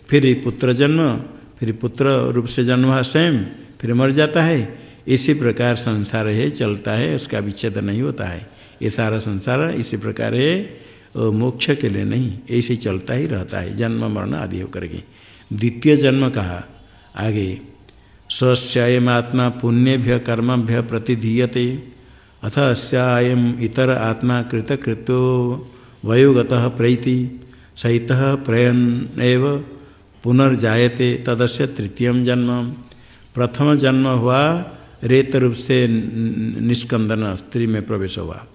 फिर पुत्र जन्म, फिर पुत्र रूप से जन्म हुआ स्वयं, फिर मर जाता है। इसी प्रकार संसार है, चलता है, उसका विच्छेद नहीं होता है। ये सारा संसार इसी प्रकार है मोक्ष के लिए नहीं, ऐसे चलता ही रहता है, जन्म, मरण आदि होकर के। द्वितीय जन्म कहा? आगे स्वस्यम आत्मा पुण्यभ्य कर्मभ्य प्रतिधीयते, अथ अस्यायम इतर आत्मा कृतकृतो वयोगत प्रैति, सहित प्रयन पुनर्जाते तदस्य तृतीय जन्म। प्रथम जन्म हुआ रेत रूप से निष्कंदन स्त्री में प्रवेश हुआ।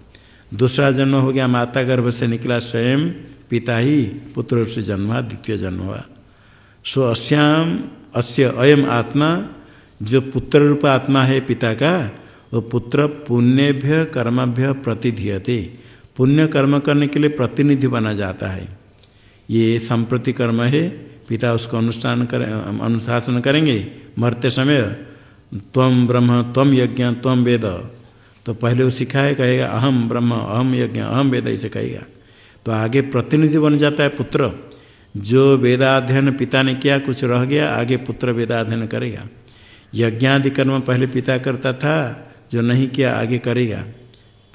दूसरा जन्म हो गया माता गर्भ से निकला स्वयं पिता ही पुत्र रूप से जन्म हुआ द्वितीय जन्म हुआ। सो अस्याम, अस्य अयम आत्मा, जो पुत्र रूप आत्मा है पिता का, वो पुत्र पुण्यभ्य कर्मभ्य प्रतिधीयते। पुण्य कर्म करने के लिए प्रतिनिधि बना जाता है। ये संप्रति कर्म है, पिता उसको अनुष्ठान कर, अनुशासन करेंगे, मरते समय त्वम ब्रह्म त्वम यज्ञ त्वम वेद। तो पहले वो सिखाए, कहेगा अहम ब्रह्म अहम यज्ञ अहम वेद ऐसे कहेगा। तो आगे प्रतिनिधि बन जाता है पुत्र। जो वेदाध्ययन पिता ने किया, कुछ रह गया, आगे पुत्र वेदाध्ययन करेगा। यज्ञादि कर्म पहले पिता करता था, जो नहीं किया, आगे करेगा।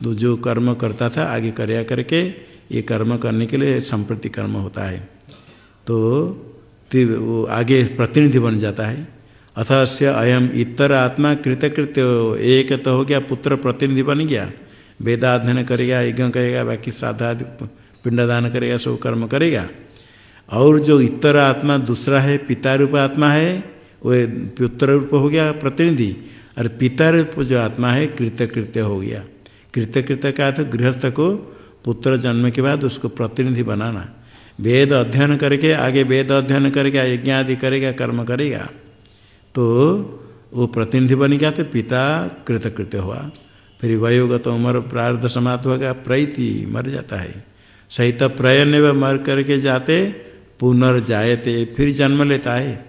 तो जो कर्म करता था, आगे करया करके, ये कर्म करने के लिए संप्रति कर्म होता है। तो वो आगे प्रतिनिधि बन जाता है। अथ से अयम इतर आत्मा कृतकृत्य, एक तो हो गया, पुत्र प्रतिनिधि बन गया। वेदाध्ययन करेगा, यज्ञ करेगा, बाकी श्राद्धा पिंडदान करेगा सब कर्म करेगा। और जो इतर आत्मा दूसरा है पिता रूप आत्मा है, वो पुत्र रूप हो गया प्रतिनिधि। और पिता रूप जो आत्मा है, कृतकृत्य हो गया। कृतकृत्य का तो गृहस्थ को पुत्र जन्म के बाद उसको प्रतिनिधि बनाना। वेद अध्ययन करके, आगे वेद अध्ययन करेगा यज्ञ आदि करेगा, कर्म करेगा। तो वो प्रतिनिधि बन गया तो पिता कृतकृत्य हुआ। फिर वयोगत उम्र, प्रार्ध समाप्त होगा, प्रैति मर जाता है। सहित प्रयन व मर करके जाते पुनर्जायते, फिर जन्म लेता है।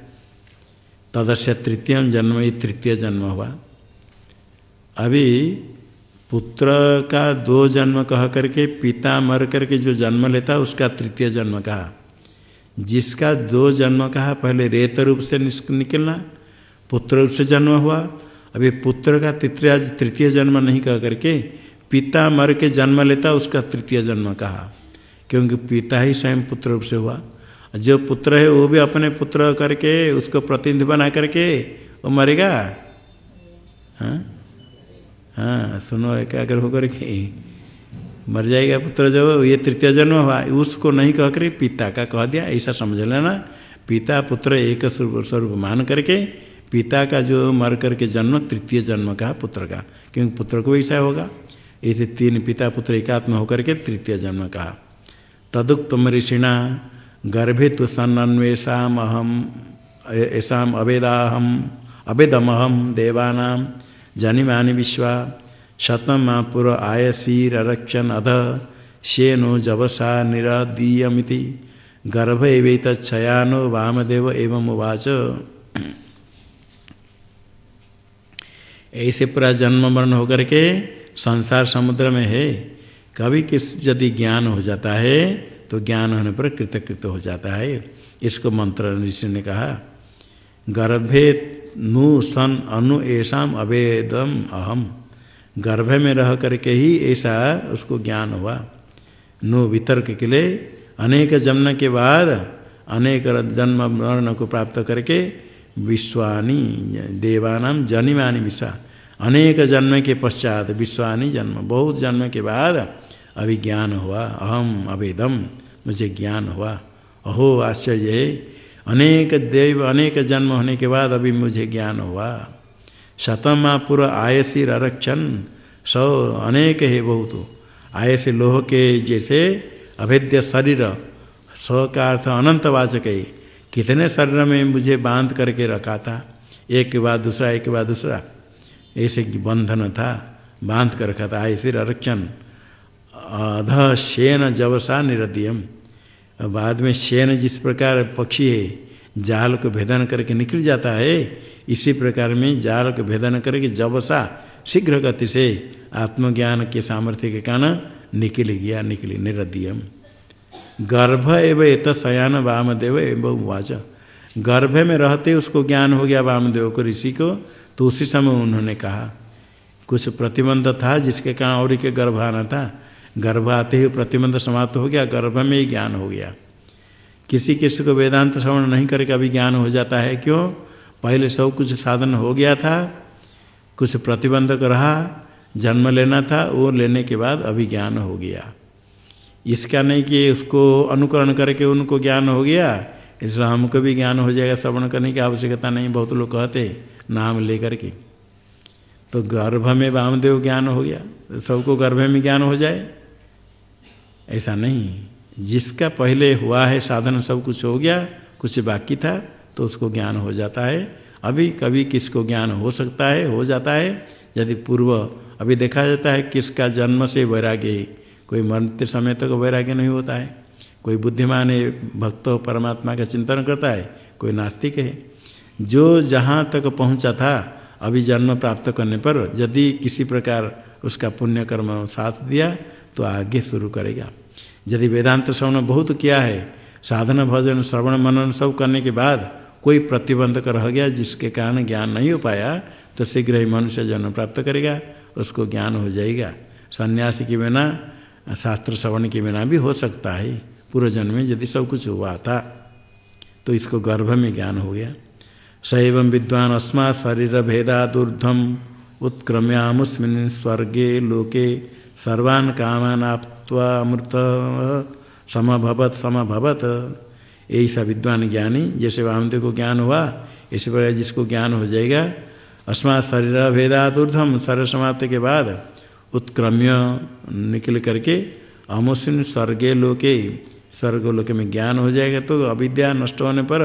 तदस्य तृतीय जन्म ही तृतीय जन्म हुआ। अभी पुत्र का दो जन्म कह करके, पिता मर करके जो जन्म लेता, उसका तृतीय जन्म कहा। जिसका दो जन्म कहा, पहले रेत रूप से निकलना, पुत्र रूप से जन्म हुआ। अभी पुत्र का तृतीय तृतीय जन्म नहीं कह करके, पिता मर के जन्म लेता, उसका तृतीय जन्म कहा। क्योंकि पिता ही स्वयं पुत्र रूप से हुआ। जो पुत्र है, वो भी अपने पुत्र करके, उसको प्रतिनिधि बना करके, वो मरेगा? हाँ? हाँ सुनो एकाग्र होकर के, मर जाएगा पुत्र जो, ये तृतीय जन्म हुआ, उसको नहीं कह कर पिता का कह दिया, ऐसा समझ लेना। पिता, पुत्र एक स्वरूप मान करके, पिता का जो मर करके जन्म, तृतीय जन्म का पुत्र का, क्योंकि पुत्र को ऐसा होगा। ऐसे तीन पिता, पुत्र एकात्म होकर के तृतीय जन्म कहा तदुक्तम ऋषिणा गर्भे तो ऐसा अवेदाहम, अवेदमहम देवानाम, जनिमानि विश्वा शतम पुर आयसीरक्षण अध शेनो जवसा निरदीयमिति गर्भ एवं छयानो वामदेव एवं उवाच ऐसे पूरा जन्म मरण होकर के संसार समुद्र में है कभी किस यदि ज्ञान हो जाता है तो ज्ञान होने पर कृतकृत हो जाता है। इसको मंत्र ऋषि ने कहा, गर्भे नु सन अनु ऐसा अवेदम अहम। गर्भ में रह करके ही ऐसा उसको ज्ञान हुआ। नु वितर्क के लिए अनेक जन्म के बाद अनेक जन्म मरण को प्राप्त करके विश्वानी देवानाम जनिमानी विश्वा अनेक जन्म के पश्चात विश्वानी जन्म। बहुत जन्म के बाद अभी ज्ञान हुआ। अहम अवेदम मुझे ज्ञान हुआ। अहो, आश्चर्य अनेक देव, अनेक जन्म होने के बाद अभी मुझे ज्ञान हुआ। शतमा पूर्व आयसी आरक्षण सौ अनेक है बहुत। आयसी लोह के जैसे अभेद्य शरीर। सौ का अर्थ अनंतवाचक है। कितने शरीर में मुझे बाँध करके रखा था? एक के बाद दूसरा, एक के बाद दूसरा। ऐसे बंधन था। बाँध कर रखा था। ऐसे आरक्षण अध शेन जवसा निरदियम बाद में शेन जिस प्रकार पक्षी है, जाल को भेदन करके निकल जाता है, इसी प्रकार में जाल को भेदन करके जवसा शीघ्र गति से आत्मज्ञान के सामर्थ्य के कारण निकल गया, निकली निरदियम। गर्भ एवं एत सयान वामदेव एवं वाच गर्भ में रहते उसको ज्ञान हो गया वामदेव को, ऋषि को तो उसी समय उन्होंने कहा, कुछ प्रतिबंध था जिसके कारण और के गर्भ आना था गर्भ आते ही प्रतिबंध समाप्त हो गया, गर्भ में ही ज्ञान हो गया। किसी किसी को वेदांत श्रवण नहीं करके अभी ज्ञान हो जाता है, क्यों? पहले सब कुछ साधन हो गया था, कुछ प्रतिबंधक रहा, जन्म लेना था वो लेने के बाद अभी ज्ञान हो गया। इसका नहीं कि उसको अनुकरण करके उनको ज्ञान हो गया, इसलिए हमको भी ज्ञान हो जाएगा, श्रवण करने की आवश्यकता नहीं, बहुत लोग कहते, नाम लेकर के। तो गर्भ में वामदेव ज्ञान हो गया, सबको गर्भ में ज्ञान हो जाए। ऐसा नहीं। जिसका पहले हुआ है साधन सब कुछ हो गया, कुछ बाकी था तो उसको ज्ञान हो जाता है। अभी कभी किसको ज्ञान हो सकता है, हो जाता है। यदि पूर्व अभी देखा जाता है किसका जन्म से वैराग्य कोई मरते समय तक तो वैराग्य नहीं होता है। कोई बुद्धिमान है, भक्त परमात्मा का चिंतन करता है, कोई नास्तिक है। जो जहाँ तक पहुँचा था, अभी जन्म प्राप्त करने पर यदि किसी प्रकार उसका पुण्य कर्म साथ दिया तो आगे शुरू करेगा। यदि वेदांत श्रवण बहुत किया है, साधन, भजन, श्रवण, मनन सब करने के बाद कोई प्रतिबंधक रह गया जिसके कारण ज्ञान नहीं हो पाया तो शीघ्र ही मनुष्य जन्म प्राप्त करेगा, उसको ज्ञान हो जाएगा। सन्यासी के बिना, शास्त्र श्रवण के बिना भी हो सकता है। पूर्व जन्म में यदि सब कुछ हुआ था तो इसको गर्भ में ज्ञान हो गया। सैव विद्वान अस्मा शरीर भेदादूर्धम उत्क्रम्यामुस्मिन स्वर्गे लोके सर्वान् आप्वा अमृत समभवत समभवत। यही सा विद्वान ज्ञानी, जैसे वामदेव को ज्ञान हुआ, इसी प्रकार जिसको ज्ञान हो जाएगा, अस्मा शरीर भेदादूर्धम शरीर समाप्ति के बाद उत्क्रम्य निकल करके अमुस्मिन स्वर्गे लोके, स्वर्ग लोके में ज्ञान हो जाएगा तो अविद्या नष्ट होने पर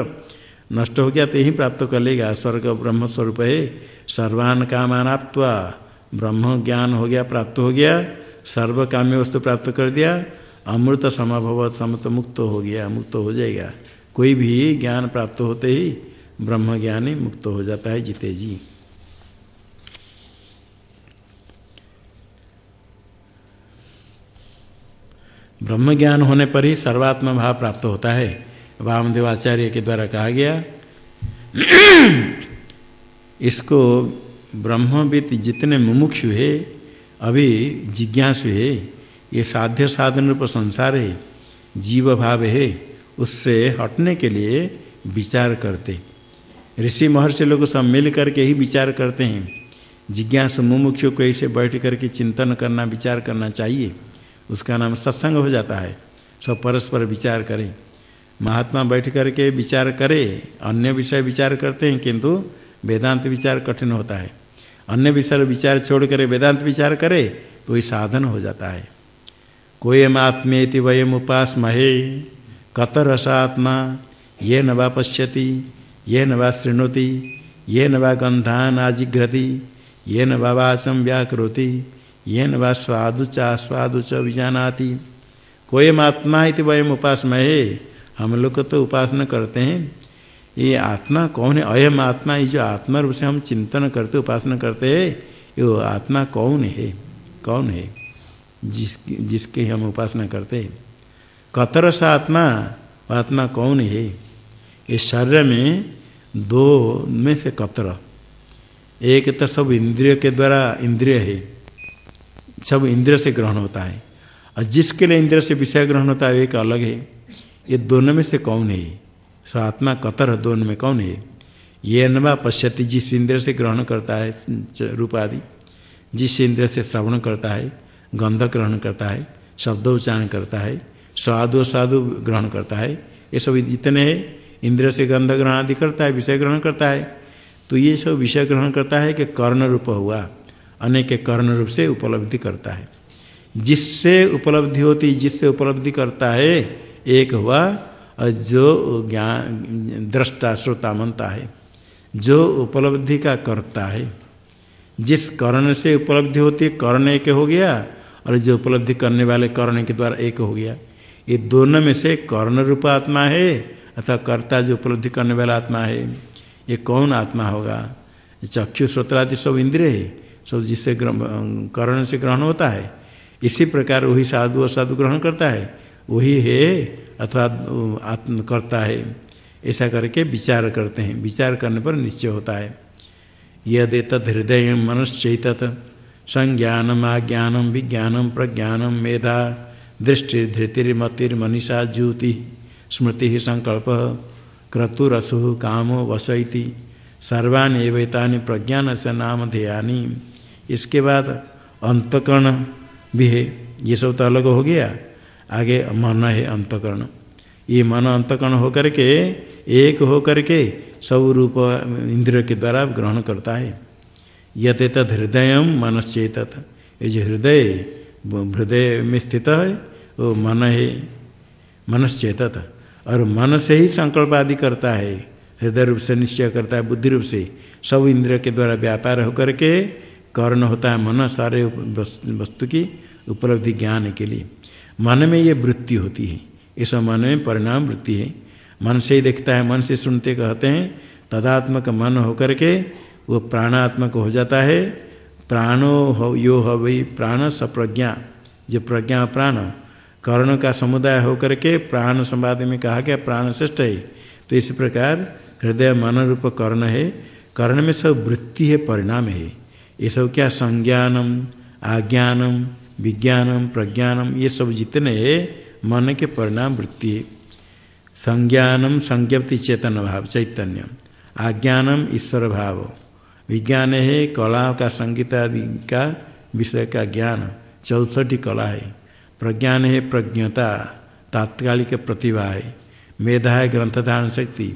नष्ट हो गया तो यही प्राप्त कर लेगा। स्वर्ग ब्रह्म स्वरूप है, सर्वान कामानाप्वा ब्रह्म ज्ञान हो गया, प्राप्त हो गया सर्व काम्य वस्तु प्राप्त कर दिया, अमृत समाभव समत मुक्त हो गया, मुक्त हो जाएगा। कोई भी ज्ञान प्राप्त होते ही ब्रह्म ज्ञानी मुक्त हो जाता है जीते जी ब्रह्म ज्ञान होने पर ही सर्वात्म भाव प्राप्त होता है। वामदेवाचार्य के द्वारा कहा गया, इसको ब्रह्मविद जितने मुमुक्षु है, अभी जिज्ञासु है, ये साध्य साधन रूप संसार है जीव भाव है, उससे हटने के लिए विचार करते। ऋषि महर्षि लोग सब मिल करके ही विचार करते हैं। जिज्ञासु मुमुक्ष को ऐसे बैठ करके चिंतन करना, विचार करना चाहिए। उसका नाम सत्संग हो जाता है। सब परस्पर विचार करें। महात्मा बैठ करके विचार करे, अन्य विषय विचार करते हैं, किंतु वेदांत विचार कठिन होता है। अन्य विषय विचार छोड़ कर, वेदांत विचार करे तो ये साधन हो जाता है। कोयम आत्मेति वयम उपास महे कतर रसात्मा ये न वा पश्यति, ये न वा शृणोति, ये न वा गंधान आजिघ्रति ये न वाचम व्याकृति ये न वा स्वादु चा स्वादु च विजानाति। कोयम आत्मा इति वयम उपासमहे, हम लोग तो उपासना करते हैं ये आत्मा कौन है? अयम आत्मा, ये जो आत्मा रूप से हम चिंतन करते, उपासना करते हैं, ये आत्मा कौन है? कौन है? जिस, जिसके हम उपासना करते हैं। कतर सा आत्मा आत्मा कौन है? ये शरीर में दो, में से कतर। एक तो सब इंद्रिय के द्वारा इंद्रिय है। सब इंद्रिय से ग्रहण होता है। और जिसके लिए इंद्रिय से विषय ग्रहण होता है एक अलग है। ये दोनों में से कौन है? सो आत्मा कतर दोनों में कौन है? ये नवा पश्यति, जिस इंद्र से ग्रहण करता है रूप आदि, जिस इंद्र से श्रवण करता है, गंध ग्रहण करता है, शब्द उच्चारण करता है स्वादु साधु ग्रहण करता है, ये सब जितने इंद्र से गंध ग्रहण आदि करता है, विषय ग्रहण करता है। तो ये सब विषय ग्रहण करता है कि कर्ण रूप हुआ, अनेक कर्ण रूप से उपलब्धि करता है। जिससे उपलब्धि होती, जिससे उपलब्धि करता है, एक हुआ जो ज्ञान दृष्टा, श्रोता मनता है, जो उपलब्धि का करता है, जिस कर्ण से उपलब्धि होती है, कर्ण एक हो गया, और जो उपलब्धि करने वाले कर्ण के द्वारा एक हो गया, ये दोनों में से कर्ण रूप आत्मा है, अथवा कर्ता जो उपलब्धि करने वाला आत्मा है, ये कौन आत्मा होगा? चक्षु श्रोत्रादि सब इंद्रिय है, सब जिससे कर्ण से ग्रहण होता है, इसी प्रकार वही साधु और साधु ग्रहण करता है, वही है अथवा आत्म, करता है, ऐसा करके विचार करते हैं। विचार करने पर निश्चय होता है। यदि तद हृदय मनश्चैत संज्ञानम आज्ञानम विज्ञानम प्रज्ञानम मेधा, दृष्टि धृतिर्मतिर्मनीषा ज्योति, स्मृति संकल्प, क्रतुरसु कामो वसैति, सर्वाणी एवतानि प्रज्ञान से नाम इसके बाद अंतकर्ण भी है। ये सब तो अलग हो गया। आगे मन है अंतकरण। ये मन अंतकरण होकर के, एक होकर के सब रूप इंद्रिय के द्वारा ग्रहण करता है। यत तद हृदय मनश्चेत ये जो हृदय हृदय में स्थित है, वो मन है मनश्चेत और मन से ही संकल्प आदि करता है। हृदय रूप से निश्चय करता है, बुद्धि रूप से। सब इंद्रिय के द्वारा व्यापार होकर के कर्ण होता है मन, सारे वस्तु की उपलब्धि ज्ञान के लिए। मन में ये वृत्ति होती है। सब मन में परिणाम वृत्ति है। मन से ही देखता है, मन से सुनते कहते हैं, तदात्मक मन होकर के वो प्राणात्मक हो जाता है। प्राणो हो, यो हो, वही प्राण सप्रज्ञा, जो प्रज्ञा प्राण, कर्ण का समुदाय होकर के प्राण संवाद में कहा गया प्राण श्रेष्ठ है। तो इस प्रकार हृदय, मन रूप कर्ण है। कर्ण में सब वृत्ति है, परिणाम है। ये सब क्या? संज्ञानम, आज्ञानम विज्ञानम, प्रज्ञानम, ये सब जितने मन के परिणाम वृत्ति संज्ञानम, संज्ञप्ति चेतन भाव चैतन्य आज्ञानम, ईश्वर भाव। विज्ञान है, कला का, संगीत आदि का, विषय का ज्ञान। चौसठी कला है। प्रज्ञान है, प्रज्ञता। तात्कालिक प्रतिभा है। मेधा है ग्रंथ धारण शक्ति।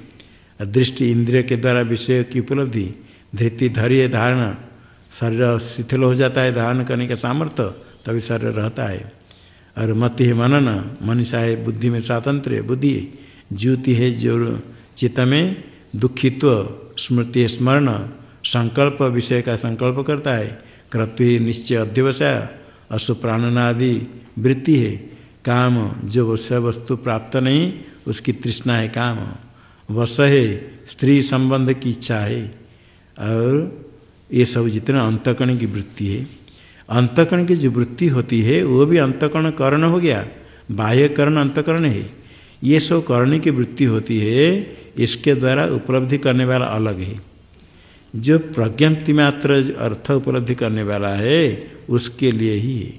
दृष्टि इंद्रिय के द्वारा विषय की उपलब्धि। धृति, धैर्य, धारण। शरीर शिथिल हो जाता है, धारण करने का सामर्थ्य। तभी शरीर रहता है। और मति है मनन, मनीषा है बुद्धि में स्वातंत्र बुद्धि ज्योति है जो चित्त में दुखित्व, स्मृति स्मरण, संकल्प, विषय का संकल्प करता है। कृत्व निश्चय अध्यवसाय अशु प्राणनादि वृत्ति है। काम, जो विषय वस्तु प्राप्त नहीं, उसकी तृष्णा है काम। वश है स्त्री संबंध की इच्छा है। और ये सब जितना अंतकरण की वृत्ति है। अंतकरण की जो वृत्ति होती है, वो भी अंतकरण कर्ण हो गया। बाह्य कर्ण अंतकरण है। ये सब करने की वृत्ति होती है, इसके द्वारा उपलब्धि करने वाला अलग है। जो प्रज्ञप्ति मात्र अर्थ उपलब्धि करने वाला है, उसके लिए ही है।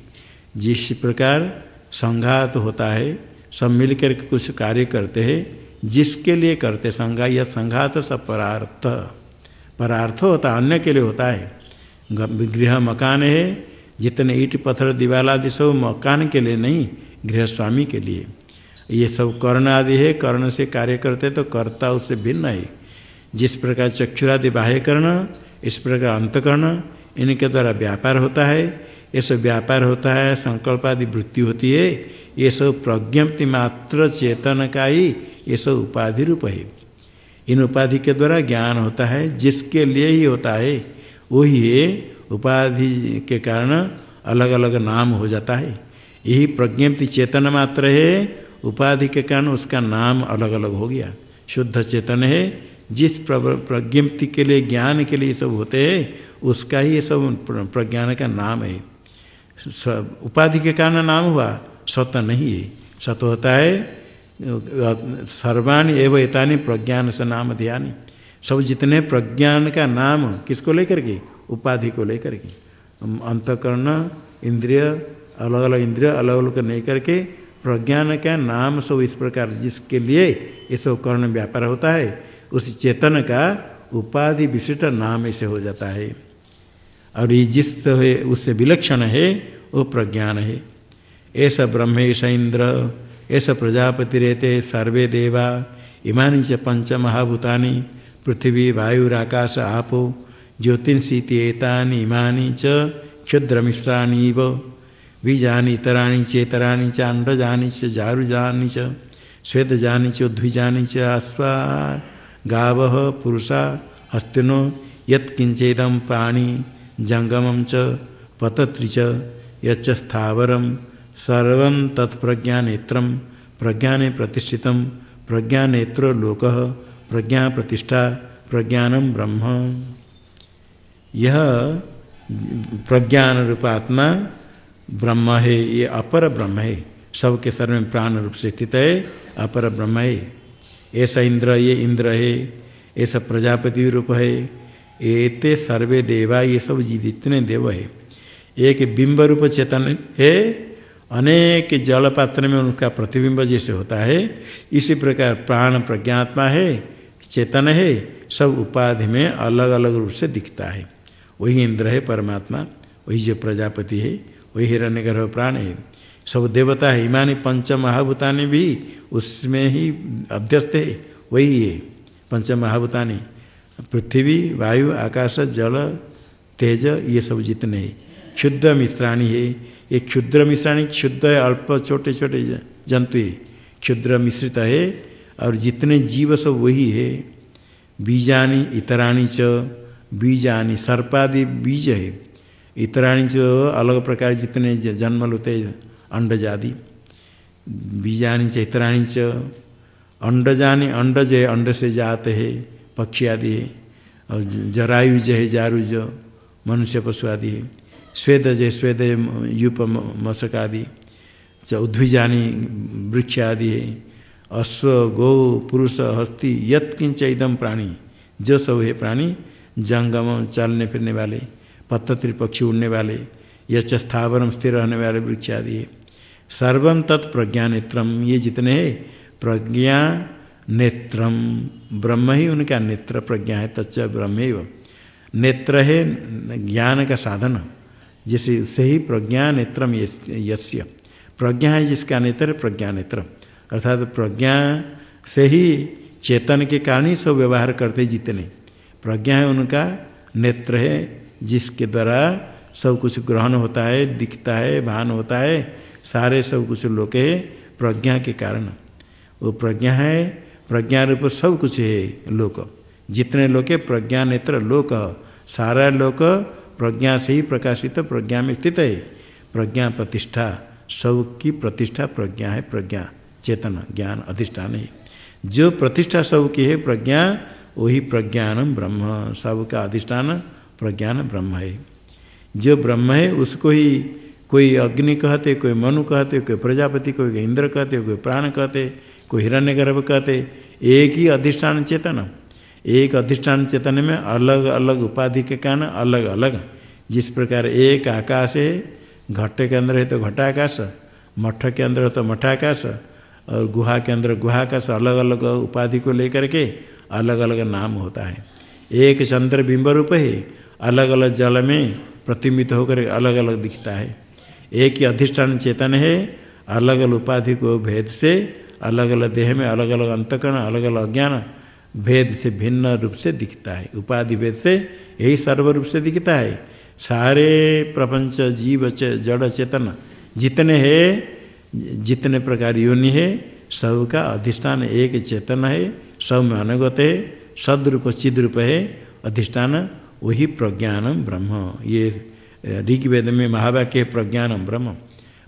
जिस प्रकार संघात तो होता है, सब मिल करके कुछ कार्य करते हैं, जिसके लिए करते संघा या संघात सब परार्थ। परार्थ होता, अन्य के लिए होता है। गृह मकान है जितने ईट, पत्थर, दीवाल आदि सब मकान के लिए नहीं गृह स्वामी के लिए। ये सब कर्ण आदि है, कर्ण से कार्य करते तो कर्ता उससे भिन्न है। जिस प्रकार चक्षुरादि बाह्यकर्ण इस प्रकार अंतकर्ण इनके द्वारा व्यापार होता है। ये सब व्यापार होता है संकल्प आदि वृत्ति होती है। ये सब प्रज्ञप्ति मात्र चेतन का ही ये सब उपाधि रूप है। इन उपाधि के द्वारा ज्ञान होता है, जिसके लिए ही होता है, वही उपाधि के कारण अलग अलग नाम हो जाता है। यही प्रज्ञप्ति चेतन मात्र है। उपाधि के कारण उसका नाम अलग अलग हो गया। शुद्ध चेतन है। जिस प्रज्ञप्ति के लिए, ज्ञान के लिए सब होते हैं, उसका ही ये सब प्रज्ञान का नाम है। उपाधि के कारण नाम हुआ, सत नहीं है। सत होता है सर्वाणी एवं एतानी प्रज्ञान से नाम ध्यान। सब जितने प्रज्ञान का नाम किसको लेकर के? उपाधि को लेकर के। अंतकरण, इंद्रिय अलग अलग इंद्रिय अलग अलग नहीं करके प्रज्ञान का नाम सब इस प्रकार जिसके लिए ये सब कर्ण व्यापार होता है, उस चेतन का उपाधि विशिष्ट नाम ऐसे हो जाता है। और ये जिस है, उससे विलक्षण है, वो प्रज्ञान है। ऐसा ब्रह्मेश इंद्र, ऐसा प्रजापति रहते सर्वे देवा, इमानी च पंच महाभूतानि। पृथ्वी वायुराकाश आपो, ज्योतिषीति इमानी च क्षुद्रमिश्राणीव बीजानि इतराणि चेतराणि च च च, श्वेतजानि च गाव, पुरुषा, हस्तिनो यत्किंचेदम प्राणी जंगम च, पतत्रि च सर्व तत्प्रज्ञा नेत्र प्रज्ञा ने प्रतिष्ठित प्रज्ञा नेत्र लोक प्रज्ञा प्रतिष्ठा प्रज्ञानम ब्रह्म। यह प्रज्ञान रूपात्मा ब्रह्म है, ये अपर ब्रह्म है। सबके सर में प्राण रूप से स्थित है, अपर ब्रह्म है। ऐसा इंद्र, ये इंद्र है। ऐसा प्रजापति रूप है। एते सर्वे देवा, ये सब जितने देव है। एक बिंब रूप चेतन है। अनेक जल पात्र में उनका प्रतिबिंब जैसे होता है। इसी प्रकार प्राण प्रज्ञात्मा है। चेतन है, सब उपाधि में अलग अलग रूप से दिखता है। वही इंद्र है, परमात्मा, वही जो प्रजापति है, वही हिरण्य गर्भ प्राण है। सब देवता है, इमानी पंच महाभूतानी भी उसमें ही अध्यस्त है, वही है पंच महाभूतानी पृथ्वी, वायु, आकाश, जल, तेज, ये सब जितने हैं। क्षुद्र मिश्राणी है, ये क्षुद्र मिश्राणी, क्षुद्र अल्प छोटे छोटे जंतु है। क्षुद्र मिश्रित है और जितने जीव सब वही है, बीजानी इतराणी च, बीजानी, सर्पादि बीज है इतराणी च अलग प्रकार जितने जन्म होते अंडज आदि बीजानी च इतराणी च, अंडजानी अंडज है, अंड से जाते है, पक्षी आदि है, और जरायुज है जारुज मनुष्य पशु आदि है, स्वेद जय स्वेद, यूप मशक आदि, च उद्विजानी वृक्ष आदि है अश्व, गौ, पुरुष, हस्ती, यत किंच इदम प्राणी। जो सब है प्राणी जंगम चलने फिरने वाले पत्तत्री पक्षी उड़ने वाले यच स्थावरम स्थिर रहने वाले वृक्ष आदि है। सर्वम तत्प्रज्ञा नेत्रम ये जितने हैं प्रज्ञा नेत्रम ब्रह्म ही उनका नेत्र प्रज्ञा है, तच्च ब्रह्म नेत्र है ज्ञान का साधन, जैसे उससे ही प्रज्ञा नेत्रम यस्य प्रज्ञा है जिसका नेत्र प्रज्ञा नेत्र अर्थात प्रज्ञा से ही चेतन के कारण ही सब व्यवहार करते जितने। प्रज्ञा है उनका नेत्र है, जिसके द्वारा सब कुछ ग्रहण होता है, दिखता है, भान होता है, सारे सब कुछ लोग है प्रज्ञा के कारण। वो प्रज्ञा है, प्रज्ञा रूप सब कुछ है लोक। जितने लोग है प्रज्ञा नेत्र लोक, सारा लोक प्रज्ञा से ही प्रकाशित, प्रज्ञा में स्थित है। प्रज्ञा प्रतिष्ठा, सब की प्रतिष्ठा प्रज्ञा है, प्रज्ञा। चेतन, ज्ञान, अधिष्ठान है। जो प्रतिष्ठा सब की है प्रज्ञा, वही प्रज्ञानम ब्रह्म। सब का अधिष्ठान प्रज्ञान ब्रह्म है। जो ब्रह्म है, उसको ही कोई अग्नि कहते, कोई मनु कहते, कोई प्रजापति, कोई इंद्र कहते, कोई प्राण कहते, कोई हिरण्य गर्भ कहते, एक ही अधिष्ठान चेतन। एक अधिष्ठान चेतन में अलग अलग उपाधि के कारण अलग अलग। जिस प्रकार एक आकाश है घट के अंदर है तो घटाकाश मठ के अंदर है तो मठाकाश और गुहा के अंदर, गुहा का अलग अलग उपाधि को लेकर के अलग अलग नाम होता है। एक चंद्र बिंब रूप है अलग अलग जल में प्रतिमित होकर अलग अलग दिखता है। एक ही अधिष्ठान चेतन है अलग अलग उपाधि को भेद से अलग अलग देह में अलग अलग अंतकरण अलग अलग अज्ञान भेद से भिन्न रूप से दिखता है। उपाधि भेद से यही सर्व रूप से दिखता है। सारे प्रपंच, जीव जड़ चेतन जितने हैं जितने प्रकार योनि है सबका अधिष्ठान एक चेतन है, सब में अनुगत है, सदरूप चिद्रूप है, अधिष्ठान वही प्रज्ञानम ब्रह्म। ये ऋग्वेद में महावाक्य प्रज्ञानम ब्रह्म।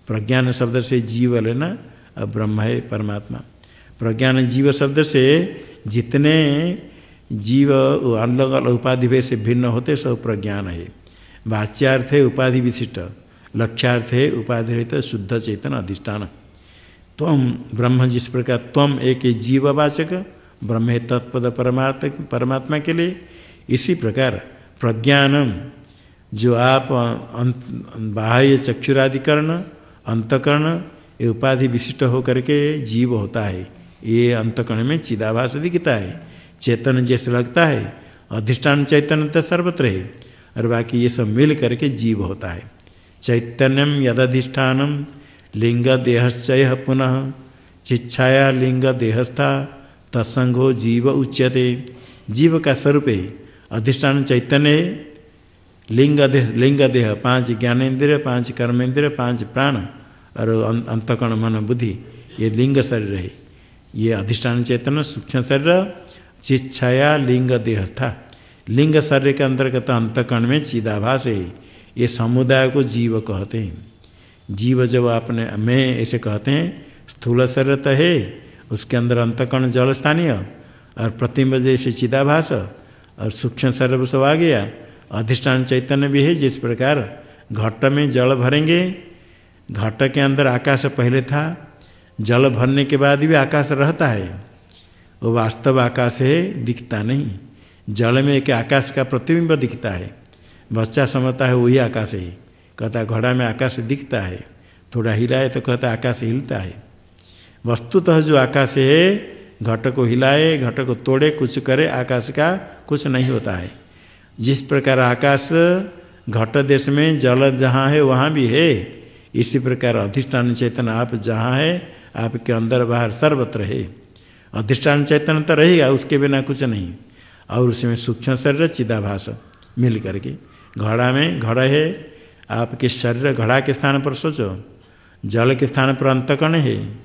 प्रज्ञान शब्द से जीव लेना अब ब्रह्म है परमात्मा। प्रज्ञान जीव शब्द से जितने जीव अलग अलग उपाधि से भिन्न होते, सब प्रज्ञान है। वाच्यार्थ है उपाधि विशिष्ट। लक्ष्यार्थ है उपाधि रहित शुद्ध चेतन अधिष्ठान। तम ब्रह्म जिस प्रकार तम एक जीववाचक, ब्रह्म तत्पद परमात्मा परमात्मा के लिए, इसी प्रकार प्रज्ञानम, जो आप बाह्य चक्षुराधिकरण, अंतकरण, ये उपाधि विशिष्ट होकर के जीव होता है। ये अंतकरण में चिदाभास दिखता है। चेतन जैसे लगता है, अधिष्ठान चैतन्य सर्वत्र है, और बाकी ये सब मिल करके जीव होता है। चैतन्यम यदधिष्ठानम लिंग देहश्चय पुनः। चिच्छाया लिंग देहस्था तत्संगो जीव उच्यते। जीव का स्वरूप अधिष्ठान चैतन्य लिंग देह लिंग देह पाँच ज्ञानेन्द्रिय, पाँच कर्मेंद्रिय पाँच प्राण और अंतकण मन बुद्धि, ये लिंग शरीर है। ये अधिष्ठान चेतन सूक्ष्म शरीर चिच्छाया लिंग देह था लिंग शरीर के अंतर्गत अंतकण में चिदाभास है। ये समुदाय को जीव कहते हैं। जीव जब आपने, मैं ऐसे कहते हैं, स्थूल शरीर है, उसके अंदर अंतकण जल स्थानीय और प्रतिम्ब जैसे चिदाभास, और सूक्ष्म सब आ गया, अधिष्ठान चैतन्य भी है जिस प्रकार, घट में जल भरेंगे, घट के अंदर आकाश पहले था, जल भरने के बाद भी आकाश रहता है, वो वास्तव आकाश है, दिखता नहीं, जल में एक आकाश का प्रतिबिंब दिखता है। बच्चा समझता है वही आकाश है। कहता घड़ा में आकाश दिखता है। थोड़ा हिलाए तो कहता आकाश हिलता है। वस्तुतः जो आकाश है, घट को हिलाए, घट को तोड़े, कुछ करे, आकाश का कुछ नहीं होता है। जिस प्रकार आकाश घट देश में, जल जहाँ है, वहाँ भी है, इसी प्रकार अधिष्ठान चेतन आप जहाँ है, आपके अंदर बाहर सर्वत्र है। अधिष्ठान चैतन्य तो रहेगा, उसके बिना कुछ नहीं। और उसमें सूक्ष्म शरीर, चिदाभास मिल करके घड़ा में, घड़ा है। आपके शरीर घड़ा के स्थान पर सोचो। जल के स्थान पर अंतकण है।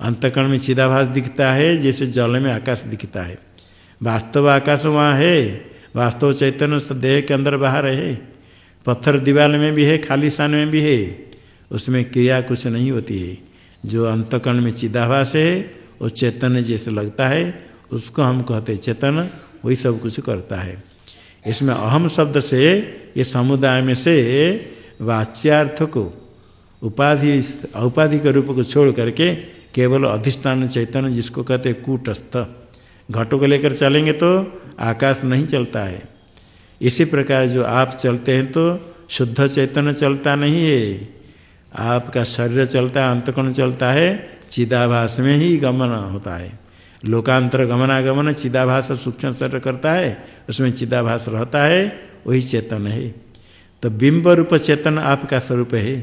अंतकण में चिदाभास दिखता है, जैसे जल में आकाश दिखता है। वास्तव आकाश वहाँ है। वास्तव चैतन्य देह के अंदर बाहर है। पत्थर दीवार में भी है, खाली स्थान में भी है। उसमें क्रिया कुछ नहीं होती है। जो अंतकण में चिदाभास है, वो चेतन जैसे लगता है, उसको हम कहते चेतन। वही सब कुछ करता है। इसमें अहम शब्द से ये समुदाय में से वाच्यार्थ को उपाधि औपाधि के रूप को छोड़ करके केवल अधिष्ठान चैतन्य जिसको कहते हैं कूटस्थ। घटों को लेकर चलेंगे तो आकाश नहीं चलता है। इसी प्रकार जो आप चलते हैं तो शुद्ध चैतन्य चलता नहीं है। आपका शरीर चलता है अंतकण चलता है, चिदाभास में ही गमन होता है। लोकांतर गमनागमन, चिदाभास सूक्ष्म शरीर करता है, उसमें चिदाभास रहता है वही चेतन है। तो बिंब रूप चेतन आपका स्वरूप है।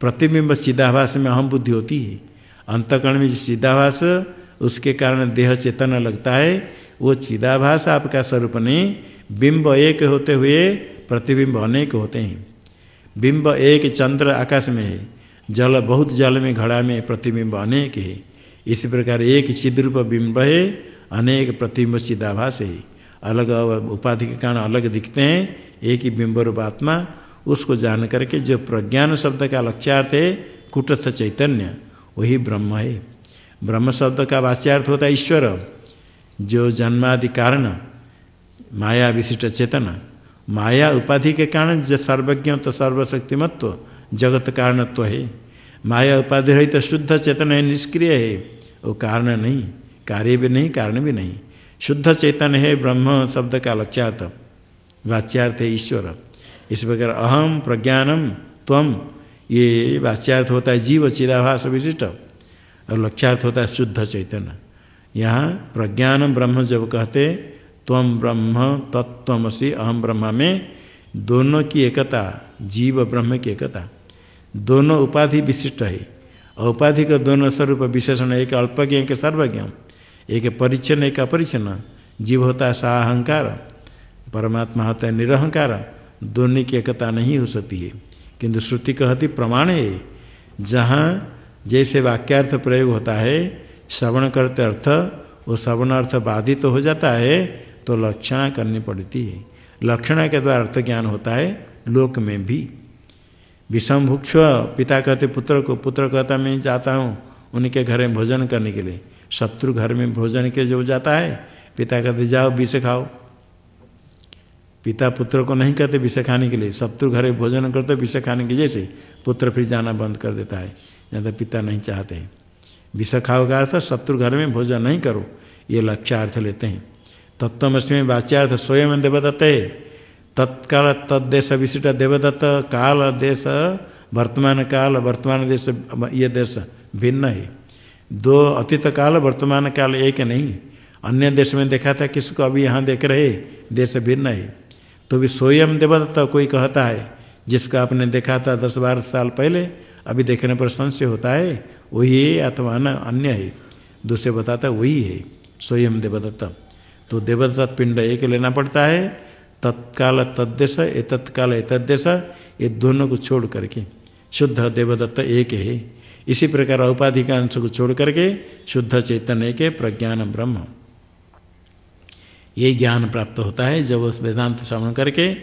प्रतिबिंब चिदाभास में अहम बुद्धि होती है। अंतकरण में चिदाभास उसके कारण देह चेतन लगता है, वो चिदाभास आपका स्वरूप नहीं, बिंब एक होते हुए प्रतिबिंब अनेक होते हैं। बिंब एक चंद्र आकाश में है। जल बहुत जल में, घड़ा में प्रतिबिंब अनेक है। इसी प्रकार एक चिद्रूप बिंब है, अनेक प्रतिबिंब चिदाभास है। अलग उपाधि के कारण अलग दिखते हैं, एक ही बिंब रूप आत्मा, उसको जान करके जो प्रज्ञान शब्द का लक्ष्यार्थ है, कुटस्थ चैतन्य, वही ब्रह्म है। ब्रह्म शब्द का वाच्यार्थ होता है ईश्वर, जो जन्मादि कारण, माया विशिष्ट चेतना। माया उपाधि के कारण जो सर्वज्ञ तो सर्वशक्तिमत्व, जगत कारणत्व है। माया उपाधि रही तो शुद्ध चेतन है निष्क्रिय है, वो कारण नहीं, कार्य भी नहीं, कारण भी नहीं। शुद्ध चेतन है ब्रह्म शब्द का लक्ष्यार्थ वाच्यार्थ है ईश्वर। इस प्रकार अहम प्रज्ञानम त्वम ये वाच्यार्थ होता है जीव, चिदाभास विशिष्ट। और लक्ष्यार्थ होता है शुद्ध चैतन्य यहाँ प्रज्ञान ब्रह्म जब कहते त्वम ब्रह्म तत्वमसी अहम ब्रह्म में दोनों की एकता, जीव ब्रह्म की एकता। दोनों उपाधि विशिष्ट है। औपाधि का दोनों स्वरूप विशेषण एक अल्पज्ञ के सर्वज्ञ। एक परिचन्न एक अपरिचन्न जीव होता है साहंकार, परमात्मा होता है निरहंकार। दोनों की एकता नहीं हो सकती है। किंतु श्रुति कहती, प्रमाण है, जहाँ जैसे वाक्यार्थ प्रयोग होता है, श्रवण करते अर्थ, वो श्रवण अर्थ बाधित तो हो जाता है तो लक्षणा करनी पड़ती है। लक्षणा के द्वारा अर्थ ज्ञान होता है, लोक में भी। विषम भुक्ष पिता कहते, पुत्र को, पुत्र कहता, मैं जाता हूँ उनके घर में भोजन करने के लिए। शत्रु घर में भोजन के जो जाता है, पिता कहते, जाओ विष खाओ। पिता पुत्र को नहीं कहते विष खाने के लिए। शत्रु घर में भोजन करते विष खाने के जैसे पुत्र फिर जाना बंद कर देता है या तो पिता नहीं चाहते हैं। विष खाओ का अर्थ, शत्रु घर में भोजन नहीं करो, ये लक्ष्यार्थ लेते हैं। तत्वमस्मी वाच्यार्थ स्वयं देवदत्त। है तत्काल तद्देश विशिष्ट देवदत्त, काल देश, वर्तमान काल, वर्तमान देश, ये देश भिन्न है। दो अतीत काल, वर्तमान काल एक नहीं। अन्य देश में देखा था, किसको अभी यहाँ देख रहे? देश भिन्न है। तो भी स्वयं देवदत्त कोई कहता है, जिसको आपने देखा था दस बारह साल पहले, अभी देखने पर संशय होता है, वही अथवा न अन्य है। दूसरे बताता वही है, स्वयं देवदत्त। तो देवदत्त पिंड एक लेना पड़ता है, तत्काल तद्देश, ए तत्काल ए तद्देश, ये दोनों को छोड़ करके। शुद्ध देवदत्त एक है। इसी प्रकार औपाधिक अंश को छोड़ करके शुद्ध चैतन्य के प्रज्ञान ब्रह्म। ये ज्ञान प्राप्त होता है जब उस वेदांत श्रवण करके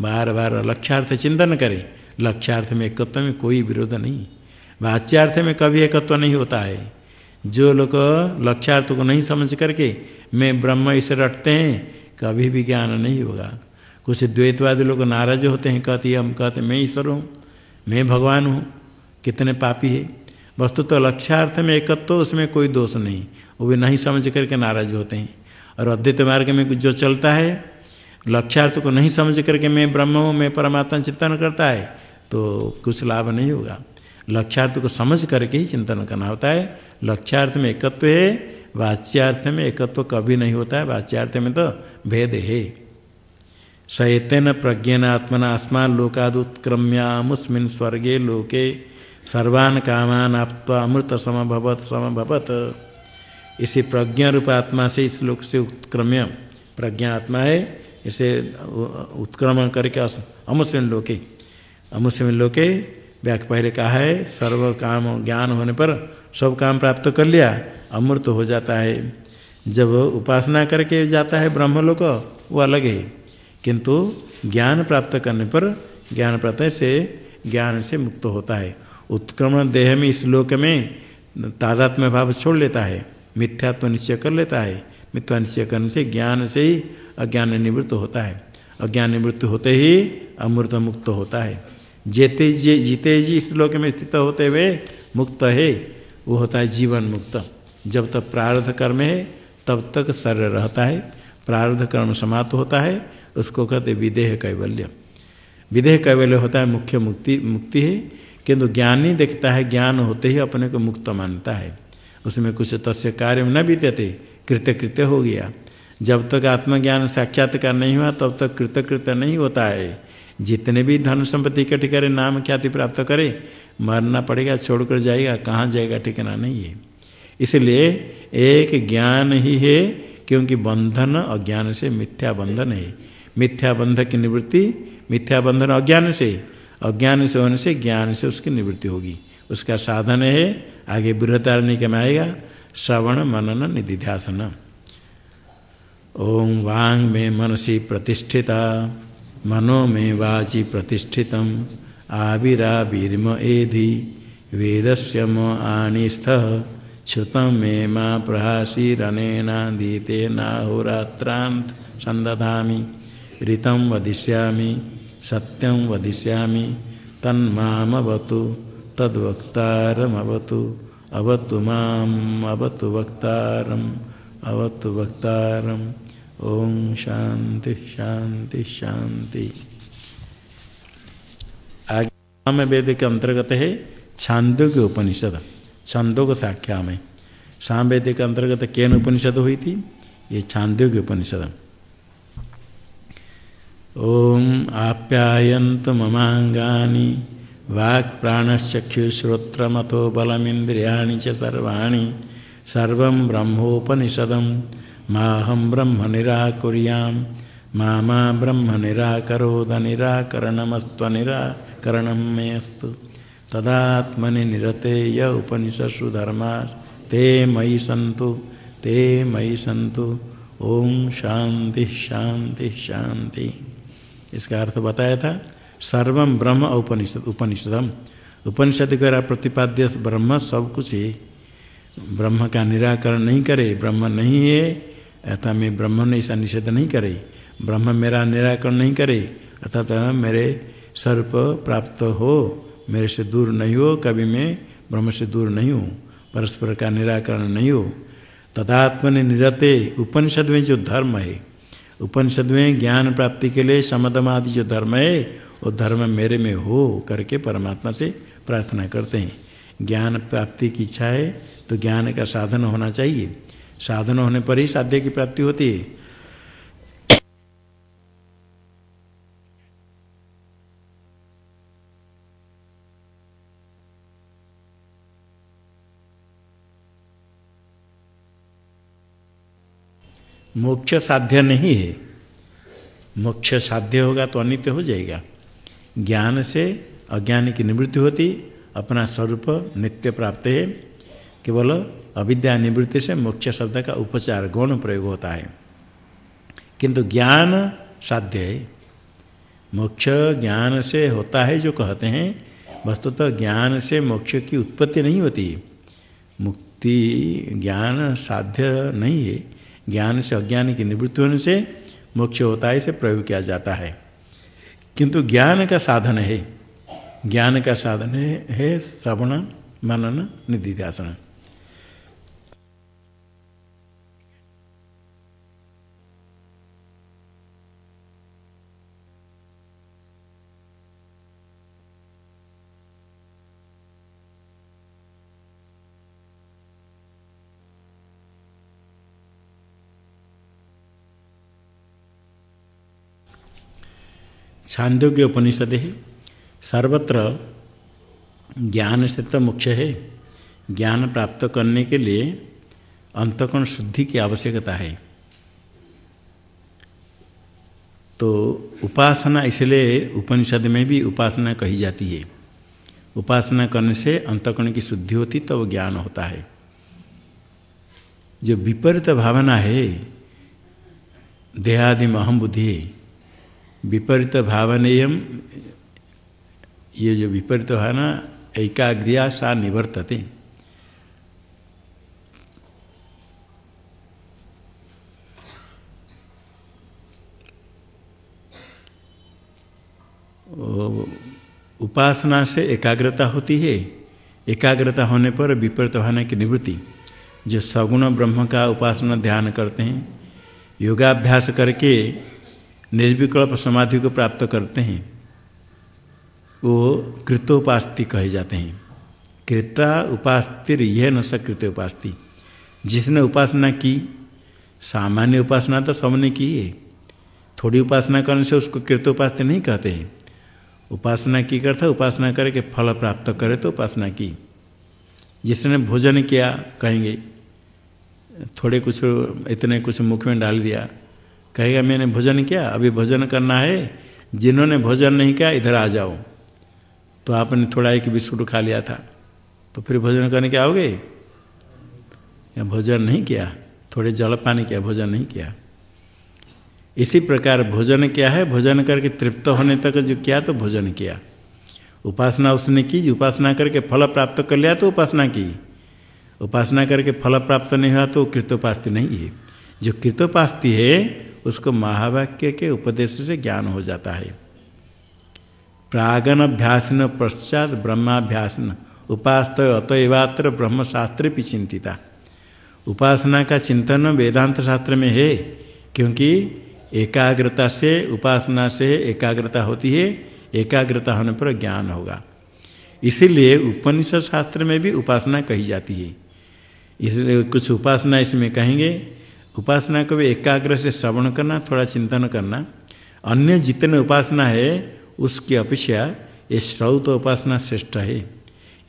बार बार लक्ष्यार्थ चिंतन करे। लक्ष्यार्थ में एकत्व में कोई विरोध नहीं। वाच्यार्थ में कभी एकत्व नहीं होता है। जो लोग लक्ष्यार्थ को नहीं समझ करके मैं ब्रह्म इसे रटते हैं, कभी भी ज्ञान नहीं होगा। कुछ द्वैतवादी लोग नाराज़ होते हैं, कहते, हम कहते, मैं ईश्वर हूँ, मैं भगवान हूँ, कितने पापी है। वस्तु तो लक्ष्यार्थ में एकत्व तो उसमें कोई दोष नहीं। वो भी नहीं समझ करके नाराज़ होते हैं। और अद्वैत मार्ग में जो चलता है, लक्ष्यार्थ को नहीं समझ करके मैं ब्रह्म हूँ, मैं परमात्मा चिंतन करता है तो कुछ लाभ नहीं होगा। लक्ष्यार्थ को समझ करके ही चिंतन करना होता है। लक्ष्यार्थ में एकत्व है, वाच्यार्थ में एकत्व कभी नहीं होता है। वाच्यार्थ में तो भेद है। सैतेन प्रज्ञन आत्मना आस्मान लोकादुत्क्रम्यामुस्मिन स्वर्गे लोके सर्वान कामान आप अमृत समभवत। समभवत इसी प्रज्ञा रूप आत्मा से इस लोक से उत्क्रम्य प्रज्ञा आत्मा है। इसे उत्क्रमण करके अमुस्लिम लोके अमुस्लिम लोके व्याख पहले कहा है, सर्व काम ज्ञान होने पर सब काम प्राप्त कर लिया, अमृत हो जाता है। जब उपासना करके जाता है ब्रह्म लोक वो अलग है। किंतु ज्ञान प्राप्त करने पर ज्ञान प्राप्त से ज्ञान से मुक्त होता है। उत्क्रमण देह में इस लोक में तादात्म्य भाव छोड़ लेता है, मिथ्यात्व निश्चय कर लेता है। मिथ्या निश्चय करने से ज्ञान से ही अज्ञान निवृत्त होता है। अज्ञान निवृत्त होते ही अमृत मुक्त होता है। जेते जे, जीते जी इस लोक में स्थित होते हुए मुक्त है, वो होता है जीवन मुक्त। जब तक प्रारब्ध कर्म है, तब तक शरीर रहता है। प्रारब्ध कर्म समाप्त होता है, उसको कहते विदेह कैवल्य। विदेह कैवल्य होता है, मुख्य मुक्ति मुक्ति है। किंतु ज्ञानी देखता है, ज्ञान होते ही अपने को मुक्त मानता है। उसमें कुछ तस्य कार्य न बीतते कृत्य कृत्य हो गया। जब तक आत्मज्ञान साक्षात्कार नहीं हुआ, तब तक कृत्य कृत्य नहीं होता है। जितने भी धन संपत्ति इकट्ठी करे, नाम ख्याति प्राप्त करे, मरना पड़ेगा, छोड़कर जाएगा, कहाँ जाएगा, ठिकाना नहीं है। इसलिए एक ज्ञान ही है, क्योंकि बंधन अज्ञान से मिथ्या बंधन है। मिथ्या बंध की निवृत्ति, मिथ्या बंधन अज्ञान से। अज्ञान से होने से ज्ञान से उसकी निवृत्ति होगी। उसका साधन है, आगे बृहतारण्य में आएगा, श्रवण, मनन, निधिध्यासन। ओम वांग में मनसी प्रतिष्ठिता, मनो में वाचि प्रतिष्ठित आविरावीर्म एधि वेद से म आनिस्थ श्रुत मे माँ प्रहासीरनेनादीतेनाहोरात्रांत संदधामी ऋतं वदिष्यामि सत्यं वदिष्यामि, तन्मामवतु, तद्वक्तारमवतु, अवतु माम्, अवतु वक्तारम् अवतु वक्तारम्। ओम शांति शांति शांति आगे साम वेद के अंतर्गत है छांदो के उपनिषद छंदों को साख्या में साम वेद के अंतर्गत केन उपनिषद हुई थी? ये छांदो के उपनिषद। ओम आप्यायंत ममांगानी वाक् प्राणश्चक्षुश्रोत्रमथो बलमिन्द्रियाणि च सर्वाणि, सर्वं ब्रह्मोपनिषदं, माहं ब्रह्म निराकुर्यां मा मा ब्रह्म निराकरोद निराकरणमस्त्वनिराकरणं मे अस्तु। तदात्मनि निरते य उपनिषत्सु धर्मा, ते मयि सन्तु, ते मयि सन्तु। ओम शांति शांति शांति इसका अर्थ बताया था, सर्व ब्रह्म उपनिषद। उपनिषदम उपनिषद द्वारा प्रतिपाद्य ब्रह्म सब कुछ है। ब्रह्म का निराकरण नहीं करे, ब्रह्म नहीं है, अतः मैं ब्रह्म ने ऐसा निषेध नहीं करे। ब्रह्म मेरा निराकरण नहीं करे अर्थात मेरे सर्प प्राप्त हो, मेरे से दूर नहीं हो, कभी मैं ब्रह्म से दूर नहीं हूँ, परस्पर का निराकरण नहीं हो। तदात्मनि निरते उपनिषद में जो धर्म है उपनिषद में ज्ञान प्राप्ति के लिए समदमादि जो धर्म है, वो धर्म मेरे में हो करके परमात्मा से प्रार्थना करते हैं। ज्ञान प्राप्ति की इच्छा है तो ज्ञान का साधन होना चाहिए। साधन होने पर ही साध्य की प्राप्ति होती है। मोक्ष साध्य नहीं है। मोक्ष साध्य होगा तो अनित्य हो जाएगा। ज्ञान से अज्ञान की निवृत्ति होती, अपना स्वरूप नित्य प्राप्त है। केवल अविद्या निवृत्ति से मोक्ष शब्द का उपचार, गौण प्रयोग होता है। किंतु ज्ञान साध्य है। मोक्ष ज्ञान से होता है जो कहते हैं, वस्तुतः तो ज्ञान से मोक्ष की उत्पत्ति नहीं होती। मुक्ति ज्ञान साध्य नहीं है। ज्ञान से अज्ञान की निवृत्ति होने से मोक्ष होता है इसे प्रयोग किया जाता है। किंतु ज्ञान का साधन है। ज्ञान का साधन है श्रवण, मनन, निधिध्यासन। छांदोग्य उपनिषद है। सर्वत्र ज्ञान से तो मुख्य है। ज्ञान प्राप्त करने के लिए अंतकोण शुद्धि की आवश्यकता है। तो उपासना इसलिए उपनिषद में भी उपासना कही जाती है। उपासना करने से अंतकोण की शुद्धि होती, तब तो ज्ञान होता है। जो विपरीत भावना है, देहादि महम बुद्धि विपरीत भावनेय, ये जो विपरीत है ना, एकाग्रिया सा निवर्तते। उपासना से एकाग्रता होती है। एकाग्रता होने पर विपरीत भावना की निवृत्ति। जो सगुण ब्रह्म का उपासना ध्यान करते हैं, योगाभ्यास करके निर्विकल्प समाधि को प्राप्त करते हैं, वो कृतोपास्ति कहे जाते हैं। कृता उपास्तिर, यह न सकृत उपास्ति। जिसने उपासना की, सामान्य उपासना तो सबने की है। थोड़ी उपासना करने से उसको कृतोपास्ति नहीं कहते हैं। उपासना की करता उपासना करके फल प्राप्त करे तो उपासना की। जिसने भोजन किया, कहेंगे, थोड़े कुछ, इतने कुछ मुख में डाल दिया कहेगा, मैंने भोजन किया, अभी भोजन करना है। जिन्होंने भोजन नहीं किया, इधर आ जाओ। तो आपने थोड़ा एक बिस्कुट खा लिया था। तो फिर भोजन करने के आओगे या भोजन नहीं किया? थोड़े जल पानी किया, भोजन नहीं किया। इसी प्रकार भोजन क्या है, भोजन करके तृप्त होने तक जो किया तो भोजन किया। उपासना उसने की, जो उपासना करके फल प्राप्त कर लिया तो उपासना की। उपासना करके फल प्राप्त नहीं हुआ तो कृतोपास्ति नहीं है। जो कृतोपास्ति है उसको महावाक्य के उपदेश से ज्ञान हो जाता है। प्रागन अभ्यासन पश्चात ब्रह्माभ्यासन उपास्त अतएवात्र ब्रह्मशास्त्र भी चिंतिता उपासना का चिंतन वेदांत शास्त्र में है, क्योंकि एकाग्रता से, उपासना से एकाग्रता होती है, एकाग्रता होने पर ज्ञान होगा। इसीलिए उपनिषद शास्त्र में भी उपासना कही जाती है। इसलिए कुछ उपासना इसमें कहेंगे उपासना को भी एकाग्र से श्रवण करना, थोड़ा चिंतन करना। अन्य जितने उपासना है, उसकी अपेक्षा ये श्रौत उपासना श्रेष्ठ है।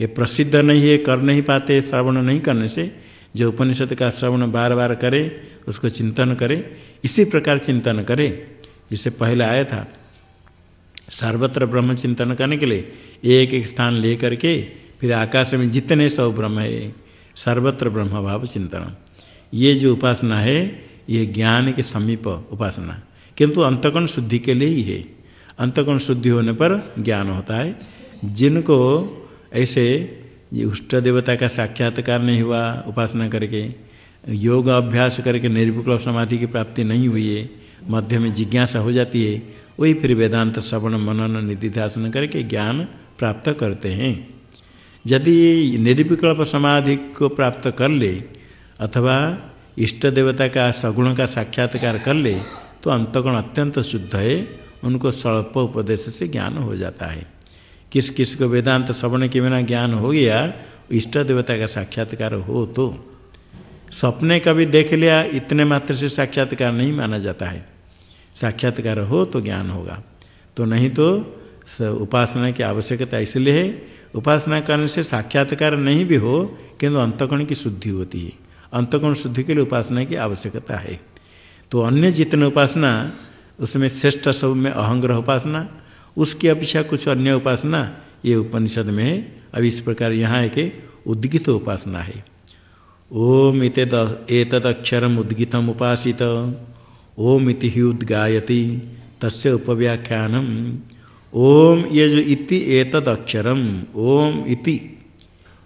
ये प्रसिद्ध नहीं है, कर नहीं पाते, श्रवण नहीं करने से, जो उपनिषद का श्रवण बार बार करे, उसको चिंतन करे, इसी प्रकार चिंतन करे। जिसे पहले आया था, सर्वत्र ब्रह्म चिंतन करने के लिए एक एक स्थान ले करके फिर आकाश में जितने सब ब्रह्म है, सर्वत्र ब्रह्म भाव चिंतन। ये जो उपासना है, ये ज्ञान के समीप उपासना। किंतु अंतकोण शुद्धि के लिए ही है। अंतकोण शुद्धि होने पर ज्ञान होता है। जिनको ऐसे ये उष्ट देवता का साक्षात्कार नहीं हुआ उपासना करके, योग अभ्यास करके निर्विकल्प समाधि की प्राप्ति नहीं हुई है, मध्य में जिज्ञासा हो जाती है, वही फिर वेदांत श्रवण, मनन, निधिध्यासन करके ज्ञान प्राप्त करते हैं। यदि निर्विकल्प समाधि को प्राप्त कर ले अथवा इष्ट देवता का सगुण का साक्षात्कार कर ले तो अंतगुण अत्यंत शुद्ध है, उनको स्वल्प उपदेश से ज्ञान हो जाता है। किस किस को वेदांत श्रवण के बिना ज्ञान हो गया इष्ट देवता का साक्षात्कार हो तो। सपने कभी देख लिया, इतने मात्र से साक्षात्कार नहीं माना जाता है। साक्षात्कार हो तो ज्ञान होगा। तो नहीं तो उपासना की आवश्यकता इसलिए है, उपासना करने से साक्षात्कार नहीं भी हो, किंतु अंतकोण की शुद्धि होती है। अंतकोण शुद्धि के लिए उपासना की आवश्यकता है। तो अन्य जितने उपासना, उसमें श्रेष्ठ सब में अहंग्रह उपासना, उसकी अपेक्षा कुछ अन्य उपासना, ये उपनिषद में है। अब इस प्रकार यहाँ एक उद्गित उपासना है। ओम इत एक एतदक्षरम उद्गितम उपासित। ओम इति ही उद्गायती, तस्य उपव्याख्यानम। ओम ये जो इति, एतद अक्षरम, ओम इति।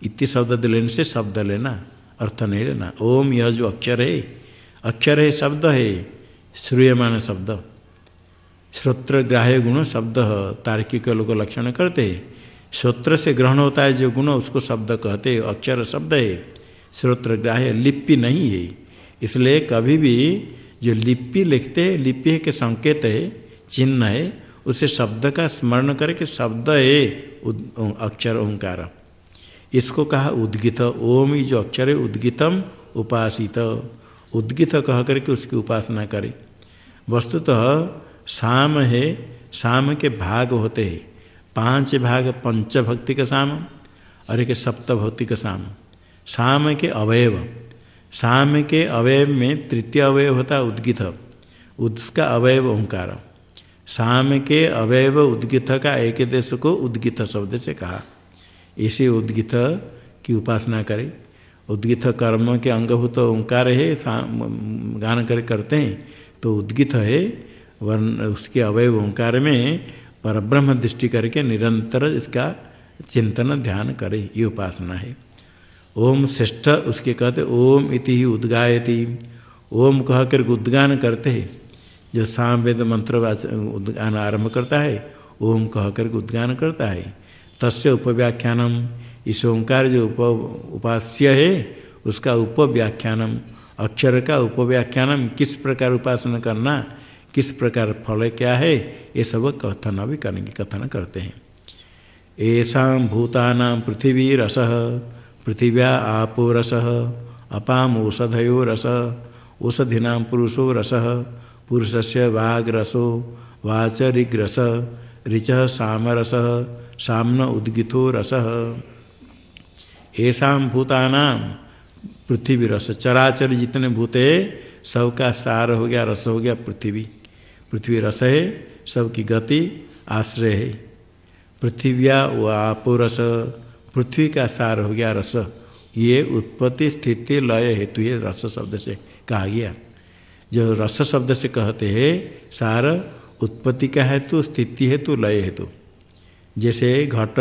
इति शब्द लेने से शब्द लेना। अर्थ नहीं लेना ओम यह जो अक्षर है अक्षर है शब्द है, श्रूयमान शब्द। श्रोत्र ग्राह्य गुण शब्द तार्किक लोग लक्षण करते हैं। श्रोत्र से ग्रहण होता है जो गुण, उसको शब्द कहते हैं, अक्षर शब्द है। श्रोत्र ग्राह्य लिपि नहीं है। इसलिए कभी भी जो लिपि लिखते हैं, लिपि के संकेत है, चिन्ह है, उसे शब्द का स्मरण करके शब्द है अक्षर ओंकार। इसको कहा उद्गित, ओम जो अक्षर है उद्गितम उपासित। उद्गित कह करके उसकी उपासना करे। वस्तुतः शाम है शाम के भाग होते हैं। पाँच भाग, पंच भक्ति का शाम और एक सप्तभक्ति का शाम शाम के अवयव। शाम के अवयव में तृतीय अवयव होता उद्गित। उसका अवयव ओंकार। शाम के अवयव उद्गित का एक देश को उद्गित शब्द से कहा। इसे उद्गित की उपासना करे। उद्गित कर्म के अंगभूत ओंकार है गान कर करते हैं तो उद्गित है, वर्ण उसके अवयव ओंकार में परब्रह्म दृष्टि करके निरंतर इसका चिंतन, ध्यान करे, ये उपासना है। ओम श्रेष्ठ, उसके कहते, ओम इति ही उद्गायति। ओम कह कर उद्गान करते हैं। जो सामवेद मंत्र उद्गान आरंभ करता है, ओम कह कर उद्गान करता है। तस्य उपव्याख्यानम। इस ओंकार जो उप, उपास्य है, उसका उपव्याख्यानम। अक्षर का उपव्याख्यानम, किस प्रकार उपासना करना, किस प्रकार फल क्या है, ये सब कथन अभी करेंगे कथन करते हैं। ऐसा भूताना पृथ्वी रस, पृथिव्या आपो रस, अपाम औषधयो रस, औषधीना पुरुषो रस पुरुष से वाग रसो वाच ऋग्रस ऋच सामरस सामन उद्गितो रस। ऐसा भूतानाम पृथ्वी रस। चराचर जितने भूत है, सबका सार हो गया, रस हो गया पृथ्वी। पृथ्वी रस है, सबकी गति आश्रय है। पृथ्व्या व आपो रस। पृथ्वी का सार हो गया रस। ये उत्पत्ति स्थिति लय हेतु ये रस शब्द से कहा गया। जो रस शब्द से कहते हैं, सार उत्पत्ति का हेतु, स्थिति हेतु, लय हेतु। जैसे घट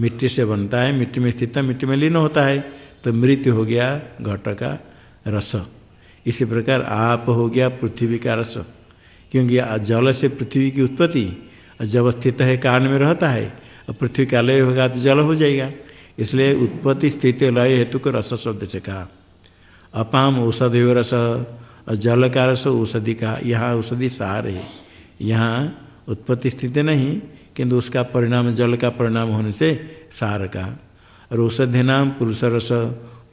मिट्टी से बनता है, मिट्टी में स्थित मिट्टी में लीन होता है तो मृत्यु हो गया घट का रस। इसी प्रकार आप हो गया पृथ्वी का रस, क्योंकि जल से पृथ्वी की उत्पत्ति जब स्थित है कारण में रहता है, और पृथ्वी का लय होगा तो जल हो जाएगा। इसलिए उत्पत्ति स्थिति लय हेतु को रस शब्द से कहा। अपाम औषधि रस, और जल का रस औषधि का, यहाँ औषधि सार है। यहाँ उत्पत्ति स्थिति नहीं किंतु उसका परिणाम, जल का परिणाम होने से सार का और औषधि नाम पुरुष रस,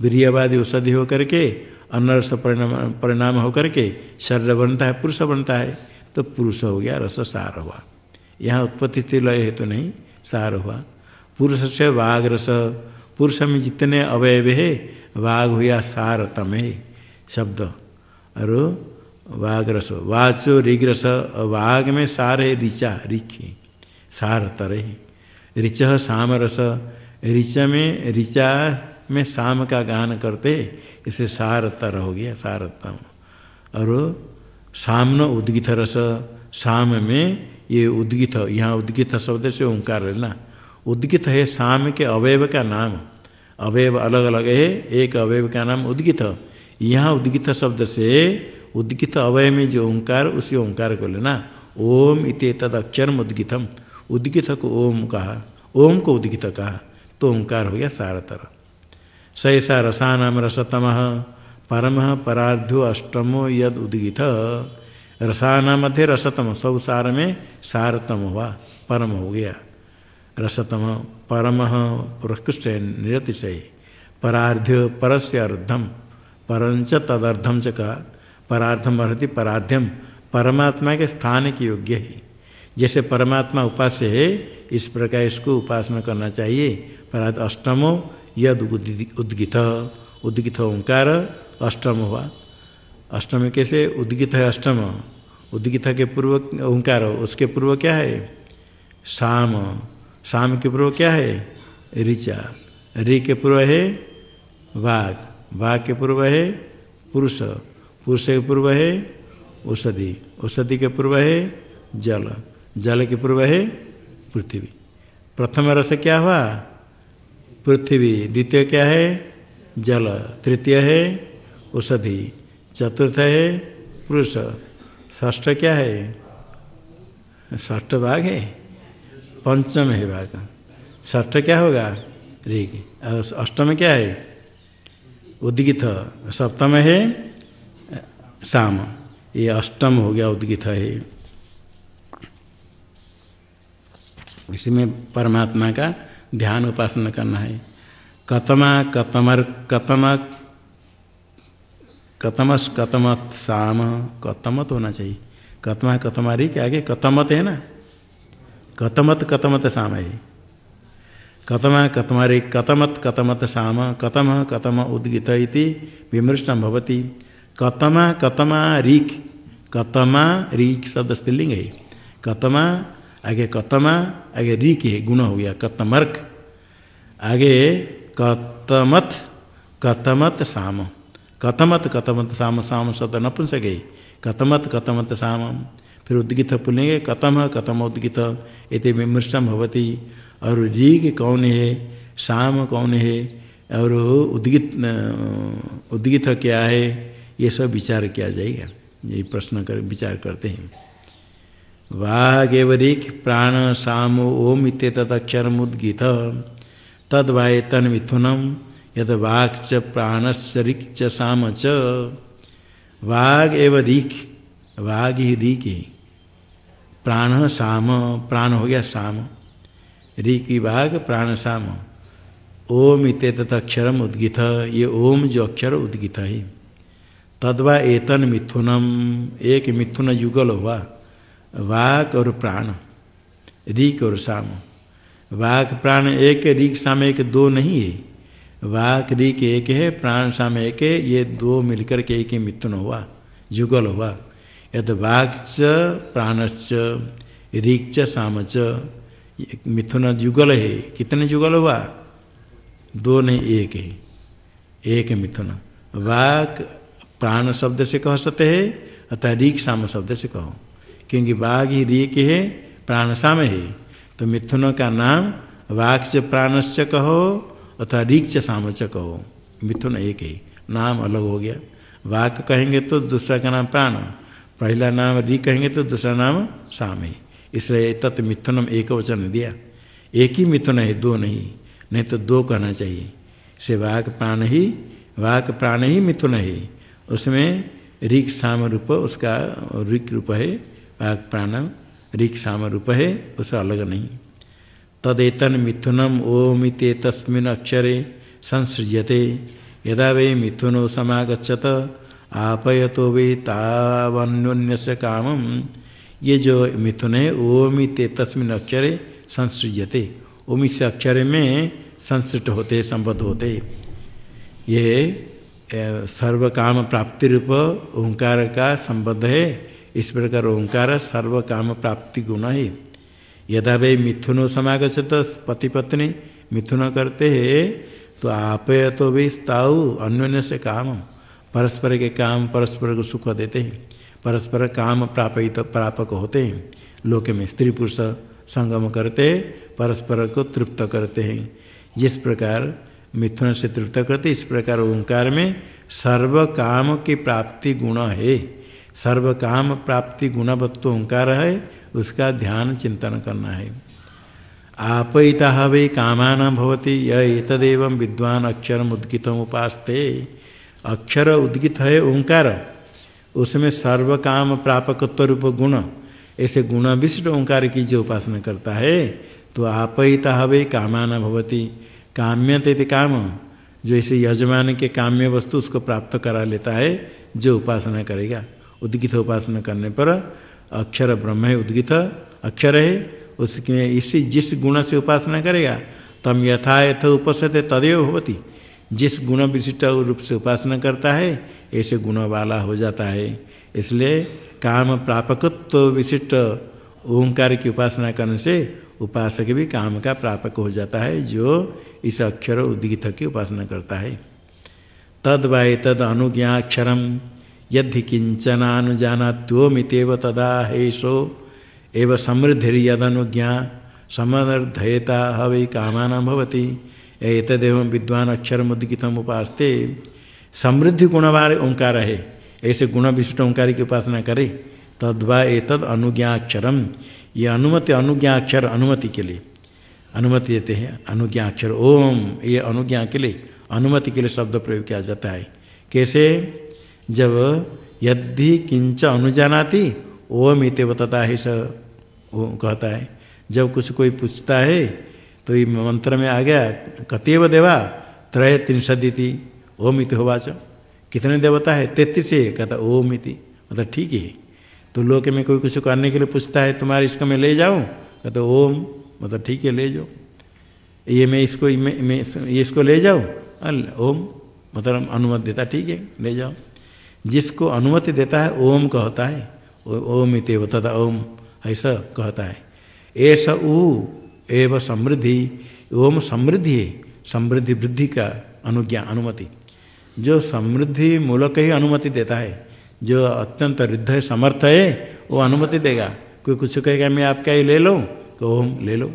वीरियवादी औषधि होकर के अनरस परिणाम परिणाम होकर के शरीर बनता है, पुरुष बनता है तो पुरुष हो गया, रस सार हुआ। यहाँ उत्पत्ति स्थिति लय है तो नहीं, सार हुआ। पुरुष से वाघ रस, पुरुष में जितने अवयव है वाघ हुआ सार तम है शब्द। और वाघ रस, वाचो ऋग्रस वाघ में सार है, ऋचा, ऋखी। सार तरह ऋच साम रस ऋच में, ऋचा में शाम का गान करते, इसे सार तर हो गया, सारतम। और सामन उद्गित रस शाम में ये उद्गित यहाँ उद्गित शब्द से ओंकार लेना उद्गित है शाम के अवयव का नाम। अवयव अलग अलग है, एक अवयव का नाम उद्गित यहाँ उद्गित शब्द से उद्गित अवय में जो ओंकार, उसी ओंकार को लेना। ओम इत तद अक्षरम उद्गितम उद्गित को ओम कहा। ओम को उद्गित कहा। तो ओंकार हो गया सारतर। सैसा रसानाम रसतम। परम परार्धो अष्टमो यद उद्गित। रसाना मध्य रसतम। सब सार में सारतम हुआ। परम हो गया। रसतम परम प्रकृष्ट निरतिशय। परार्ध्य परस्य अर्धम परंच तदर्धम च कहा। परार्धम अर्ति पराध्यम। परमात्मा के स्थान के योग्य है। जैसे परमात्मा उपास्य है, इस प्रकार इसको उपासना करना चाहिए। परार्थ अष्टमो यद उद्गित उद्गित ओंकार अष्टम हुआ। अष्टम कैसे? उद्गित है अष्टम। उद्गित के पूर्व ओंकार, उसके पूर्व क्या है? शाम शाम के पूर्व क्या है? ऋचा। ऋ के पूर्व है वाघ वाघ के पूर्व है पुरुष। पुरुष के पूर्व है औषधि। औषधि के पूर्व है जल। जल के पूर्व है पृथ्वी। प्रथम रस क्या हुआ? पृथ्वी। द्वितीय क्या है? जल। तृतीय है औषधि। चतुर्थ है पुरुष। ष्ठ क्या है? ष्ठ भाग है। पंचम है भाग। ष्ठ क्या होगा? ऋग। अष्टम क्या है? उद्गित। सप्तम है शाम। ये अष्टम हो गया उद्गित है। इसमें परमात्मा का ध्यान उपासना करना है। कतमा कतमर कतम कतमस कतमत साम। कतमत होना चाहिए। कतमा कतमारी के आगे कतमत है ना? कतमत कतमत साम है। कतमा कतमारी कतमत कतमत साम। कतम कतम उद्गित विमृष्टम भवती। कतमा कतमा रीक कतमा रीक शब्द स्त्रीलिंग है। कतमा आगे कतमा, आगे री के गुण हो गया कतमर्क। आगे कतमत कतमत साम। कतमत कतमत साम साम शब्द नपुंसक कतमत कतमत साम। फिर उद्गित पुलेंगे कतम कतम उद्गित। इति विमृष्टम भवती। और रीग कौन है? शाम कौन है? और उद्गित उद्गित क्या है? ये सब विचार किया जाएगा। ये प्रश्न कर, विचार करते हैं। वागेवरिक प्राण साम ओम इत तदक्षर मुद्गित तद्वायतन मिथुनम यद वाक् च प्राणस्य रिक् च साम च वाग एव रीख वाग ही है प्राण साम, प्राण हो गया साम। रीक वाग, प्राण साम। ओम इत अक्षरम उद्गित ये ओम जो अक्षर उद्गित है। तद्वा एतन मिथुनम एक मिथुन युगल हुआ। वाक और प्राण, रीक और साम। वाक, प्राण एक, रीक साम एक दो नहीं है। वाक, रीक एक है, प्राण साम एक है, ये दो मिलकर के एक ही मिथुन हुआ जुगल हुआ। यद वाक्च च साम च मिथुन जुगल है। कितने जुगल हुआ? दो नहीं, एक है। एक मिथुन। वाक, प्राण शब्द से कह सकते हैं, अतः रीक साम शब्द से कहो। क्योंकि बाघ ही रीक है प्राणसाम है। तो मिथुन का नाम वाक्च प्राणश्च कहो, अथवा रीक्ष सामच कहो। मिथुन एक है, नाम अलग हो गया। वाक कहेंगे तो दूसरा का नाम प्राण, पहला नाम री कहेंगे तो दूसरा नाम साम। है इसलिए तत् मिथुनम एक वचन दिया। एक ही मिथुन है, दो नहीं नहीं तो दो कहना चाहिए। से वाक प्राण ही वाक प्राण ही मिथुन है। उसमें ऋख साम रूप, उसका ऋख रूप है वाक प्राण ऋख साम रूप है उससे अलग नहीं। तदेतन मिथुनम ओमिते तस्मिन अक्षरे संसृजते यदा वे मिथुनो समागछत आपयतो वे तावन्योन्य से कामम। ये जो मिथुन है, ओमिते तस्मिन अक्षरे संसृजते ओमि से अक्षर में संसृष्ट होते, संबद्ध होते। ये सर्व काम प्राप्ति रूप ओंकार का संबद्ध है। इस प्रकार ओंकार सर्व काम प्राप्ति गुण है। यदा वे मिथुनो समागत पति पत्नी मिथुन करते हैं तो आप तो भी ताऊ अन्योन्य से काम, परस्पर के काम परस्पर को सुख देते हैं, परस्पर काम प्रापित, प्रापक होते हैं। लोक में स्त्री पुरुष संगम करते परस्पर को तृप्त करते हैं। जिस प्रकार मिथुन से तृप्त करते इस प्रकार ओंकार में सर्व काम की प्राप्ति गुण है। सर्व काम प्राप्ति गुणवत्व ओंकार है उसका ध्यान चिंतन करना है। आपयिता वे कामान भवती यह विद्वान अक्षर उद्गित उपासते। अक्षर उद्गित है ओंकार, उसमें सर्व काम प्रापकत्व रूप गुण, ऐसे गुण विशिष्ट ओंकार की जो उपासना करता है तो आपयिता वे कामान भवती। काम्यते काम, जो ऐसे यजमान के काम्य वस्तु उसको प्राप्त करा लेता है, जो उपासना करेगा। उद्गित उपासना करने पर अक्षर ब्रह्म है, उद्गित अक्षर है। उसके इसी जिस गुण से उपासना करेगा, तम यथा यथ उपसते तदेव होती जिस गुण विशिष्ट रूप से उपासना करता है, ऐसे गुण वाला हो जाता है। इसलिए काम प्रापकत्व विशिष्ट ओंकार की उपासना करने से उपासक भी काम का प्रापक हो जाता है, जो इस अक्षर उद्गित की उपासना करता है। तद वाय तद अनुज्ञाक्षरम यदि किंचनानुजानात्योमितेव तदा हेशो। एव समृद्धिर्यदनुज्ञा समर्थयता हवै कामाना भवति। एतदेव विद्वान अक्षर मुद्गितम उपासते समृद्धि गुण वाले ओंकार है। ऐसे गुण विशिष्ट ओंकार की उपासना करे। तद्वा एतद अनुज्ञाक्षरम। ये अनुमति, अनुज्ञाक्षर अनुमति के लिए। अनुमति देते हैं, अनुज्ञाक्षर। ओम, ये अनुज्ञा के लिए। अनुमति के लिए शब्द प्रयोग किया जाता है। कैसे? जब यदि किंच अनुजानाती ओम इत बताता है स कहता है। जब कुछ कोई पूछता है तो ये मंत्र में आ गया कतेव देवा त्रय त्रिशदिति ओम इत होवाच। कितने देवता है? तैतीस है कहता ओम इति। मतलब ठीक है। तो लोक में कोई कुछ करने के लिए पूछता है तुम्हारे इसको मैं ले जाऊँ? कहते ओम मतलब ठीक है ले जाओ। ये मैं इसको मैं, मैं इसको ले जाऊँ? ओम मतलब अनुमति देता ठीक है ले जाओ। जिसको अनुमति देता है, ओम कहता है ओम इत तथा ओम, ऐसा कहता है। ऐसा ऊ एव समृद्धि, ओम समृद्धि समृद्धि वृद्धि का अनुज्ञा, अनुमति। जो समृद्धि मूलक ही अनुमति देता है, जो अत्यंत रिद्ध है, समर्थ है, वो अनुमति देगा। कोई कुछ कहेगा, मैं आपका ही ले लो? तो ओम, ले लो।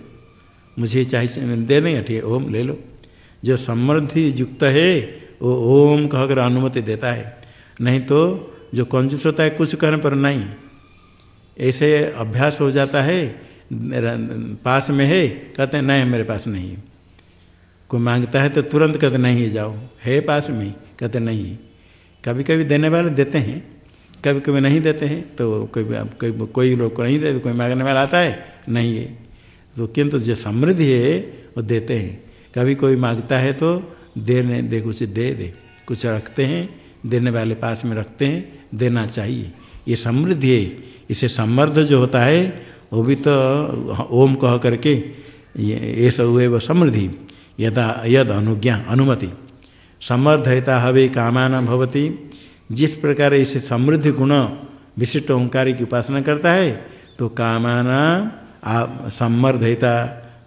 मुझे चाहिए, दे देंगे ठीक ओम, ले लो। जो समृद्धि युक्त है, वो ओम कहकर अनुमति देता है। नहीं तो जो कंजूस होता है कुछ करने पर नहीं। ऐसे अभ्यास हो जाता है पास में है, कहते हैं, नहीं, मेरे पास नहीं कोई माँगता है तो तुरंत कहते नहीं, जाओ, है पास में। कहते नहीं। कभी कभी देने वाले देते हैं कभी कभी नहीं देते हैं तो कोई कोई कोई लोग को नहीं देते कोई मांगने वाला आता है, नहीं है। तो किंतु जो समृद्धि है, वो देते हैं। कभी कोई माँगता है तो देने, दे, कुछ दे दे, कुछ रखते हैं देने वाले पास में रखते हैं, देना चाहिए। ये समृद्धि है। इसे समृद्ध जो होता है, वो भी तो ओम कह करके ये सब वो समृद्धि। यदा, यद अनुज्ञा, अनुमति। समर्थयता हवे कामाना भवती। जिस प्रकार इसे समृद्धि गुण, विशिष्ट ओंकार की उपासना करता है तो कामाना समर्धयता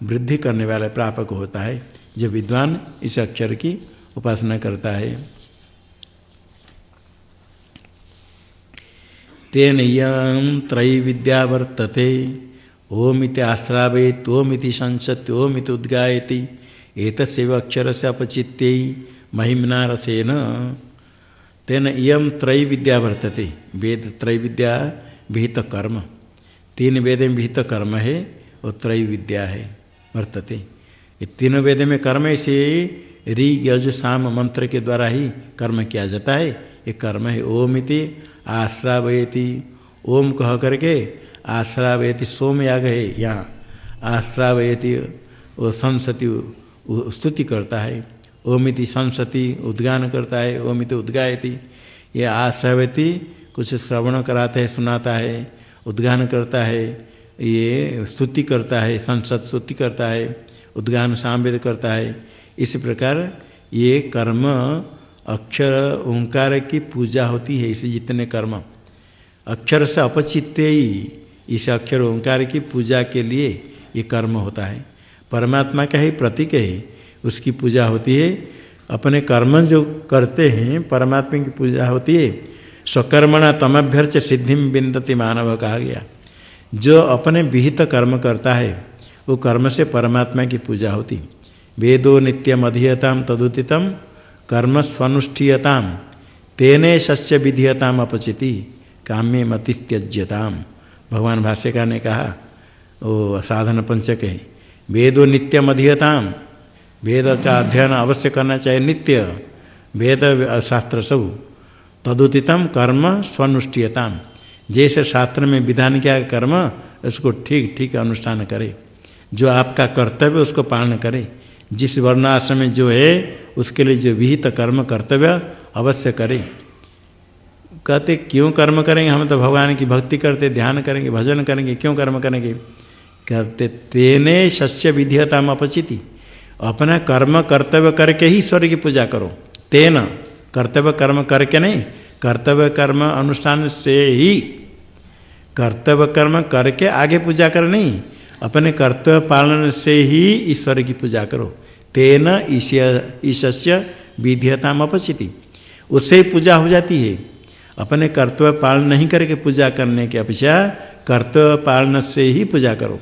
वृद्धि करने वाला प्रापक होता है। जो विद्वान इस अक्षर की उपासना करता है। तेन यम त्रय विद्या वर्तते। ओमिति आश्रावेत ओमिति संसत ओमिति उद्गायति। एक अक्षर से अपचित्य महिमना रसेन तेन इम त्रय विद्या वर्तते। वेद त्रय विद्या विहित कर्म तीन वेद में विहित कर्म है और त्रय विद्या है, वर्तते। तीनों वेद में कर्म से री यज साम मंत्र के द्वारा ही कर्म किया जाता है। ये कर्म है। ओम इति आश्रावयति। ओम कह करके आश्रावयति सोम याग है। यहाँ आश्रावयति वो संसति स्तुति करता है। ओमिति संसति उद्गान करता है। ओमिति उद्गायति। ये आश्रावती कुछ श्रवण कराते हैं, सुनाता है, उद्गान करता है। ये स्तुति करता है, संसद स्तुति करता है, उद्गान सामवेद करता है। इस प्रकार ये कर्म अक्षर ओंकार की पूजा होती है, इसे जितने कर्म। अक्षर से अपचित ही इस अक्षर ओंकार की पूजा के लिए ये कर्म होता है। परमात्मा का ही प्रतीक है, उसकी पूजा होती है। अपने कर्म जो करते हैं, परमात्मा की पूजा होती है, स्वकर्मणा तमभ्यर्च सिद्धि बिंदती मानव कहा गया। जो अपने विहित कर्म करता है, वो कर्म से परमात्मा की पूजा होती। वेदो नित्यम अधीयताम तदुतितम कर्म स्वनुष्ठीयताम, तेने शस्य विधीयताम अपचिति काम्य मति त्यज्यताम भगवान भाष्यकार ने कहा, ओ साधन पंचक है वेदो नित्यम अधीयताम। वेद का अध्ययन अवश्य करना चाहिए नित्य। वेद शास्त्र सब तदुतितम कर्म स्वनुष्ठीयताम। जैसे शास्त्र में विधान किया कर्म, उसको ठीक ठीक अनुष्ठान करे। जो आपका कर्तव्य, उसको पालन करे। जिस वर्णाश्रम में जो है, उसके लिए जो विहित कर्म कर्तव्य अवश्य करें। कहते, क्यों कर्म करेंगे? हम तो भगवान की भक्ति करते, ध्यान करेंगे, भजन करेंगे, क्यों कर्म करेंगे? कहते, तेने शस्य विधीयताम अपचिति। अपना कर्म कर्तव्य करके ही ईश्वर की पूजा करो। तेन, कर्तव्य कर्म करके नहीं, कर्तव्य कर्म अनुष्ठान से ही। कर्तव्य कर्म करके आगे पूजा कर नहीं, अपने कर्तव्य पालन से ही ईश्वर की पूजा करो। तेन ईश्य विधीयता अपचिति उससे ही पूजा हो जाती है। अपने कर्तव्य पालन नहीं करके पूजा करने की अपेक्षा कर्तव्य पालन से ही पूजा करो।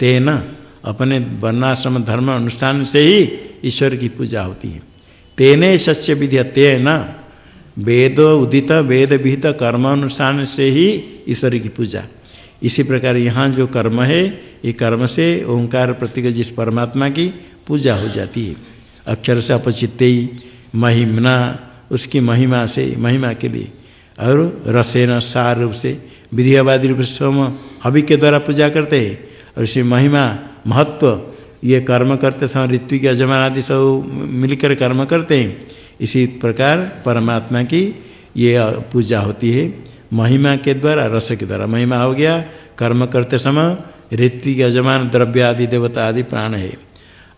तेना अपने वर्णाश्रम, धर्म अनुष्ठान से ही ईश्वर की पूजा होती है। तेने सस्य विधि तेना वेद उदित, वेद विहित, कर्म अनुष्ठान से ही ईश्वर की पूजा। इसी प्रकार यहाँ जो कर्म है, ये कर्म से ओंकार प्रतीक जिस परमात्मा की पूजा हो जाती है। अक्षर से अपचित महिमना, उसकी महिमा से, महिमा के लिए। और रसेन सार रूप से विधिवादी रूप से सोम हवि के द्वारा पूजा करते हैं। और इसी महिमा, महत्व, ये कर्म करते समय ऋतु के अजमान आदि सब मिलकर कर्म करते हैं। इसी प्रकार परमात्मा की ये पूजा होती है। महिमा के द्वारा, रस के द्वारा महिमा हो गया। कर्म करते समय ऋतु के अजमान द्रव्य आदि देवता आदि प्राण है।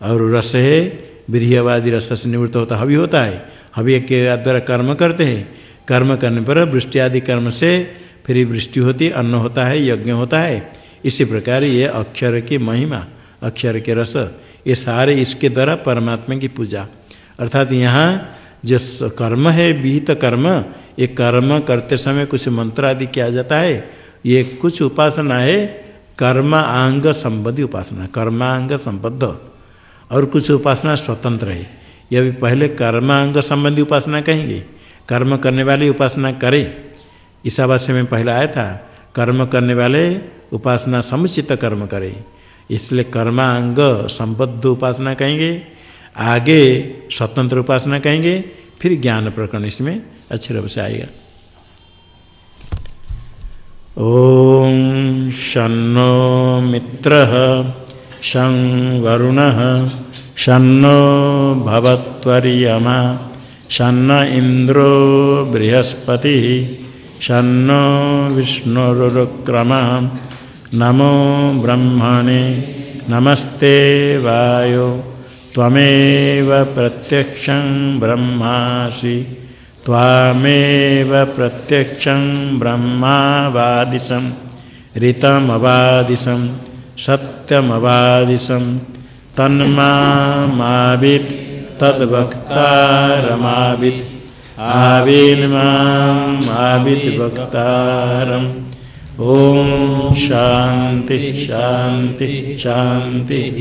और रस है, विधियवादी रस से निवृत्त होता, हवि होता है। हवि के द्वारा कर्म करते हैं। कर्म करने पर वृष्टि आदि कर्म से फिर वृष्टि होती, अन्न होता है, यज्ञ होता है। इसी प्रकार ये अक्षर की महिमा, अक्षर के रस, ये सारे इसके द्वारा परमात्मा की पूजा। अर्थात यहाँ जो कर्म है, विहित कर्म, ये कर्म करते समय कुछ मंत्र आदि किया जाता है। ये कुछ उपासना है कर्म अंग संबंधी उपासना, कर्मांग संबद्ध। और कुछ उपासना स्वतंत्र है। यह भी पहले कर्मांग संबंधी उपासना कहेंगे। कर्म करने वाले उपासना करे। ईसावास्य में पहले आया था, कर्म करने वाले उपासना समुचित कर्म करे। इसलिए कर्मांग संबद्ध उपासना कहेंगे, आगे स्वतंत्र उपासना कहेंगे, फिर ज्ञान प्रकरण इसमें अच्छे रूप से आएगा। ओम शनो मित्र शं वरुण शनो भवत्वर्यमा, शन्न इंद्रो बृहस्पति शनो विष्णुरुक्रमा, नमो ब्रह्मणे, नमस्ते वायो, त्वमेव प्रत्यक्षं ब्रह्मासि, त्वामेव प्रत्यक्षं ब्रह्मावादिशं ऋतमवादिशं सत्यमवादिशं तन्मावित् तद्वक्तारमावित्। आविर्मावित् वक्तारम्। ॐ शान्ति शान्ति शान्तिः।